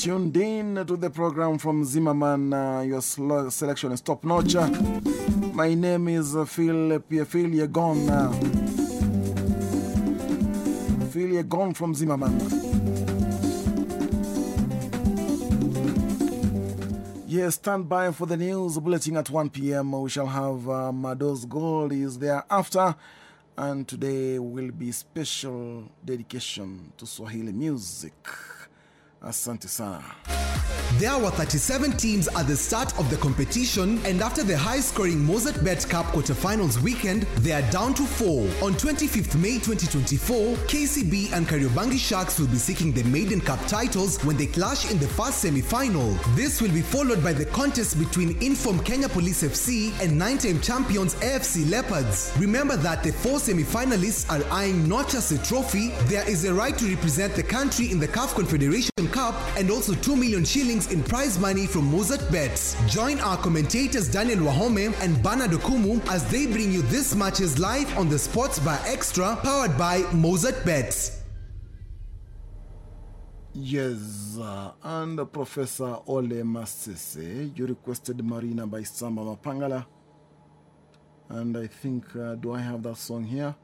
Tuned in to the program from Zimmerman. Uh, your selection is top notch. My name is uh, Phil Phil Yegon. Uh, Phil Yegon from Zimmerman. Yes, stand by for the news bulletin at 1 p.m. We shall have uh, Mado's Gold is there after. And today will be special dedication to Swahili music. Asante sana. There were 37 teams at the start of the competition, and after the high scoring Mozzart Bet Cup quarterfinals weekend, they are down to four. On 25th May 2024, KCB and Kariobangi Sharks will be seeking the Maiden Cup titles when they clash in the first semi final. This will be followed by the contest between Inform Kenya Police FC and nine time champions AFC Leopards. Remember that the four semi finalists are eyeing not just a trophy, there is a right to represent the country in the CAF Confederation Cup and also 2 million shillings in prize money from Mozzart Bets. Join our commentators Daniel Wahome and Bernard Okumu as they bring you this matches live on the Sports Bar Extra powered by Mozzart Bets. Yes, uh, and Professor Ole Masese, you requested Marina by Samba Mapangala. And I think, uh, do I have that song here?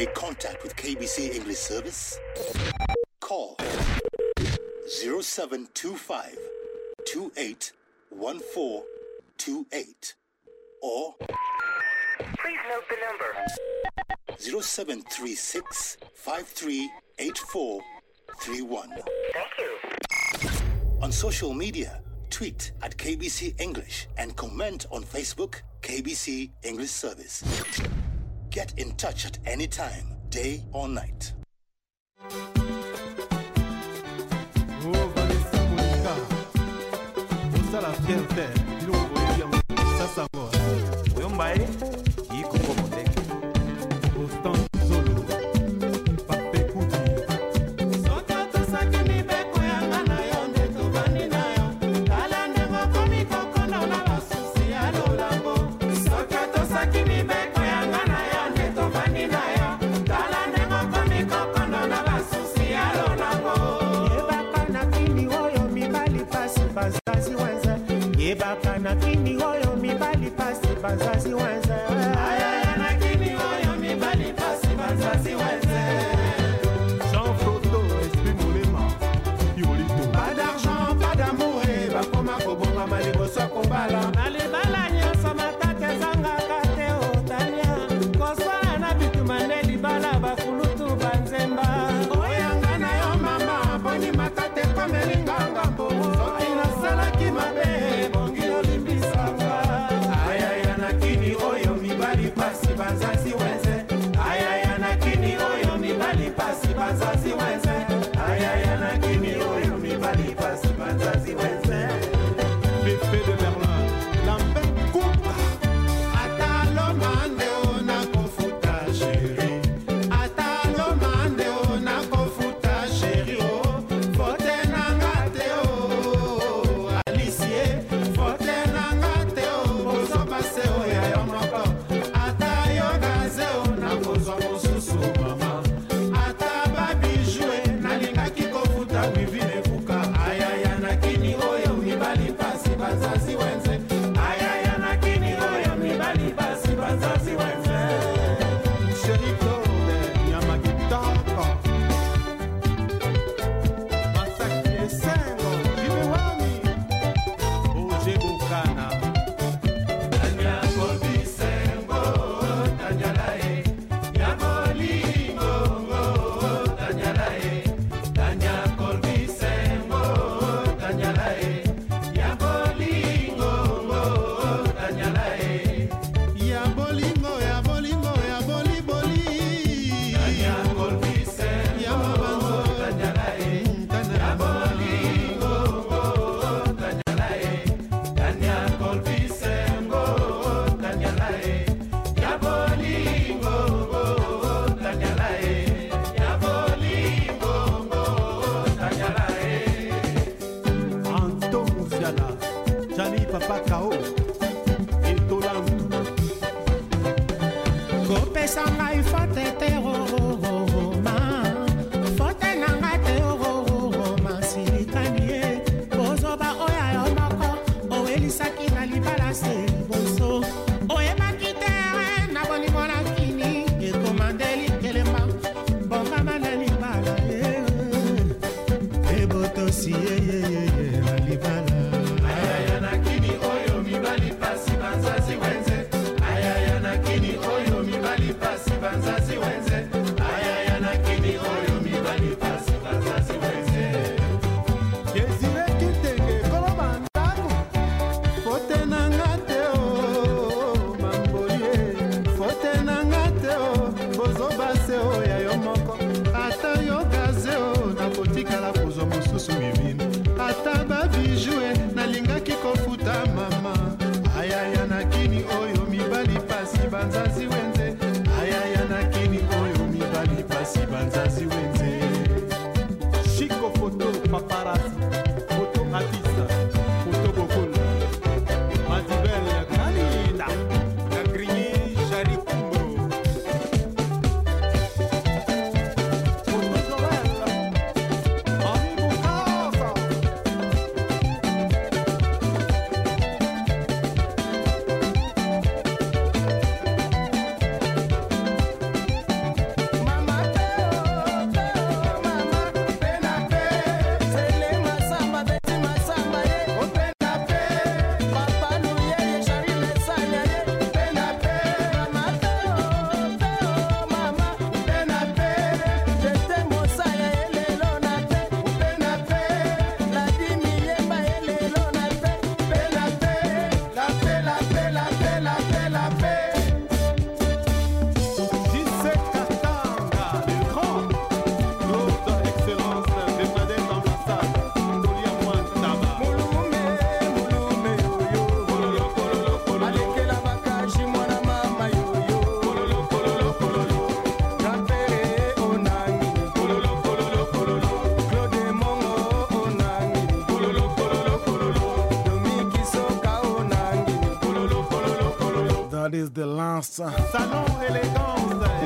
make contact with KBC English Service, call 0725 281428 or please note the number 0736 538431. Thank you. On social media, tweet at KBC English and comment on Facebook KBC English Service. Get in touch at any time, day or night. Bàn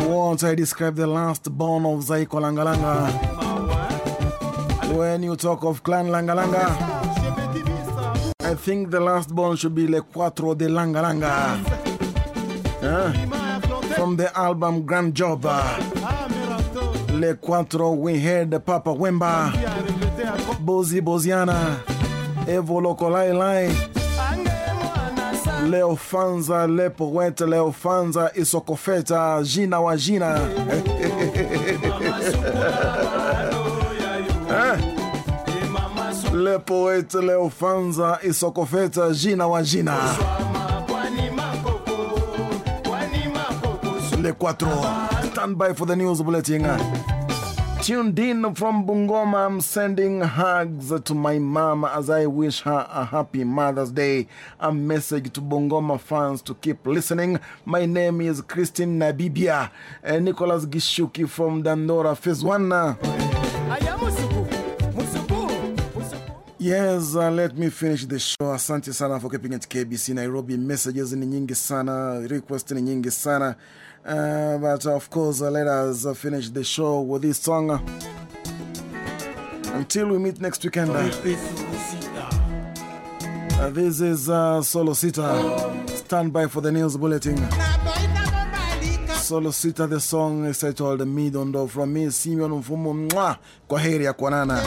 Once I describe the last born of Zaiko Langalanga. When you talk of Clan Langalanga, I think the last born should be Le Quattro de Langalanga. From the album Grand Job. Le Quattro, we heard Papa Wemba, Bozi Boziana, Evoloko Lai Lai, Leo Fanza, Le Poète, Leo Fanza, Isokofeta, Gina wa Gina. Hein? Eh? Le poète Leo Fanza, Isokofeta, Gina wa Gina. Le Quattro. Stand by for the news bulletin. Tuned in from Bungoma, I'm sending hugs to my mom as I wish her a happy Mother's Day. A message to Bungoma fans to keep listening. My name is Christine Nabibia. Uh, Nicholas Gishuki from Dandora, Phase 1. Yes, uh, let me finish the show. Asante sana for keeping it KBC Nairobi. Messages ni nyingi sana, requests ni nyingi sana. Uh, but of course, uh, let us uh, finish the show with this song. Until we meet next weekend. Uh, this is uh, Solo Sita. Stand by for the news bulletin. Solo Sita, the song is titled Midondo from me, Simeon Mfumu. Kwa heri ya kuonana.